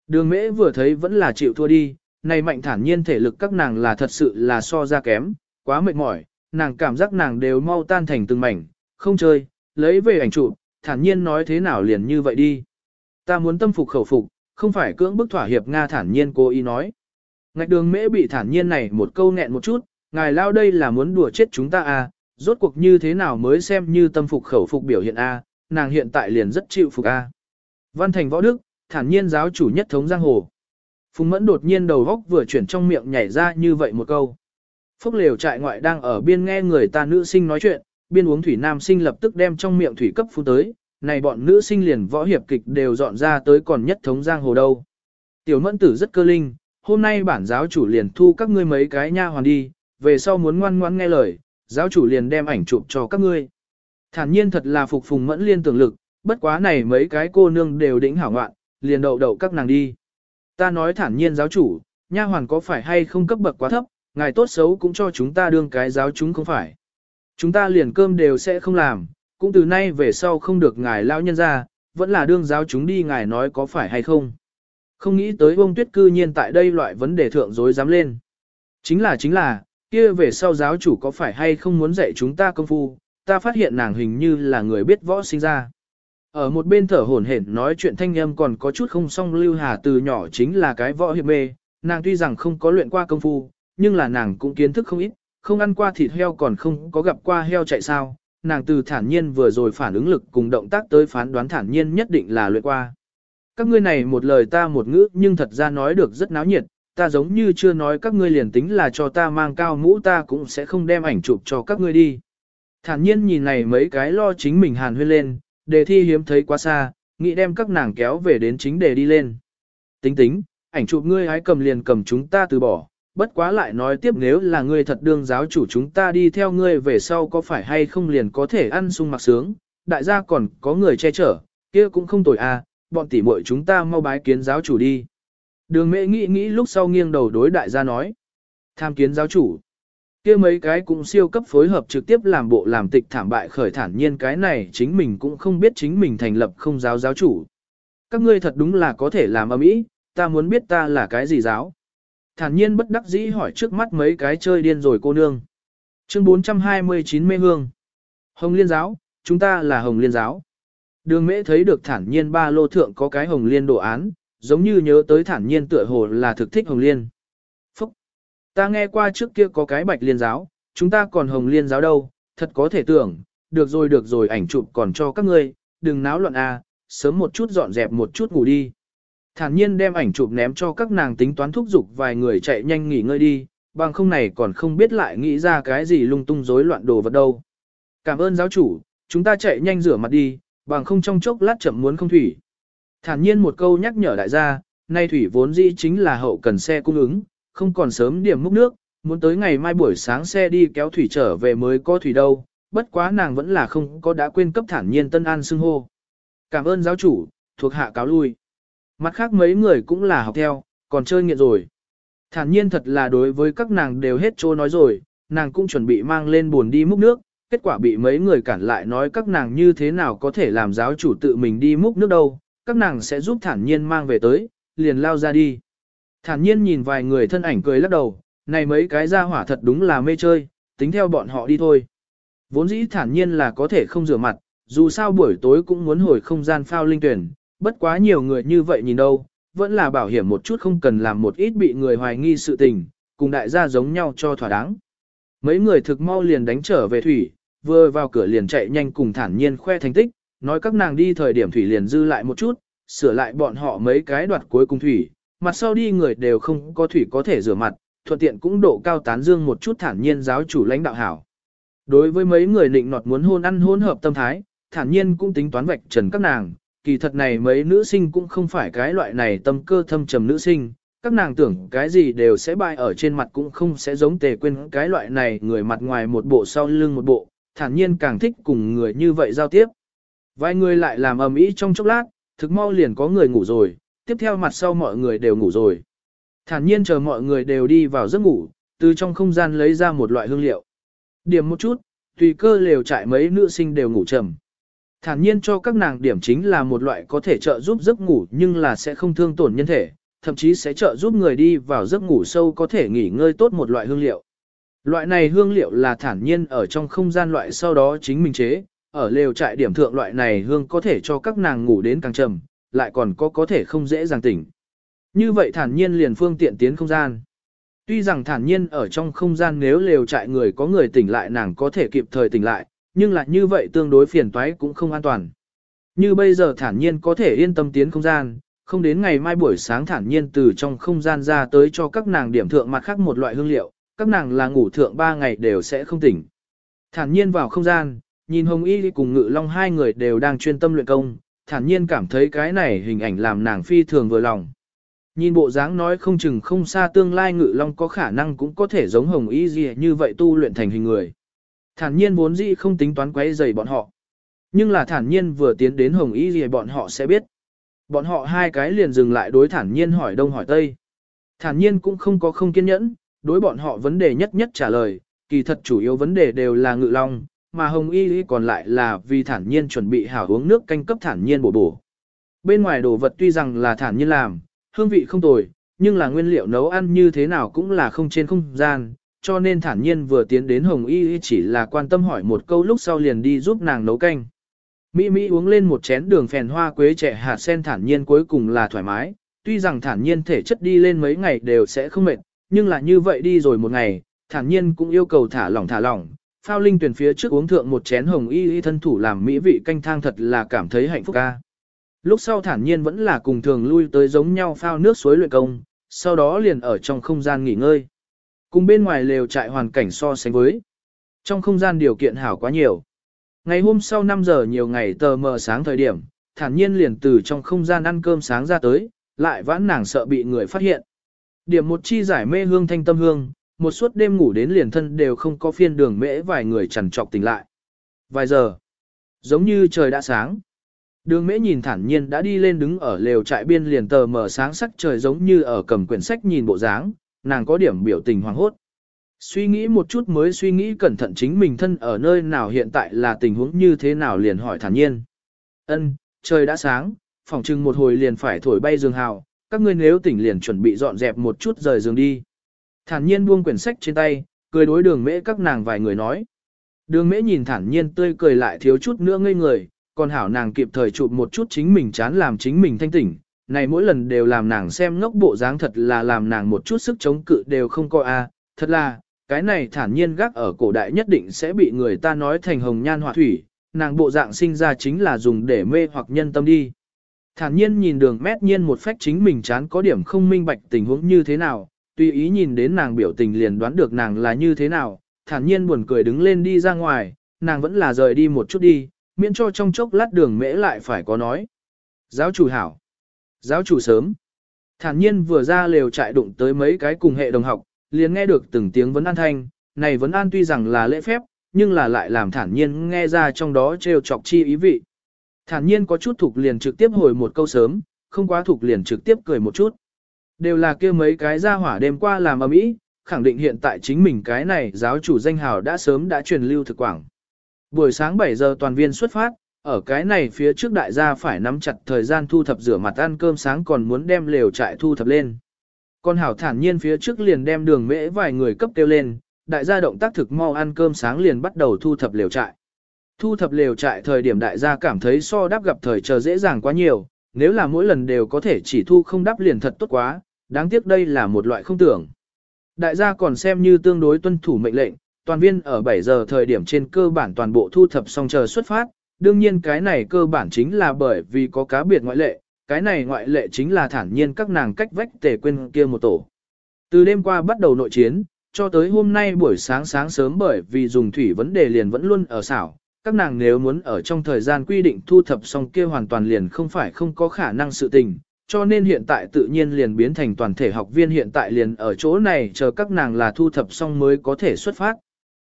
S1: Đường mễ vừa thấy vẫn là chịu thua đi, này mạnh thản nhiên thể lực các nàng là thật sự là so ra kém, quá mệt mỏi, nàng cảm giác nàng đều mau tan thành từng mảnh, không chơi, lấy về ảnh chụp, thản nhiên nói thế nào liền như vậy đi. Ta muốn tâm phục khẩu phục, không phải cưỡng bức thỏa hiệp Nga thản nhiên cố ý nói. Ngạch đường mễ bị thản nhiên này một câu nghẹn một chút, ngài lao đây là muốn đùa chết chúng ta à, rốt cuộc như thế nào mới xem như tâm phục khẩu phục biểu hiện a, nàng hiện tại liền rất chịu phục a. Văn thành võ đức, thản nhiên giáo chủ nhất thống giang hồ. Phùng mẫn đột nhiên đầu góc vừa chuyển trong miệng nhảy ra như vậy một câu. Phúc liều trại ngoại đang ở biên nghe người ta nữ sinh nói chuyện, biên uống thủy nam sinh lập tức đem trong miệng thủy cấp phun tới, này bọn nữ sinh liền võ hiệp kịch đều dọn ra tới còn nhất thống giang hồ đâu. Tiểu mẫn tử rất cơ linh, hôm nay bản giáo chủ liền thu các ngươi mấy cái nha hoàn đi, về sau muốn ngoan ngoãn nghe lời, giáo chủ liền đem ảnh chụp cho các ngươi. Thản nhiên thật là phục phùng mẫn liên tưởng lực, bất quá này mấy cái cô nương đều đỉnh hảo ngoạn, liền đậu đậu các nàng đi. Ta nói thản nhiên giáo chủ, nha hoàn có phải hay không cấp bậc quá thấp, ngài tốt xấu cũng cho chúng ta đương cái giáo chúng không phải. Chúng ta liền cơm đều sẽ không làm, cũng từ nay về sau không được ngài lao nhân ra, vẫn là đương giáo chúng đi ngài nói có phải hay không. Không nghĩ tới bông tuyết cư nhiên tại đây loại vấn đề thượng dối dám lên. Chính là chính là, kia về sau giáo chủ có phải hay không muốn dạy chúng ta công phu, ta phát hiện nàng hình như là người biết võ sinh ra. Ở một bên thở hổn hển nói chuyện thanh âm còn có chút không song lưu hà từ nhỏ chính là cái võ hiệp mê, nàng tuy rằng không có luyện qua công phu, nhưng là nàng cũng kiến thức không ít, không ăn qua thịt heo còn không có gặp qua heo chạy sao, nàng từ thản nhiên vừa rồi phản ứng lực cùng động tác tới phán đoán thản nhiên nhất định là luyện qua. Các ngươi này một lời ta một ngữ nhưng thật ra nói được rất náo nhiệt, ta giống như chưa nói các ngươi liền tính là cho ta mang cao mũ ta cũng sẽ không đem ảnh chụp cho các ngươi đi. Thản nhiên nhìn này mấy cái lo chính mình hàn huyên lên, đề thi hiếm thấy quá xa, nghĩ đem các nàng kéo về đến chính đề đi lên. Tính tính, ảnh chụp ngươi hái cầm liền cầm chúng ta từ bỏ, bất quá lại nói tiếp nếu là ngươi thật đương giáo chủ chúng ta đi theo ngươi về sau có phải hay không liền có thể ăn sung mặc sướng, đại gia còn có người che chở, kia cũng không tồi à, bọn tỷ muội chúng ta mau bái kiến giáo chủ đi. Đường mẹ nghĩ nghĩ lúc sau nghiêng đầu đối đại gia nói. Tham kiến giáo chủ. kia mấy cái cũng siêu cấp phối hợp trực tiếp làm bộ làm tịch thảm bại khởi thản nhiên cái này chính mình cũng không biết chính mình thành lập không giáo giáo chủ. Các ngươi thật đúng là có thể làm âm ý, ta muốn biết ta là cái gì giáo. Thản nhiên bất đắc dĩ hỏi trước mắt mấy cái chơi điên rồi cô nương. Chương 429 mê hương. Hồng liên giáo, chúng ta là hồng liên giáo. Đường mễ thấy được thản nhiên ba lô thượng có cái hồng liên đồ án, giống như nhớ tới thản nhiên tựa hồ là thực thích hồng liên. Phúc! Ta nghe qua trước kia có cái bạch liên giáo, chúng ta còn hồng liên giáo đâu, thật có thể tưởng, được rồi được rồi ảnh chụp còn cho các ngươi, đừng náo loạn a, sớm một chút dọn dẹp một chút ngủ đi. Thản nhiên đem ảnh chụp ném cho các nàng tính toán thúc giục vài người chạy nhanh nghỉ ngơi đi, bằng không này còn không biết lại nghĩ ra cái gì lung tung rối loạn đồ vật đâu. Cảm ơn giáo chủ, chúng ta chạy nhanh rửa mặt đi, bằng không trong chốc lát chậm muốn không thủy. Thản nhiên một câu nhắc nhở đại gia, nay thủy vốn dĩ chính là hậu cần xe cung ứng, không còn sớm điểm múc nước, muốn tới ngày mai buổi sáng xe đi kéo thủy trở về mới có thủy đâu, bất quá nàng vẫn là không có đã quên cấp thản nhiên tân an xưng hô. Cảm ơn giáo chủ, thuộc hạ cáo lui. Mặt khác mấy người cũng là học theo, còn chơi nghiện rồi. Thản nhiên thật là đối với các nàng đều hết trô nói rồi, nàng cũng chuẩn bị mang lên buồn đi múc nước, kết quả bị mấy người cản lại nói các nàng như thế nào có thể làm giáo chủ tự mình đi múc nước đâu, các nàng sẽ giúp thản nhiên mang về tới, liền lao ra đi. Thản nhiên nhìn vài người thân ảnh cười lắc đầu, này mấy cái gia hỏa thật đúng là mê chơi, tính theo bọn họ đi thôi. Vốn dĩ thản nhiên là có thể không rửa mặt, dù sao buổi tối cũng muốn hồi không gian phao linh tuyển, bất quá nhiều người như vậy nhìn đâu, vẫn là bảo hiểm một chút không cần làm một ít bị người hoài nghi sự tình, cùng đại gia giống nhau cho thỏa đáng. Mấy người thực mau liền đánh trở về thủy, vừa vào cửa liền chạy nhanh cùng thản nhiên khoe thành tích, nói các nàng đi thời điểm thủy liền dư lại một chút, sửa lại bọn họ mấy cái đoạt cuối cùng thủy, mặt sau đi người đều không có thủy có thể rửa mặt, thuận tiện cũng độ cao tán dương một chút thản nhiên giáo chủ lãnh đạo hảo. Đối với mấy người định nọt muốn hôn ăn hôn hợp tâm thái, thản nhiên cũng tính toán vạch trần các nàng, kỳ thật này mấy nữ sinh cũng không phải cái loại này tâm cơ thâm trầm nữ sinh, các nàng tưởng cái gì đều sẽ bại ở trên mặt cũng không sẽ giống tề quên cái loại này người mặt ngoài một bộ sau lưng một bộ, thản nhiên càng thích cùng người như vậy giao tiếp. Vài người lại làm ầm ĩ trong chốc lát, thực mau liền có người ngủ rồi, tiếp theo mặt sau mọi người đều ngủ rồi. Thản nhiên chờ mọi người đều đi vào giấc ngủ, từ trong không gian lấy ra một loại hương liệu. Điểm một chút, tùy cơ lều trại mấy nữ sinh đều ngủ trầm. Thản nhiên cho các nàng điểm chính là một loại có thể trợ giúp giấc ngủ nhưng là sẽ không thương tổn nhân thể, thậm chí sẽ trợ giúp người đi vào giấc ngủ sâu có thể nghỉ ngơi tốt một loại hương liệu. Loại này hương liệu là thản nhiên ở trong không gian loại sau đó chính mình chế, ở lều trại điểm thượng loại này hương có thể cho các nàng ngủ đến càng trầm, lại còn có có thể không dễ dàng tỉnh. Như vậy thản nhiên liền phương tiện tiến không gian. Tuy rằng thản nhiên ở trong không gian nếu lều trại người có người tỉnh lại nàng có thể kịp thời tỉnh lại, nhưng lại như vậy tương đối phiền toái cũng không an toàn. Như bây giờ thản nhiên có thể yên tâm tiến không gian, không đến ngày mai buổi sáng thản nhiên từ trong không gian ra tới cho các nàng điểm thượng mặt khác một loại hương liệu, các nàng là ngủ thượng ba ngày đều sẽ không tỉnh. Thản nhiên vào không gian, nhìn Hồng Y cùng Ngự Long hai người đều đang chuyên tâm luyện công, thản nhiên cảm thấy cái này hình ảnh làm nàng phi thường vừa lòng. Nhìn bộ dáng nói không chừng không xa tương lai Ngự Long có khả năng cũng có thể giống Hồng Y gì như vậy tu luyện thành hình người. Thản nhiên vốn dĩ không tính toán quấy rầy bọn họ, Nhưng là thản nhiên vừa tiến đến hồng y gì bọn họ sẽ biết. Bọn họ hai cái liền dừng lại đối thản nhiên hỏi đông hỏi tây. Thản nhiên cũng không có không kiên nhẫn, đối bọn họ vấn đề nhất nhất trả lời, kỳ thật chủ yếu vấn đề đều là ngự long, mà hồng y còn lại là vì thản nhiên chuẩn bị hảo uống nước canh cấp thản nhiên bổ bổ. Bên ngoài đồ vật tuy rằng là thản nhiên làm, hương vị không tồi, nhưng là nguyên liệu nấu ăn như thế nào cũng là không trên không gian, cho nên thản nhiên vừa tiến đến hồng y chỉ là quan tâm hỏi một câu lúc sau liền đi giúp nàng nấu canh. Mỹ Mỹ uống lên một chén đường phèn hoa quế trẻ hạt sen thản nhiên cuối cùng là thoải mái, tuy rằng thản nhiên thể chất đi lên mấy ngày đều sẽ không mệt, nhưng là như vậy đi rồi một ngày, thản nhiên cũng yêu cầu thả lỏng thả lỏng. Phao Linh tuyển phía trước uống thượng một chén hồng y y thân thủ làm mỹ vị canh thang thật là cảm thấy hạnh phúc ca. Lúc sau thản nhiên vẫn là cùng thường lui tới giống nhau phao nước suối luyện công, sau đó liền ở trong không gian nghỉ ngơi. Cùng bên ngoài lều trại hoàn cảnh so sánh với. Trong không gian điều kiện hảo quá nhiều. Ngày hôm sau 5 giờ nhiều ngày tờ mờ sáng thời điểm, thản nhiên liền từ trong không gian ăn cơm sáng ra tới, lại vãn nàng sợ bị người phát hiện. Điểm một chi giải mê hương thanh tâm hương, một suốt đêm ngủ đến liền thân đều không có phiên đường mễ vài người chằn trọc tỉnh lại. Vài giờ, giống như trời đã sáng. Đường mễ nhìn thản nhiên đã đi lên đứng ở lều trại biên liền tờ mở sáng sắc trời giống như ở cầm quyển sách nhìn bộ dáng, nàng có điểm biểu tình hoàng hốt. Suy nghĩ một chút mới suy nghĩ cẩn thận chính mình thân ở nơi nào hiện tại là tình huống như thế nào liền hỏi thản nhiên. Ân, trời đã sáng, phòng trưng một hồi liền phải thổi bay giường hào, các ngươi nếu tỉnh liền chuẩn bị dọn dẹp một chút rời giường đi. Thản nhiên buông quyển sách trên tay, cười đối đường mễ các nàng vài người nói. Đường mễ nhìn thản nhiên tươi cười lại thiếu chút nữa ngây người, còn hảo nàng kịp thời chụp một chút chính mình chán làm chính mình thanh tỉnh. Này mỗi lần đều làm nàng xem ngốc bộ dáng thật là làm nàng một chút sức chống cự đều không coi a à. thật là, cái này thản nhiên gác ở cổ đại nhất định sẽ bị người ta nói thành hồng nhan họa thủy, nàng bộ dạng sinh ra chính là dùng để mê hoặc nhân tâm đi. Thản nhiên nhìn đường mét nhiên một phách chính mình chán có điểm không minh bạch tình huống như thế nào, tùy ý nhìn đến nàng biểu tình liền đoán được nàng là như thế nào, thản nhiên buồn cười đứng lên đi ra ngoài, nàng vẫn là rời đi một chút đi, miễn cho trong chốc lát đường mễ lại phải có nói. Giáo chủ hảo. Giáo chủ sớm. Thản nhiên vừa ra lều trại đụng tới mấy cái cùng hệ đồng học, liền nghe được từng tiếng vấn an thanh, này vấn an tuy rằng là lễ phép, nhưng là lại làm thản nhiên nghe ra trong đó trêu chọc chi ý vị. Thản nhiên có chút thuộc liền trực tiếp hồi một câu sớm, không quá thuộc liền trực tiếp cười một chút. Đều là kia mấy cái ra hỏa đêm qua làm ầm ĩ, khẳng định hiện tại chính mình cái này giáo chủ danh hào đã sớm đã truyền lưu thực quảng. Buổi sáng 7 giờ toàn viên xuất phát, ở cái này phía trước đại gia phải nắm chặt thời gian thu thập rửa mặt ăn cơm sáng còn muốn đem lều trại thu thập lên. Con hảo thản nhiên phía trước liền đem đường mễ vài người cấp kêu lên, đại gia động tác thực mau ăn cơm sáng liền bắt đầu thu thập lều trại. Thu thập lều trại thời điểm đại gia cảm thấy so đáp gặp thời chờ dễ dàng quá nhiều, nếu là mỗi lần đều có thể chỉ thu không đáp liền thật tốt quá, đáng tiếc đây là một loại không tưởng. Đại gia còn xem như tương đối tuân thủ mệnh lệnh, toàn viên ở 7 giờ thời điểm trên cơ bản toàn bộ thu thập xong chờ xuất phát, đương nhiên cái này cơ bản chính là bởi vì có cá biệt ngoại lệ, cái này ngoại lệ chính là thản nhiên các nàng cách vách tề quên kia một tổ. Từ đêm qua bắt đầu nội chiến, cho tới hôm nay buổi sáng sáng sớm bởi vì dùng thủy vấn đề liền vẫn luôn ở xảo, các nàng nếu muốn ở trong thời gian quy định thu thập xong kia hoàn toàn liền không phải không có khả năng sự tình, cho nên hiện tại tự nhiên liền biến thành toàn thể học viên hiện tại liền ở chỗ này chờ các nàng là thu thập xong mới có thể xuất phát.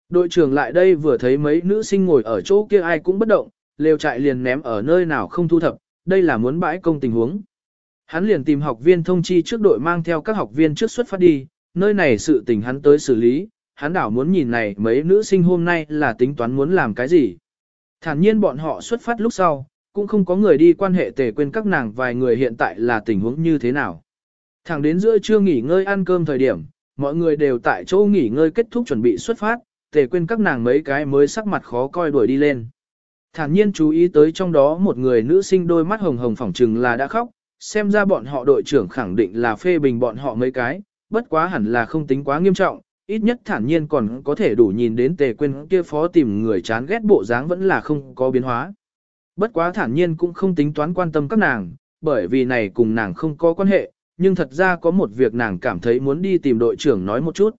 S1: Đội trưởng lại đây vừa thấy mấy nữ sinh ngồi ở chỗ kia ai cũng bất động, lều trại liền ném ở nơi nào không thu thập, đây là muốn bãi công tình huống. Hắn liền tìm học viên thông chi trước đội mang theo các học viên trước xuất phát đi, nơi này sự tình hắn tới xử lý, hắn đảo muốn nhìn này mấy nữ sinh hôm nay là tính toán muốn làm cái gì. Thản nhiên bọn họ xuất phát lúc sau, cũng không có người đi quan hệ tề quên các nàng vài người hiện tại là tình huống như thế nào. Thẳng đến giữa trưa nghỉ ngơi ăn cơm thời điểm, mọi người đều tại chỗ nghỉ ngơi kết thúc chuẩn bị xuất phát, tề quên các nàng mấy cái mới sắc mặt khó coi đuổi đi lên. Thản nhiên chú ý tới trong đó một người nữ sinh đôi mắt hồng hồng phỏng trừng là đã khóc, xem ra bọn họ đội trưởng khẳng định là phê bình bọn họ mấy cái, bất quá hẳn là không tính quá nghiêm trọng, ít nhất thản nhiên còn có thể đủ nhìn đến tề quên kia phó tìm người chán ghét bộ dáng vẫn là không có biến hóa. Bất quá thản nhiên cũng không tính toán quan tâm các nàng, bởi vì này cùng nàng không có quan hệ, nhưng thật ra có một việc nàng cảm thấy muốn đi tìm đội trưởng nói một chút.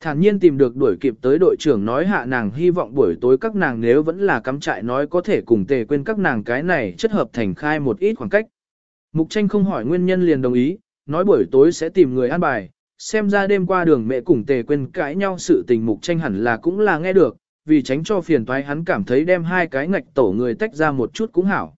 S1: Thản nhiên tìm được đuổi kịp tới đội trưởng nói hạ nàng hy vọng buổi tối các nàng nếu vẫn là cắm trại nói có thể cùng tề quên các nàng cái này chất hợp thành khai một ít khoảng cách. Mục tranh không hỏi nguyên nhân liền đồng ý, nói buổi tối sẽ tìm người an bài, xem ra đêm qua đường mẹ cùng tề quên cãi nhau sự tình mục tranh hẳn là cũng là nghe được, vì tránh cho phiền toái hắn cảm thấy đem hai cái ngạch tổ người tách ra một chút cũng hảo.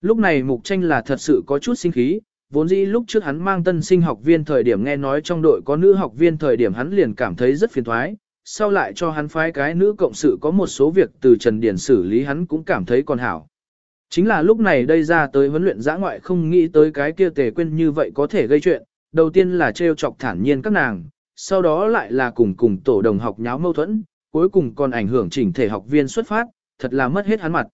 S1: Lúc này mục tranh là thật sự có chút sinh khí, vốn dĩ lúc trước hắn mang tân sinh học viên thời điểm nghe nói trong đội có nữ học viên thời điểm hắn liền cảm thấy rất phiền toái, sau lại cho hắn phái cái nữ cộng sự có một số việc từ Trần Điển xử lý hắn cũng cảm thấy còn hảo. Chính là lúc này đây ra tới huấn luyện giã ngoại không nghĩ tới cái kia tề quên như vậy có thể gây chuyện, đầu tiên là trêu chọc thản nhiên các nàng, sau đó lại là cùng cùng tổ đồng học nháo mâu thuẫn, cuối cùng còn ảnh hưởng chỉnh thể học viên xuất phát, thật là mất hết hắn mặt.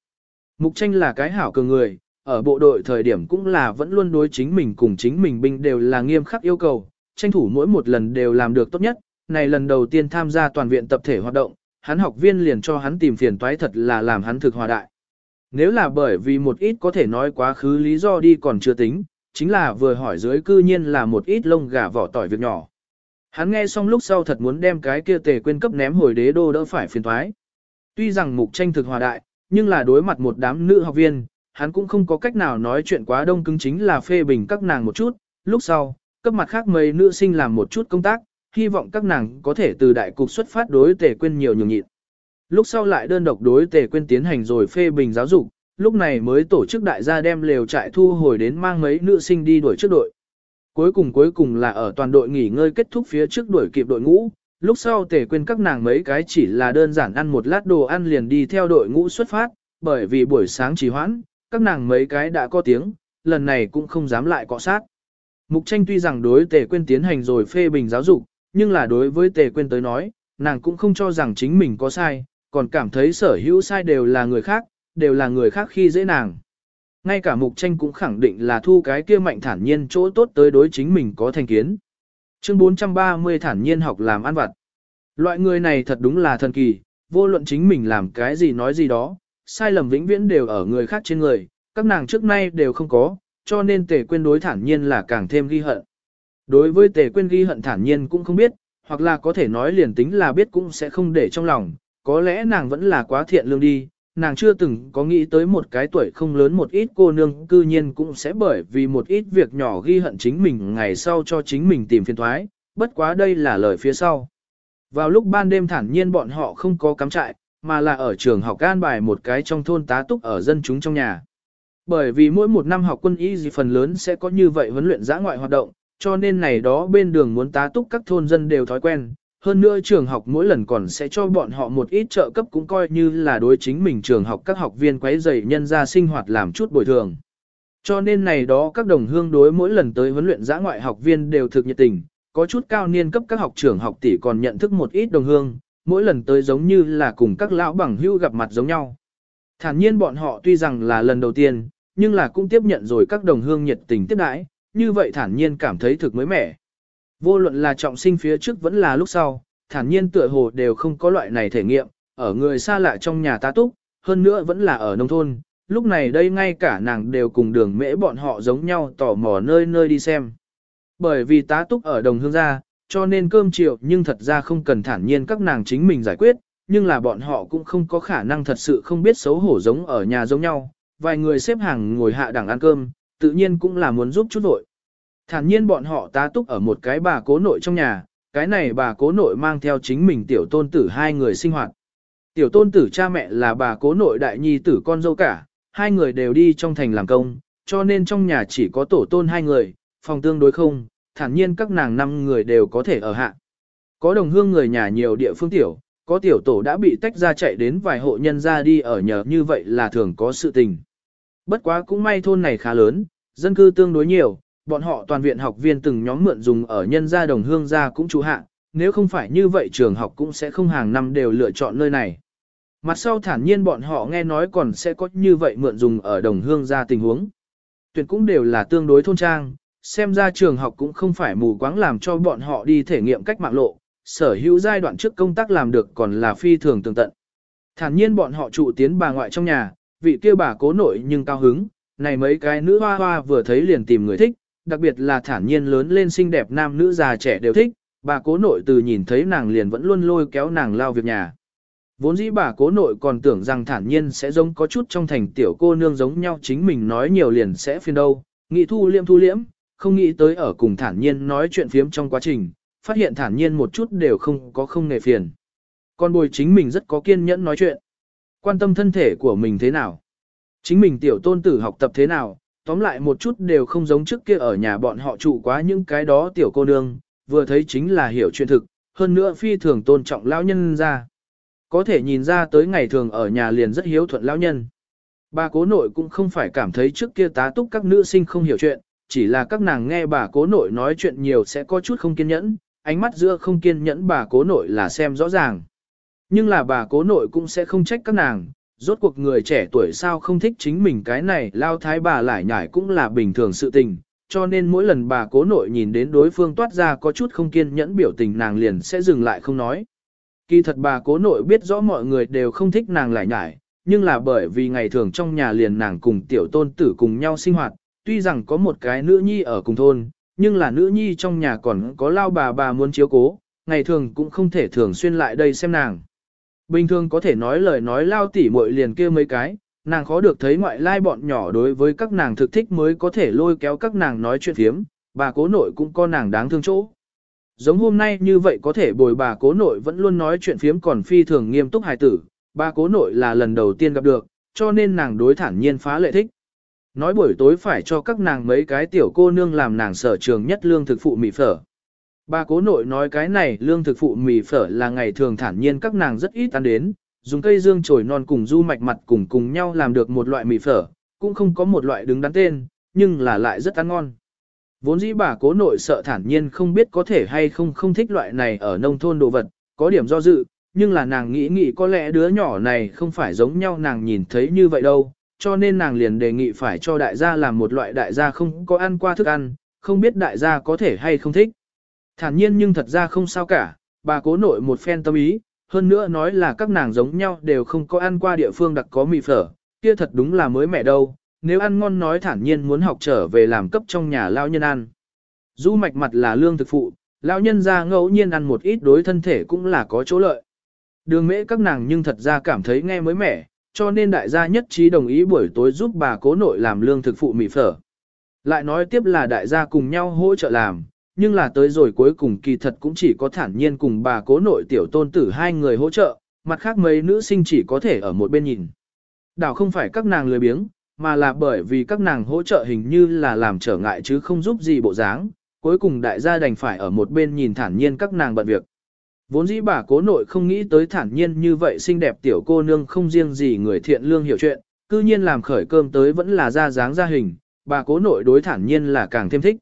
S1: Mục tranh là cái hảo cường người, ở bộ đội thời điểm cũng là vẫn luôn đối chính mình cùng chính mình binh đều là nghiêm khắc yêu cầu, tranh thủ mỗi một lần đều làm được tốt nhất, này lần đầu tiên tham gia toàn viện tập thể hoạt động, hắn học viên liền cho hắn tìm phiền toái thật là làm hắn thực hòa đại. Nếu là bởi vì một ít có thể nói quá khứ lý do đi còn chưa tính, chính là vừa hỏi dưới cư nhiên là một ít lông gà vỏ tỏi việc nhỏ. Hắn nghe xong lúc sau thật muốn đem cái kia tề quên cấp ném hồi đế đô đỡ phải phiền thoái. Tuy rằng mục tranh thực hòa đại, nhưng là đối mặt một đám nữ học viên, hắn cũng không có cách nào nói chuyện quá đông cứng chính là phê bình các nàng một chút, lúc sau, cấp mặt khác mấy nữ sinh làm một chút công tác, hy vọng các nàng có thể từ đại cục xuất phát đối tề quên nhiều nhường nhịn. Lúc sau lại đơn độc đối tề quên tiến hành rồi phê bình giáo dục, lúc này mới tổ chức đại gia đem lều trại thu hồi đến mang mấy nữ sinh đi đuổi trước đội. Cuối cùng cuối cùng là ở toàn đội nghỉ ngơi kết thúc phía trước đuổi kịp đội ngũ, lúc sau tề quên các nàng mấy cái chỉ là đơn giản ăn một lát đồ ăn liền đi theo đội ngũ xuất phát, bởi vì buổi sáng trì hoãn, các nàng mấy cái đã có tiếng, lần này cũng không dám lại cọ sát. Mục tranh tuy rằng đối tề quên tiến hành rồi phê bình giáo dục, nhưng là đối với tề quên tới nói, nàng cũng không cho rằng chính mình có sai, còn cảm thấy sở hữu sai đều là người khác, đều là người khác khi dễ nàng. Ngay cả mục tranh cũng khẳng định là thu cái kia mạnh thản nhiên chỗ tốt tới đối chính mình có thành kiến. Chương 430 thản nhiên học làm ăn vặt. Loại người này thật đúng là thần kỳ, vô luận chính mình làm cái gì nói gì đó, sai lầm vĩnh viễn đều ở người khác trên người, các nàng trước nay đều không có, cho nên tề quên đối thản nhiên là càng thêm ghi hận. Đối với tề quên ghi hận thản nhiên cũng không biết, hoặc là có thể nói liền tính là biết cũng sẽ không để trong lòng, có lẽ nàng vẫn là quá thiện lương đi, nàng chưa từng có nghĩ tới một cái tuổi không lớn một ít cô nương cư nhiên cũng sẽ bởi vì một ít việc nhỏ ghi hận chính mình ngày sau cho chính mình tìm phiền thoái, bất quá đây là lời phía sau. Vào lúc ban đêm thản nhiên bọn họ không có cắm trại, mà là ở trường học an bài một cái trong thôn tá túc ở dân chúng trong nhà. Bởi vì mỗi một năm học quân y gì phần lớn sẽ có như vậy huấn luyện giã ngoại hoạt động, cho nên này đó bên đường muốn tá túc các thôn dân đều thói quen, hơn nữa trường học mỗi lần còn sẽ cho bọn họ một ít trợ cấp cũng coi như là đối chính mình trường học các học viên quấy dày nhân ra sinh hoạt làm chút bồi thường. Cho nên này đó các đồng hương đối mỗi lần tới huấn luyện giã ngoại học viên đều thực nhiệt tình, có chút cao niên cấp các học trưởng học tỷ còn nhận thức một ít đồng hương, mỗi lần tới giống như là cùng các lão bằng hưu gặp mặt giống nhau. Thản nhiên bọn họ tuy rằng là lần đầu tiên, nhưng là cũng tiếp nhận rồi các đồng hương nhiệt tình tiếp đãi, như vậy thản nhiên cảm thấy thực mới mẻ. Vô luận là trọng sinh phía trước vẫn là lúc sau, thản nhiên tựa hồ đều không có loại này thể nghiệm, ở người xa lạ trong nhà ta túc, hơn nữa vẫn là ở nông thôn, lúc này đây ngay cả nàng đều cùng đường mễ bọn họ giống nhau tò mò nơi nơi đi xem. Bởi vì tá túc ở đồng hương gia, cho nên cơm chiều nhưng thật ra không cần thản nhiên các nàng chính mình giải quyết, nhưng là bọn họ cũng không có khả năng thật sự không biết xấu hổ giống ở nhà giống nhau, vài người xếp hàng ngồi hạ đẳng ăn cơm, tự nhiên cũng là muốn giúp chút vội. Thản nhiên bọn họ tá túc ở một cái bà cố nội trong nhà, cái này bà cố nội mang theo chính mình tiểu tôn tử hai người sinh hoạt. Tiểu tôn tử cha mẹ là bà cố nội đại nhi tử con dâu cả, hai người đều đi trong thành làm công, cho nên trong nhà chỉ có tổ tôn hai người, phòng tương đối không, thản nhiên các nàng năm người đều có thể ở hạ. Có đồng hương người nhà nhiều địa phương tiểu, có tiểu tổ đã bị tách ra chạy đến vài hộ nhân ra đi ở nhờ như vậy là thường có sự tình. Bất quá cũng may thôn này khá lớn, dân cư tương đối nhiều, bọn họ toàn viện học viên từng nhóm mượn dùng ở nhân gia đồng hương gia cũng chú hạ, nếu không phải như vậy trường học cũng sẽ không hàng năm đều lựa chọn nơi này. Mặt sau thản nhiên bọn họ nghe nói còn sẽ có như vậy mượn dùng ở đồng hương gia tình huống. Tuyển cũng đều là tương đối thôn trang, xem ra trường học cũng không phải mù quáng làm cho bọn họ đi thể nghiệm cách mạng lộ, sở hữu giai đoạn trước công tác làm được còn là phi thường tương tận. Thản nhiên bọn họ trụ tiến bà ngoại trong nhà, vị kia bà cố nội nhưng cao hứng, này mấy cái nữ hoa hoa vừa thấy liền tìm người thích, đặc biệt là thản nhiên lớn lên xinh đẹp nam nữ già trẻ đều thích, bà cố nội từ nhìn thấy nàng liền vẫn luôn lôi kéo nàng lao việc nhà. Vốn dĩ bà cố nội còn tưởng rằng thản nhiên sẽ giống có chút trong thành tiểu cô nương giống nhau chính mình nói nhiều liền sẽ phiền đâu, nghĩ thu liễm thu liễm, không nghĩ tới ở cùng thản nhiên nói chuyện phiếm trong quá trình, phát hiện thản nhiên một chút đều không có không nề phiền. còn bồi chính mình rất có kiên nhẫn nói chuyện. Quan tâm thân thể của mình thế nào. Chính mình tiểu tôn tử học tập thế nào, tóm lại một chút đều không giống trước kia ở nhà bọn họ trụ quá những cái đó tiểu cô nương, vừa thấy chính là hiểu chuyện thực, hơn nữa phi thường tôn trọng lão nhân ra. Có thể nhìn ra tới ngày thường ở nhà liền rất hiếu thuận lão nhân. Bà cố nội cũng không phải cảm thấy trước kia tá túc các nữ sinh không hiểu chuyện, chỉ là các nàng nghe bà cố nội nói chuyện nhiều sẽ có chút không kiên nhẫn, ánh mắt giữa không kiên nhẫn bà cố nội là xem rõ ràng. Nhưng là bà cố nội cũng sẽ không trách các nàng, rốt cuộc người trẻ tuổi sao không thích chính mình cái này lao thái bà lại nhải cũng là bình thường sự tình, cho nên mỗi lần bà cố nội nhìn đến đối phương toát ra có chút không kiên nhẫn biểu tình nàng liền sẽ dừng lại không nói. Kỳ thật bà cố nội biết rõ mọi người đều không thích nàng lại nhải, nhưng là bởi vì ngày thường trong nhà liền nàng cùng tiểu tôn tử cùng nhau sinh hoạt, tuy rằng có một cái nữ nhi ở cùng thôn, nhưng là nữ nhi trong nhà còn có lao bà bà muốn chiếu cố, ngày thường cũng không thể thường xuyên lại đây xem nàng. Bình thường có thể nói lời nói lao tỉ muội liền kia mấy cái, nàng khó được thấy ngoại lai bọn nhỏ đối với các nàng thực thích mới có thể lôi kéo các nàng nói chuyện thiếm, bà cố nội cũng có nàng đáng thương chỗ. Giống hôm nay như vậy có thể bồi bà cố nội vẫn luôn nói chuyện phiếm còn phi thường nghiêm túc hài tử, bà cố nội là lần đầu tiên gặp được, cho nên nàng đối thản nhiên phá lệ thích. Nói buổi tối phải cho các nàng mấy cái tiểu cô nương làm nàng sở trường nhất lương thực phụ mì phở. Bà cố nội nói cái này lương thực phụ mì phở là ngày thường thản nhiên các nàng rất ít ăn đến, dùng cây dương trồi non cùng du mạch mặt cùng cùng nhau làm được một loại mì phở, cũng không có một loại đứng đắn tên, nhưng là lại rất ăn ngon. Vốn dĩ bà cố nội sợ thản nhiên không biết có thể hay không không thích loại này ở nông thôn đồ vật, có điểm do dự, nhưng là nàng nghĩ nghĩ có lẽ đứa nhỏ này không phải giống nhau nàng nhìn thấy như vậy đâu, cho nên nàng liền đề nghị phải cho đại gia làm một loại đại gia không có ăn qua thức ăn, không biết đại gia có thể hay không thích. Thản nhiên nhưng thật ra không sao cả, bà cố nội một phen tâm ý, hơn nữa nói là các nàng giống nhau đều không có ăn qua địa phương đặc có mì phở, kia thật đúng là mới mẻ đâu, nếu ăn ngon nói thản nhiên muốn học trở về làm cấp trong nhà lao nhân ăn. Du mạch mặt là lương thực phụ, lao nhân ra ngẫu nhiên ăn một ít đối thân thể cũng là có chỗ lợi. Đường mễ các nàng nhưng thật ra cảm thấy nghe mới mẻ, cho nên đại gia nhất trí đồng ý buổi tối giúp bà cố nội làm lương thực phụ mì phở. Lại nói tiếp là đại gia cùng nhau hỗ trợ làm, nhưng là tới rồi cuối cùng kỳ thật cũng chỉ có thản nhiên cùng bà cố nội tiểu tôn tử hai người hỗ trợ, mặt khác mấy nữ sinh chỉ có thể ở một bên nhìn. Đảo không phải các nàng lười biếng, mà là bởi vì các nàng hỗ trợ hình như là làm trở ngại chứ không giúp gì bộ dáng, cuối cùng đại gia đành phải ở một bên nhìn thản nhiên các nàng bận việc. Vốn dĩ bà cố nội không nghĩ tới thản nhiên như vậy xinh đẹp tiểu cô nương không riêng gì người thiện lương hiểu chuyện, cư nhiên làm khởi cơm tới vẫn là ra dáng ra hình, bà cố nội đối thản nhiên là càng thêm thích.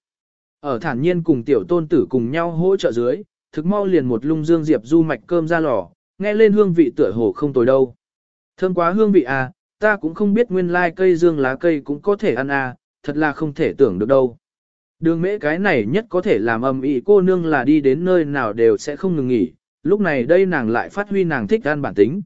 S1: Ở thản nhiên cùng tiểu tôn tử cùng nhau hỗ trợ dưới, thực mau liền một lung dương diệp du mạch cơm ra lò, nghe lên hương vị tựa hồ không tồi đâu. Thơm quá hương vị à, ta cũng không biết nguyên lai cây dương lá cây cũng có thể ăn à, thật là không thể tưởng được đâu. Đường mễ cái này nhất có thể làm âm ý cô nương là đi đến nơi nào đều sẽ không ngừng nghỉ, lúc này đây nàng lại phát huy nàng thích ăn bản tính.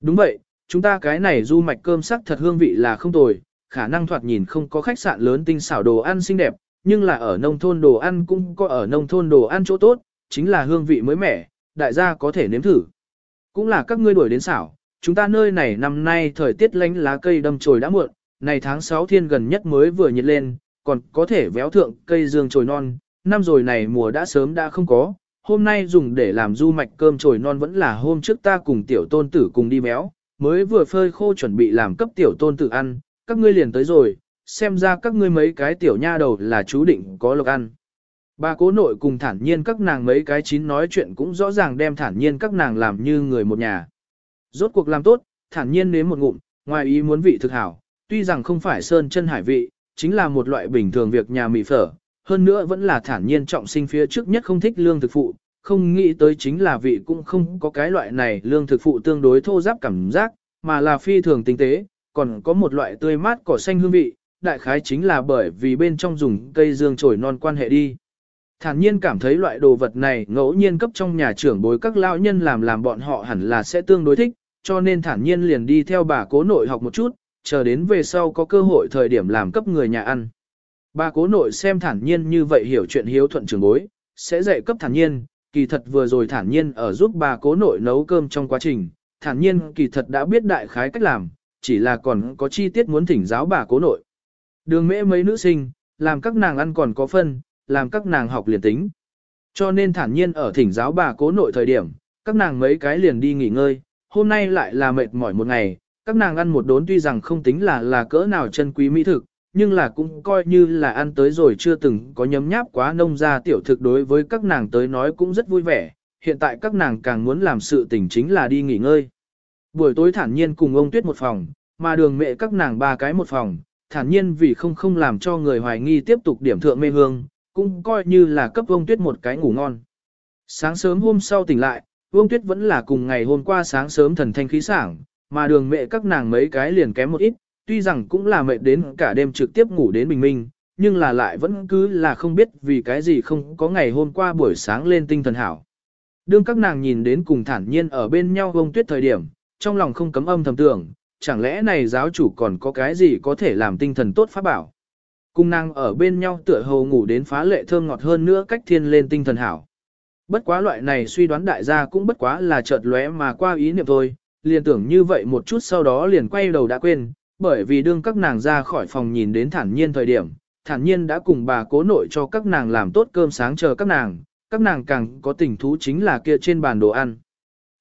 S1: Đúng vậy, chúng ta cái này du mạch cơm sắc thật hương vị là không tồi, khả năng thoạt nhìn không có khách sạn lớn tinh xảo đồ ăn xinh đẹp, nhưng là ở nông thôn đồ ăn cũng có ở nông thôn đồ ăn chỗ tốt, chính là hương vị mới mẻ, đại gia có thể nếm thử. Cũng là các ngươi đuổi đến xảo, chúng ta nơi này năm nay thời tiết lánh lá cây đâm chồi đã muộn, này tháng 6 thiên gần nhất mới vừa nhiệt lên, còn có thể véo thượng cây dương chồi non, năm rồi này mùa đã sớm đã không có, hôm nay dùng để làm du mạch cơm chồi non vẫn là hôm trước ta cùng tiểu tôn tử cùng đi béo, mới vừa phơi khô chuẩn bị làm cấp tiểu tôn tử ăn, các ngươi liền tới rồi, xem ra các ngươi mấy cái tiểu nha đầu là chú định có lộc ăn. Bà cố nội cùng thản nhiên các nàng mấy cái chín nói chuyện cũng rõ ràng đem thản nhiên các nàng làm như người một nhà. Rốt cuộc làm tốt, thản nhiên nếm một ngụm, ngoài ý muốn vị thực hảo, tuy rằng không phải sơn chân hải vị, chính là một loại bình thường việc nhà mì phở, hơn nữa vẫn là thản nhiên trọng sinh phía trước nhất không thích lương thực phụ, không nghĩ tới chính là vị cũng không có cái loại này lương thực phụ tương đối thô giáp cảm giác, mà là phi thường tinh tế, còn có một loại tươi mát cỏ xanh hương vị, đại khái chính là bởi vì bên trong dùng cây dương trồi non quan hệ đi. Thản nhiên cảm thấy loại đồ vật này ngẫu nhiên cấp trong nhà trưởng bối các lao nhân làm làm bọn họ hẳn là sẽ tương đối thích, cho nên thản nhiên liền đi theo bà cố nội học một chút, chờ đến về sau có cơ hội thời điểm làm cấp người nhà ăn. Bà cố nội xem thản nhiên như vậy hiểu chuyện hiếu thuận trưởng bối, sẽ dạy cấp thản nhiên, kỳ thật vừa rồi thản nhiên ở giúp bà cố nội nấu cơm trong quá trình, thản nhiên kỳ thật đã biết đại khái cách làm, chỉ là còn có chi tiết muốn thỉnh giáo bà cố nội. Đường mễ mấy nữ sinh, làm các nàng ăn còn có phân, làm các nàng học liền tính. Cho nên thản nhiên ở thỉnh giáo bà cố nội thời điểm, các nàng mấy cái liền đi nghỉ ngơi, hôm nay lại là mệt mỏi một ngày, các nàng ăn một đốn tuy rằng không tính là là cỡ nào chân quý mỹ thực, nhưng là cũng coi như là ăn tới rồi chưa từng có nhấm nháp quá nông gia tiểu thực đối với các nàng tới nói cũng rất vui vẻ, hiện tại các nàng càng muốn làm sự tình chính là đi nghỉ ngơi. Buổi tối thản nhiên cùng ông Tuyết một phòng, mà đường mẹ các nàng ba cái một phòng, thản nhiên vì không không làm cho người hoài nghi tiếp tục điểm thượng mê hương, cũng coi như là cấp Vương Tuyết một cái ngủ ngon. Sáng sớm hôm sau tỉnh lại, Vương Tuyết vẫn là cùng ngày hôm qua sáng sớm thần thanh khí sảng, mà đường mẹ các nàng mấy cái liền kém một ít, tuy rằng cũng là mệt đến cả đêm trực tiếp ngủ đến bình minh, nhưng là lại vẫn cứ là không biết vì cái gì không có ngày hôm qua buổi sáng lên tinh thần hảo. Đương các nàng nhìn đến cùng thản nhiên ở bên nhau Vương Tuyết thời điểm, trong lòng không cấm âm thầm tưởng, chẳng lẽ này giáo chủ còn có cái gì có thể làm tinh thần tốt pháp bảo. cung năng ở bên nhau tựa hồ ngủ đến phá lệ thơm ngọt hơn nữa cách thiên lên tinh thần hảo. Bất quá loại này suy đoán đại gia cũng bất quá là chợt lóe mà qua ý niệm thôi, liền tưởng như vậy một chút sau đó liền quay đầu đã quên, bởi vì đương các nàng ra khỏi phòng nhìn đến thản nhiên thời điểm, thản nhiên đã cùng bà cố nội cho các nàng làm tốt cơm sáng chờ các nàng, các nàng càng có tình thú chính là kia trên bàn đồ ăn.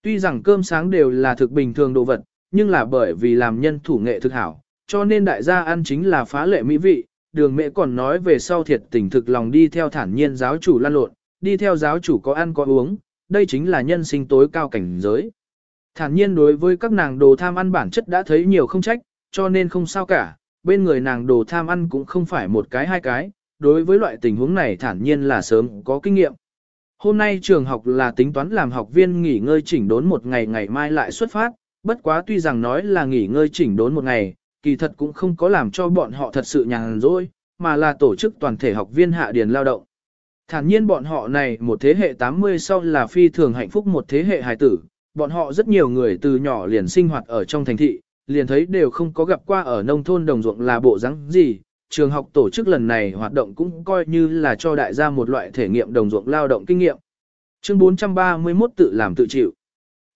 S1: Tuy rằng cơm sáng đều là thực bình thường đồ vật, nhưng là bởi vì làm nhân thủ nghệ thực hảo, cho nên đại gia ăn chính là phá lệ mỹ vị, đường mẹ còn nói về sau thiệt tình thực lòng đi theo thản nhiên giáo chủ lan lộn, đi theo giáo chủ có ăn có uống, đây chính là nhân sinh tối cao cảnh giới. Thản nhiên đối với các nàng đồ tham ăn bản chất đã thấy nhiều không trách, cho nên không sao cả, bên người nàng đồ tham ăn cũng không phải một cái hai cái, đối với loại tình huống này thản nhiên là sớm có kinh nghiệm. Hôm nay trường học là tính toán làm học viên nghỉ ngơi chỉnh đốn một ngày ngày mai lại xuất phát, bất quá tuy rằng nói là nghỉ ngơi chỉnh đốn một ngày, kỳ thật cũng không có làm cho bọn họ thật sự nhàn rỗi, mà là tổ chức toàn thể học viên hạ điền lao động. Thản nhiên bọn họ này một thế hệ 80 sau là phi thường hạnh phúc một thế hệ hài tử, bọn họ rất nhiều người từ nhỏ liền sinh hoạt ở trong thành thị, liền thấy đều không có gặp qua ở nông thôn đồng ruộng là bộ rắn gì. Trường học tổ chức lần này hoạt động cũng coi như là cho đại gia một loại thể nghiệm đồng ruộng lao động kinh nghiệm. Chương 431 tự làm tự chịu.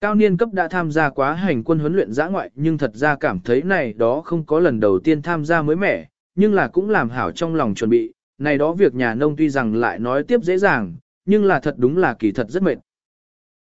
S1: Cao niên cấp đã tham gia quá hành quân huấn luyện giã ngoại nhưng thật ra cảm thấy này đó không có lần đầu tiên tham gia mới mẻ, nhưng là cũng làm hảo trong lòng chuẩn bị, này đó việc nhà nông tuy rằng lại nói tiếp dễ dàng, nhưng là thật đúng là kỳ thật rất mệt.